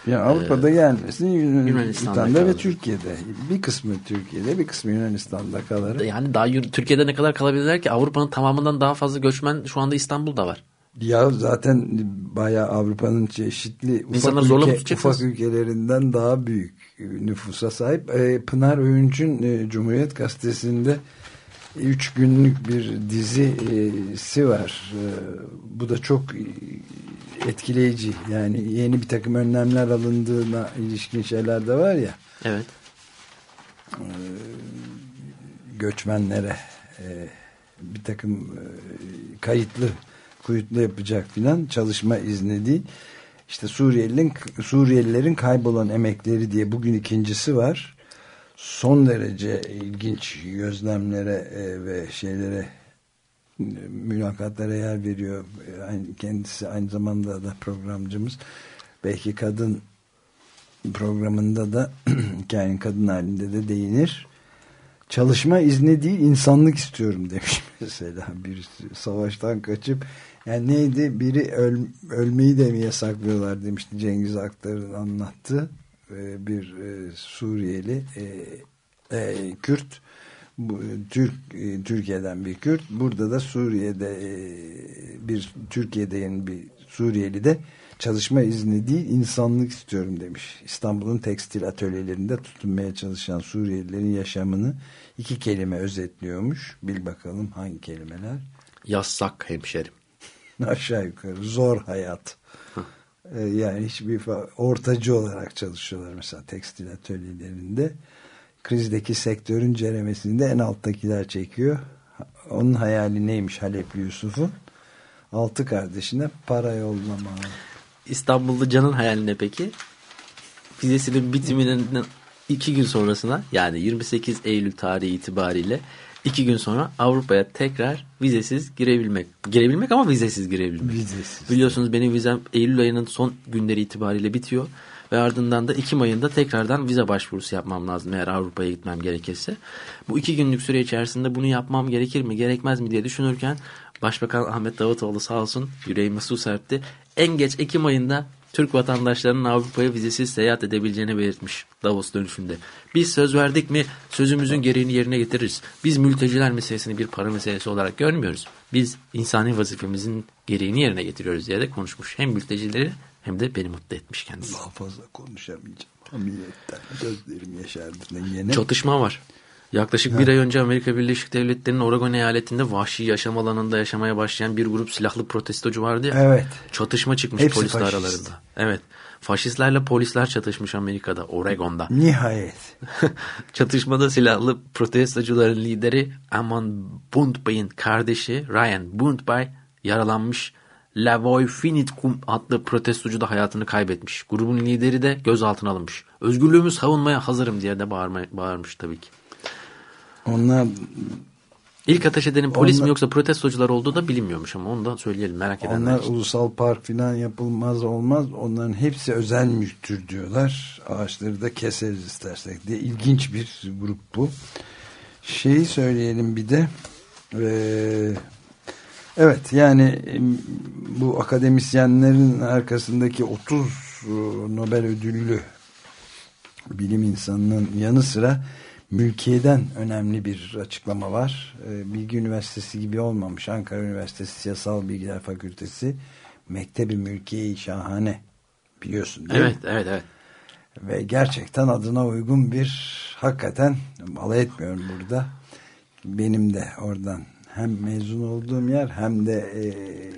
B: Ya Avrupa'da gelmesin
C: Yunanistan'da
B: Yunanistan'da ve. Türkiye'de. Bir kısmı Türkiye'de bir kısmı Yunanistan'da kalır.
C: Yani daha Türkiye'de ne kadar kalabilirler ki Avrupa'nın tamamından daha fazla göçmen şu anda İstanbul'da var.
B: Ya zaten bayağı Avrupa'nın çeşitli
C: İnsanlar
B: ufak, ülke, ufak ülkelerinden daha büyük nüfusa sahip. Ee, Pınar Öğünç'ün e, Cumhuriyet Gazetesi'nde üç günlük bir dizisi var. Ee, bu da çok etkileyici. Yani yeni bir takım önlemler alındığına ilişkin şeyler de var ya.
C: Evet.
B: göçmenlere e, bir takım e, kayıtlı kuyutlu yapacak filan çalışma izni değil. İşte Suriyelilerin, Suriyelilerin kaybolan emekleri diye bugün ikincisi var. Son derece ilginç gözlemlere e, ve şeylere e, mülakatlara yer veriyor. E, Kendisi aynı zamanda da programcımız. Belki kadın programında da hikayenin kadın halinde de değinir. Çalışma izni değil insanlık istiyorum demiş mesela birisi savaştan kaçıp yani neydi biri öl, ölmeyi de mi yasaklıyorlar demişti Cengiz Aktar'ın anlattı bir e, Suriyeli e, e, Kürt Türk e, Türkiye'den bir Kürt burada da Suriye'de e, bir Türkiye'de bir Suriyeli de çalışma izni değil insanlık istiyorum demiş. İstanbul'un tekstil atölyelerinde tutunmaya çalışan Suriyelilerin yaşamını iki kelime özetliyormuş. Bil bakalım hangi kelimeler?
C: Yasak hemşerim.
B: Aşağı yukarı zor hayat. Ee, yani hiçbir ortacı olarak çalışıyorlar mesela tekstil atölyelerinde. Krizdeki sektörün ceremesini de en alttakiler çekiyor. Onun hayali neymiş Halepli Yusuf'un? Altı kardeşine para yollama.
C: İstanbul'da Can'ın hayaline peki? Vizesinin bitiminin iki gün sonrasına yani 28 Eylül tarihi itibariyle iki gün sonra Avrupa'ya tekrar vizesiz girebilmek. Girebilmek ama vizesiz girebilmek.
B: Vizesiz.
C: Biliyorsunuz benim vizem Eylül ayının son günleri itibariyle bitiyor. Ve ardından da Ekim ayında tekrardan vize başvurusu yapmam lazım eğer Avrupa'ya gitmem gerekirse. Bu iki günlük süre içerisinde bunu yapmam gerekir mi gerekmez mi diye düşünürken Başbakan Ahmet Davutoğlu sağ olsun yüreğime su serpti. En geç Ekim ayında Türk vatandaşlarının Avrupa'ya vizesiz seyahat edebileceğini belirtmiş Davos dönüşünde. Biz söz verdik mi sözümüzün gereğini yerine getiririz. Biz mülteciler meselesini bir para meselesi olarak görmüyoruz. Biz insani vazifemizin gereğini yerine getiriyoruz diye de konuşmuş. Hem mültecileri hem de beni mutlu etmiş kendisi.
B: Daha fazla konuşamayacağım. Hamiyetten gözlerim yaşardı. Yine.
C: Çatışma var. Yaklaşık bir ay önce Amerika Birleşik Devletleri'nin Oregon eyaletinde vahşi yaşam alanında yaşamaya başlayan bir grup silahlı protestocu vardı ya.
B: Evet.
C: Çatışma çıkmış
B: Hepsi
C: polisler
B: faşist.
C: aralarında. Evet. Faşistlerle polisler çatışmış Amerika'da, Oregon'da.
B: Nihayet.
C: Çatışmada silahlı protestocuların lideri Amon Buntbay'ın kardeşi Ryan Buntbay yaralanmış. Lavoy Finitkum adlı protestocu da hayatını kaybetmiş. Grubun lideri de gözaltına alınmış. Özgürlüğümü savunmaya hazırım diye de bağırma, bağırmış tabii ki.
B: Onlar
C: İlk ateş edenin polis
B: Onlar-
C: mi yoksa protestocular olduğu da bilinmiyormuş ama onu da söyleyelim merak edenler
B: Onlar
C: için.
B: ulusal park falan yapılmaz olmaz. Onların hepsi özel mülktür diyorlar. Ağaçları da keseriz istersek diye. İlginç bir grup bu. Şeyi söyleyelim bir de. Ee, evet yani bu akademisyenlerin arkasındaki 30 e, Nobel ödüllü bilim insanının yanı sıra mülkiyeden önemli bir açıklama var. Ee, Bilgi Üniversitesi gibi olmamış. Ankara Üniversitesi Siyasal Bilgiler Fakültesi Mektebi Mülkiye şahane biliyorsun değil
C: Evet
B: mi?
C: evet evet.
B: Ve gerçekten adına uygun bir hakikaten alay etmiyorum burada. Benim de oradan hem mezun olduğum yer hem de e,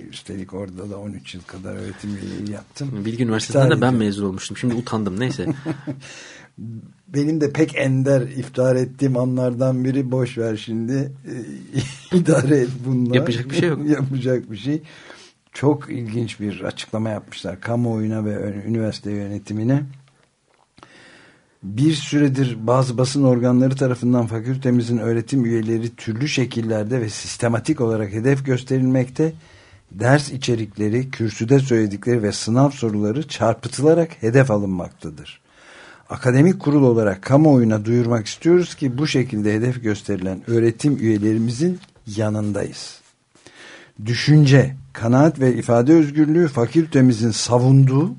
B: üstelik orada da 13 yıl kadar öğretim üyeliği yaptım.
C: Bilgi Üniversitesi'nden de ben mezun olmuştum. Şimdi utandım neyse.
B: benim de pek ender iftihar ettiğim anlardan biri boş ver şimdi Ee, idare et bununla.
C: Yapacak bir şey yok.
B: Yapacak bir şey. Çok ilginç bir açıklama yapmışlar kamuoyuna ve üniversite yönetimine. Bir süredir bazı basın organları tarafından fakültemizin öğretim üyeleri türlü şekillerde ve sistematik olarak hedef gösterilmekte. Ders içerikleri, kürsüde söyledikleri ve sınav soruları çarpıtılarak hedef alınmaktadır akademik kurul olarak kamuoyuna duyurmak istiyoruz ki bu şekilde hedef gösterilen öğretim üyelerimizin yanındayız. Düşünce, kanaat ve ifade özgürlüğü fakültemizin savunduğu,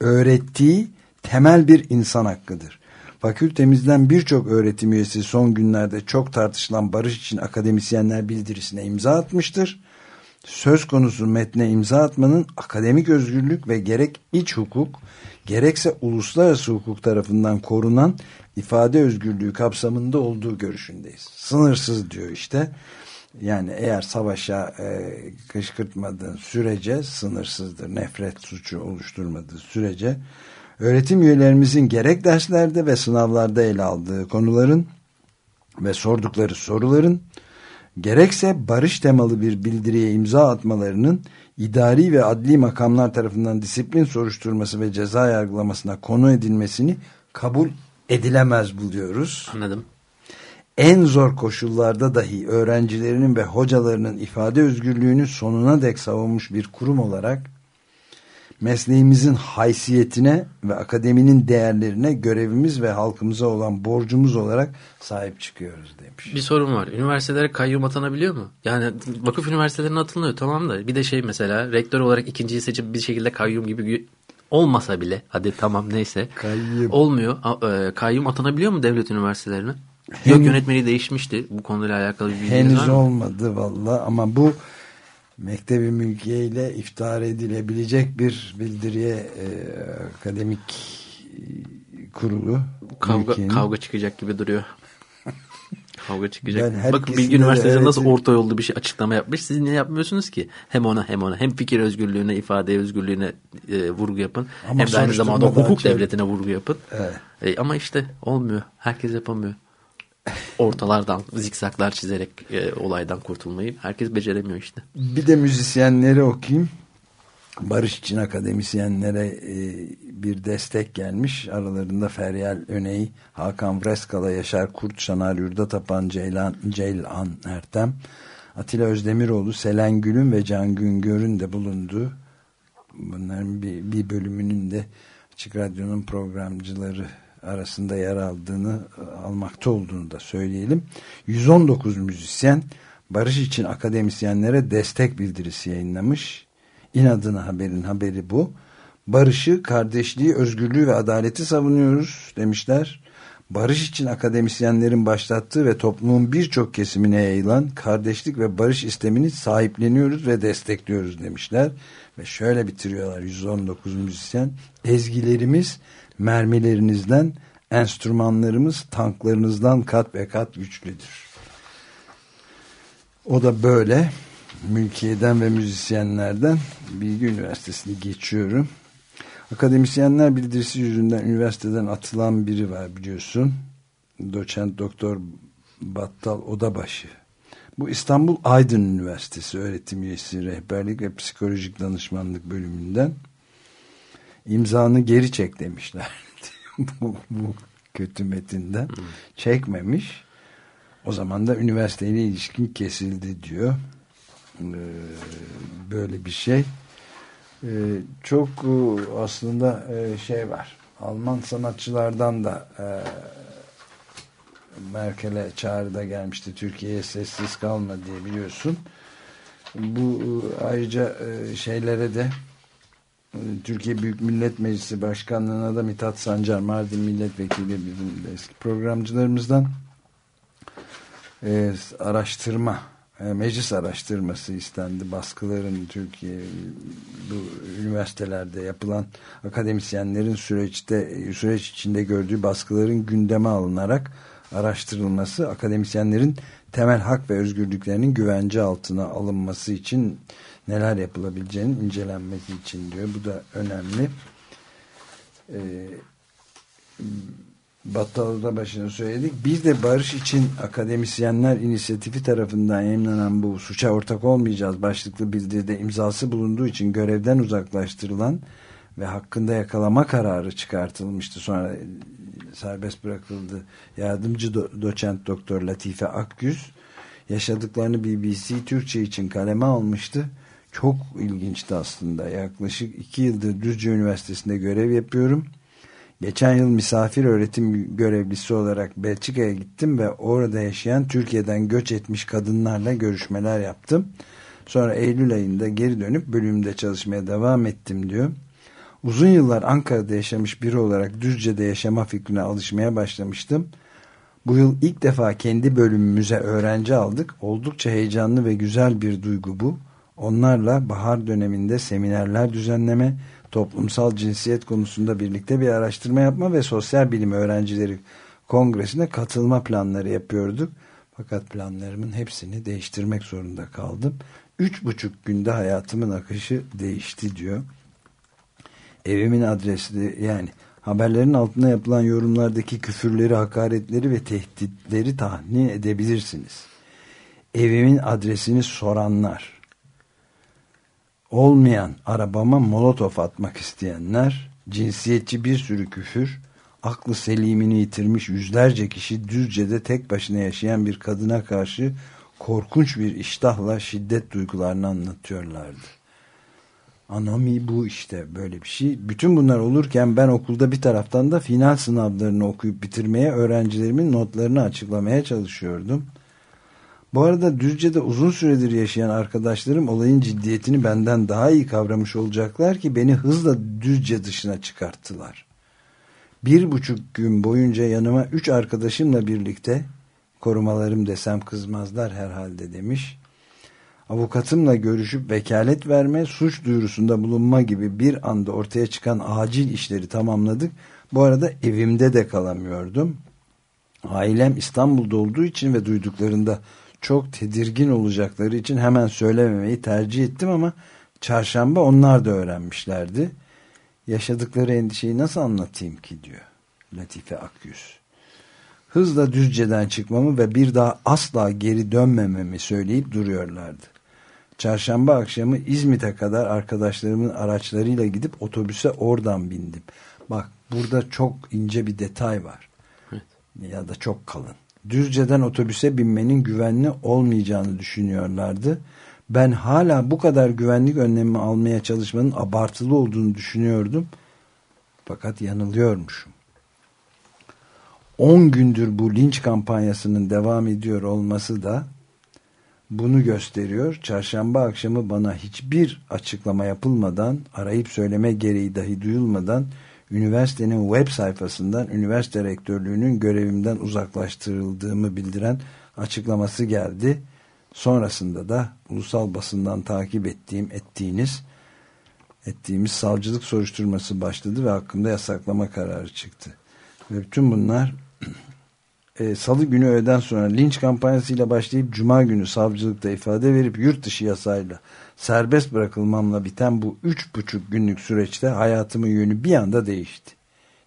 B: öğrettiği temel bir insan hakkıdır. Fakültemizden birçok öğretim üyesi son günlerde çok tartışılan barış için akademisyenler bildirisine imza atmıştır. Söz konusu metne imza atmanın akademik özgürlük ve gerek iç hukuk gerekse uluslararası hukuk tarafından korunan ifade özgürlüğü kapsamında olduğu görüşündeyiz. Sınırsız diyor işte. Yani eğer savaşa e, kışkırtmadığın sürece sınırsızdır. Nefret suçu oluşturmadığı sürece öğretim üyelerimizin gerek derslerde ve sınavlarda ele aldığı konuların ve sordukları soruların gerekse barış temalı bir bildiriye imza atmalarının idari ve adli makamlar tarafından disiplin soruşturması ve ceza yargılamasına konu edilmesini kabul edilemez buluyoruz.
C: Anladım.
B: En zor koşullarda dahi öğrencilerinin ve hocalarının ifade özgürlüğünü sonuna dek savunmuş bir kurum olarak mesleğimizin haysiyetine ve akademinin değerlerine görevimiz ve halkımıza olan borcumuz olarak sahip çıkıyoruz demiş.
C: Bir sorun var. Üniversitelere kayyum atanabiliyor mu? Yani vakıf üniversitelerine atılıyor tamam da bir de şey mesela rektör olarak ikinciyi seçip bir şekilde kayyum gibi olmasa bile hadi tamam neyse.
B: Kayyum.
C: Olmuyor. E, kayyum atanabiliyor mu devlet üniversitelerine? Yok
B: Henüz-
C: yönetmeliği değişmişti. Bu konuyla alakalı bir bilginiz
B: Henüz
C: var mı?
B: olmadı valla ama bu Mektebi Mülkiye ile iftihar edilebilecek bir bildiriye e, akademik e, kurulu
C: Kavga,
B: ülkenin-
C: kavga çıkacak gibi duruyor. kavga çıkacak.
B: Ben
C: Bakın Bilgi Üniversitesi nasıl
B: öğretim-
C: orta yolda bir şey açıklama yapmış. Siz niye yapmıyorsunuz ki? Hem ona hem ona hem fikir özgürlüğüne, ifade özgürlüğüne e, vurgu yapın.
B: Ama
C: hem de aynı zamanda hukuk devletine vurgu yapın.
B: Evet.
C: E, ama işte olmuyor. Herkes yapamıyor. Ortalardan zikzaklar çizerek e, olaydan kurtulmayı herkes beceremiyor işte.
B: Bir de müzisyenleri okuyayım. Barış için akademisyenlere e, bir destek gelmiş. Aralarında Feryal Öney, Hakan Vreskala, Yaşar Kurt, Şanar Yurdatapan, Ceylan, Ceylan Ertem, Atilla Özdemiroğlu, Selen Gül'ün ve Can Güngör'ün de bulunduğu bunların bir, bir bölümünün de Açık Radyo'nun programcıları arasında yer aldığını almakta olduğunu da söyleyelim. 119 müzisyen Barış için akademisyenlere destek bildirisi yayınlamış. İnadına haberin haberi bu. Barışı, kardeşliği, özgürlüğü ve adaleti savunuyoruz demişler. Barış için akademisyenlerin başlattığı ve toplumun birçok kesimine yayılan kardeşlik ve barış istemini sahipleniyoruz ve destekliyoruz demişler. Ve şöyle bitiriyorlar 119 müzisyen. Ezgilerimiz mermilerinizden, enstrümanlarımız tanklarınızdan kat ve kat güçlüdür. O da böyle mülkiyeden ve müzisyenlerden Bilgi Üniversitesi'ni geçiyorum. Akademisyenler bildirisi yüzünden üniversiteden atılan biri var biliyorsun. Doçent Doktor Battal Odabaşı. Bu İstanbul Aydın Üniversitesi öğretim üyesi rehberlik ve psikolojik danışmanlık bölümünden imzanı geri çek demişler. bu, bu kötü metinden. Hmm. Çekmemiş. O zaman da üniversiteyle ilişkin kesildi diyor. Ee, böyle bir şey. Ee, çok e, aslında e, şey var. Alman sanatçılardan da e, Merkel'e çağrıda gelmişti. Türkiye'ye sessiz kalma diye biliyorsun. Bu ayrıca şeylere de Türkiye Büyük Millet Meclisi Başkanlığı'na da Mithat Sancar, Mardin Milletvekili bizim eski programcılarımızdan e, araştırma e, meclis araştırması istendi. Baskıların Türkiye bu üniversitelerde yapılan akademisyenlerin süreçte süreç içinde gördüğü baskıların gündeme alınarak araştırılması, akademisyenlerin temel hak ve özgürlüklerinin güvence altına alınması için neler yapılabileceğinin incelenmesi için diyor. Bu da önemli. Ee, Battal başını söyledik. Bir de barış için akademisyenler inisiyatifi tarafından yayınlanan bu suça ortak olmayacağız başlıklı bildiride imzası bulunduğu için görevden uzaklaştırılan ve hakkında yakalama kararı çıkartılmıştı. Sonra serbest bırakıldı. Yardımcı do doçent doktor Latife Akgüz yaşadıklarını BBC Türkçe için kaleme almıştı. Çok ilginçti aslında. Yaklaşık iki yıldır Düzce Üniversitesi'nde görev yapıyorum Geçen yıl misafir öğretim görevlisi olarak Belçika'ya gittim ve orada yaşayan Türkiye'den göç etmiş kadınlarla görüşmeler yaptım. Sonra Eylül ayında geri dönüp bölümde çalışmaya devam ettim diyor. Uzun yıllar Ankara'da yaşamış biri olarak Düzce'de yaşama fikrine alışmaya başlamıştım. Bu yıl ilk defa kendi bölümümüze öğrenci aldık. Oldukça heyecanlı ve güzel bir duygu bu. Onlarla bahar döneminde seminerler düzenleme, toplumsal cinsiyet konusunda birlikte bir araştırma yapma ve sosyal bilim öğrencileri kongresine katılma planları yapıyorduk. Fakat planlarımın hepsini değiştirmek zorunda kaldım. Üç buçuk günde hayatımın akışı değişti diyor. Evimin adresi de yani haberlerin altına yapılan yorumlardaki küfürleri, hakaretleri ve tehditleri tahmin edebilirsiniz. Evimin adresini soranlar olmayan arabama molotof atmak isteyenler, cinsiyetçi bir sürü küfür, aklı selimini yitirmiş yüzlerce kişi Düzce'de tek başına yaşayan bir kadına karşı korkunç bir iştahla şiddet duygularını anlatıyorlardı. Anomi bu işte böyle bir şey. Bütün bunlar olurken ben okulda bir taraftan da final sınavlarını okuyup bitirmeye öğrencilerimin notlarını açıklamaya çalışıyordum. Bu arada Düzce'de uzun süredir yaşayan arkadaşlarım olayın ciddiyetini benden daha iyi kavramış olacaklar ki beni hızla Düzce dışına çıkarttılar. Bir buçuk gün boyunca yanıma üç arkadaşımla birlikte korumalarım desem kızmazlar herhalde demiş. Avukatımla görüşüp vekalet verme, suç duyurusunda bulunma gibi bir anda ortaya çıkan acil işleri tamamladık. Bu arada evimde de kalamıyordum. Ailem İstanbul'da olduğu için ve duyduklarında çok tedirgin olacakları için hemen söylememeyi tercih ettim ama çarşamba onlar da öğrenmişlerdi. Yaşadıkları endişeyi nasıl anlatayım ki diyor Latife Akyüz. Hızla Düzce'den çıkmamı ve bir daha asla geri dönmememi söyleyip duruyorlardı. Çarşamba akşamı İzmit'e kadar arkadaşlarımın araçlarıyla gidip otobüse oradan bindim. Bak burada çok ince bir detay var. Evet. Ya da çok kalın. Düzce'den otobüse binmenin güvenli olmayacağını düşünüyorlardı. Ben hala bu kadar güvenlik önlemi almaya çalışmanın abartılı olduğunu düşünüyordum. Fakat yanılıyormuşum. 10 gündür bu linç kampanyasının devam ediyor olması da bunu gösteriyor. Çarşamba akşamı bana hiçbir açıklama yapılmadan, arayıp söyleme gereği dahi duyulmadan üniversitenin web sayfasından üniversite rektörlüğünün görevimden uzaklaştırıldığımı bildiren açıklaması geldi. Sonrasında da ulusal basından takip ettiğim ettiğiniz ettiğimiz savcılık soruşturması başladı ve hakkında yasaklama kararı çıktı. Ve bütün bunlar e, salı günü öğleden sonra linç kampanyasıyla başlayıp cuma günü savcılıkta ifade verip yurt dışı yasayla serbest bırakılmamla biten bu üç buçuk günlük süreçte hayatımın yönü bir anda değişti.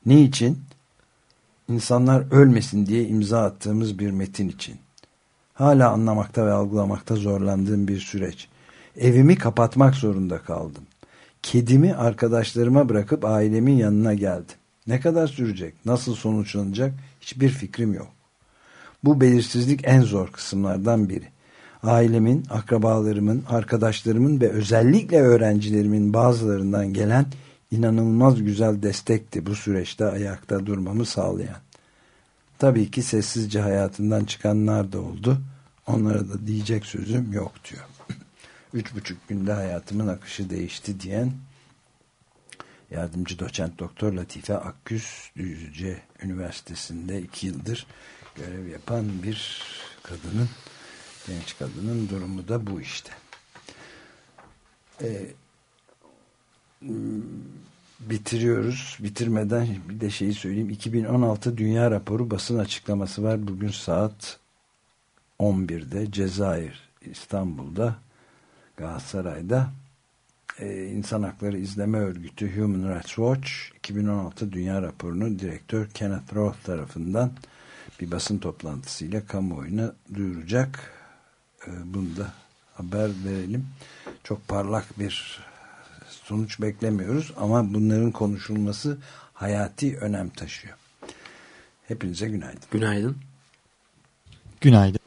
B: Niçin? İnsanlar ölmesin diye imza attığımız bir metin için. Hala anlamakta ve algılamakta zorlandığım bir süreç. Evimi kapatmak zorunda kaldım. Kedimi arkadaşlarıma bırakıp ailemin yanına geldim. Ne kadar sürecek, nasıl sonuçlanacak hiçbir fikrim yok. Bu belirsizlik en zor kısımlardan biri. Ailemin, akrabalarımın, arkadaşlarımın ve özellikle öğrencilerimin bazılarından gelen inanılmaz güzel destekti bu süreçte ayakta durmamı sağlayan. Tabii ki sessizce hayatından çıkanlar da oldu. Onlara da diyecek sözüm yok diyor. Üç buçuk günde hayatımın akışı değişti diyen yardımcı doçent doktor Latife Akküz Düzce Üniversitesi'nde iki yıldır görev yapan bir kadının genç kadının durumu da bu işte. Ee, bitiriyoruz. Bitirmeden bir de şeyi söyleyeyim. 2016 Dünya Raporu basın açıklaması var. Bugün saat 11'de Cezayir İstanbul'da Galatasaray'da e, İnsan Hakları İzleme Örgütü Human Rights Watch 2016 Dünya Raporu'nu direktör Kenneth Roth tarafından bir basın toplantısıyla kamuoyuna duyuracak. E, bunu da haber verelim. Çok parlak bir sonuç beklemiyoruz ama bunların konuşulması hayati önem taşıyor. Hepinize günaydın.
D: Günaydın.
K: Günaydın.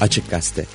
A: Açık Gazete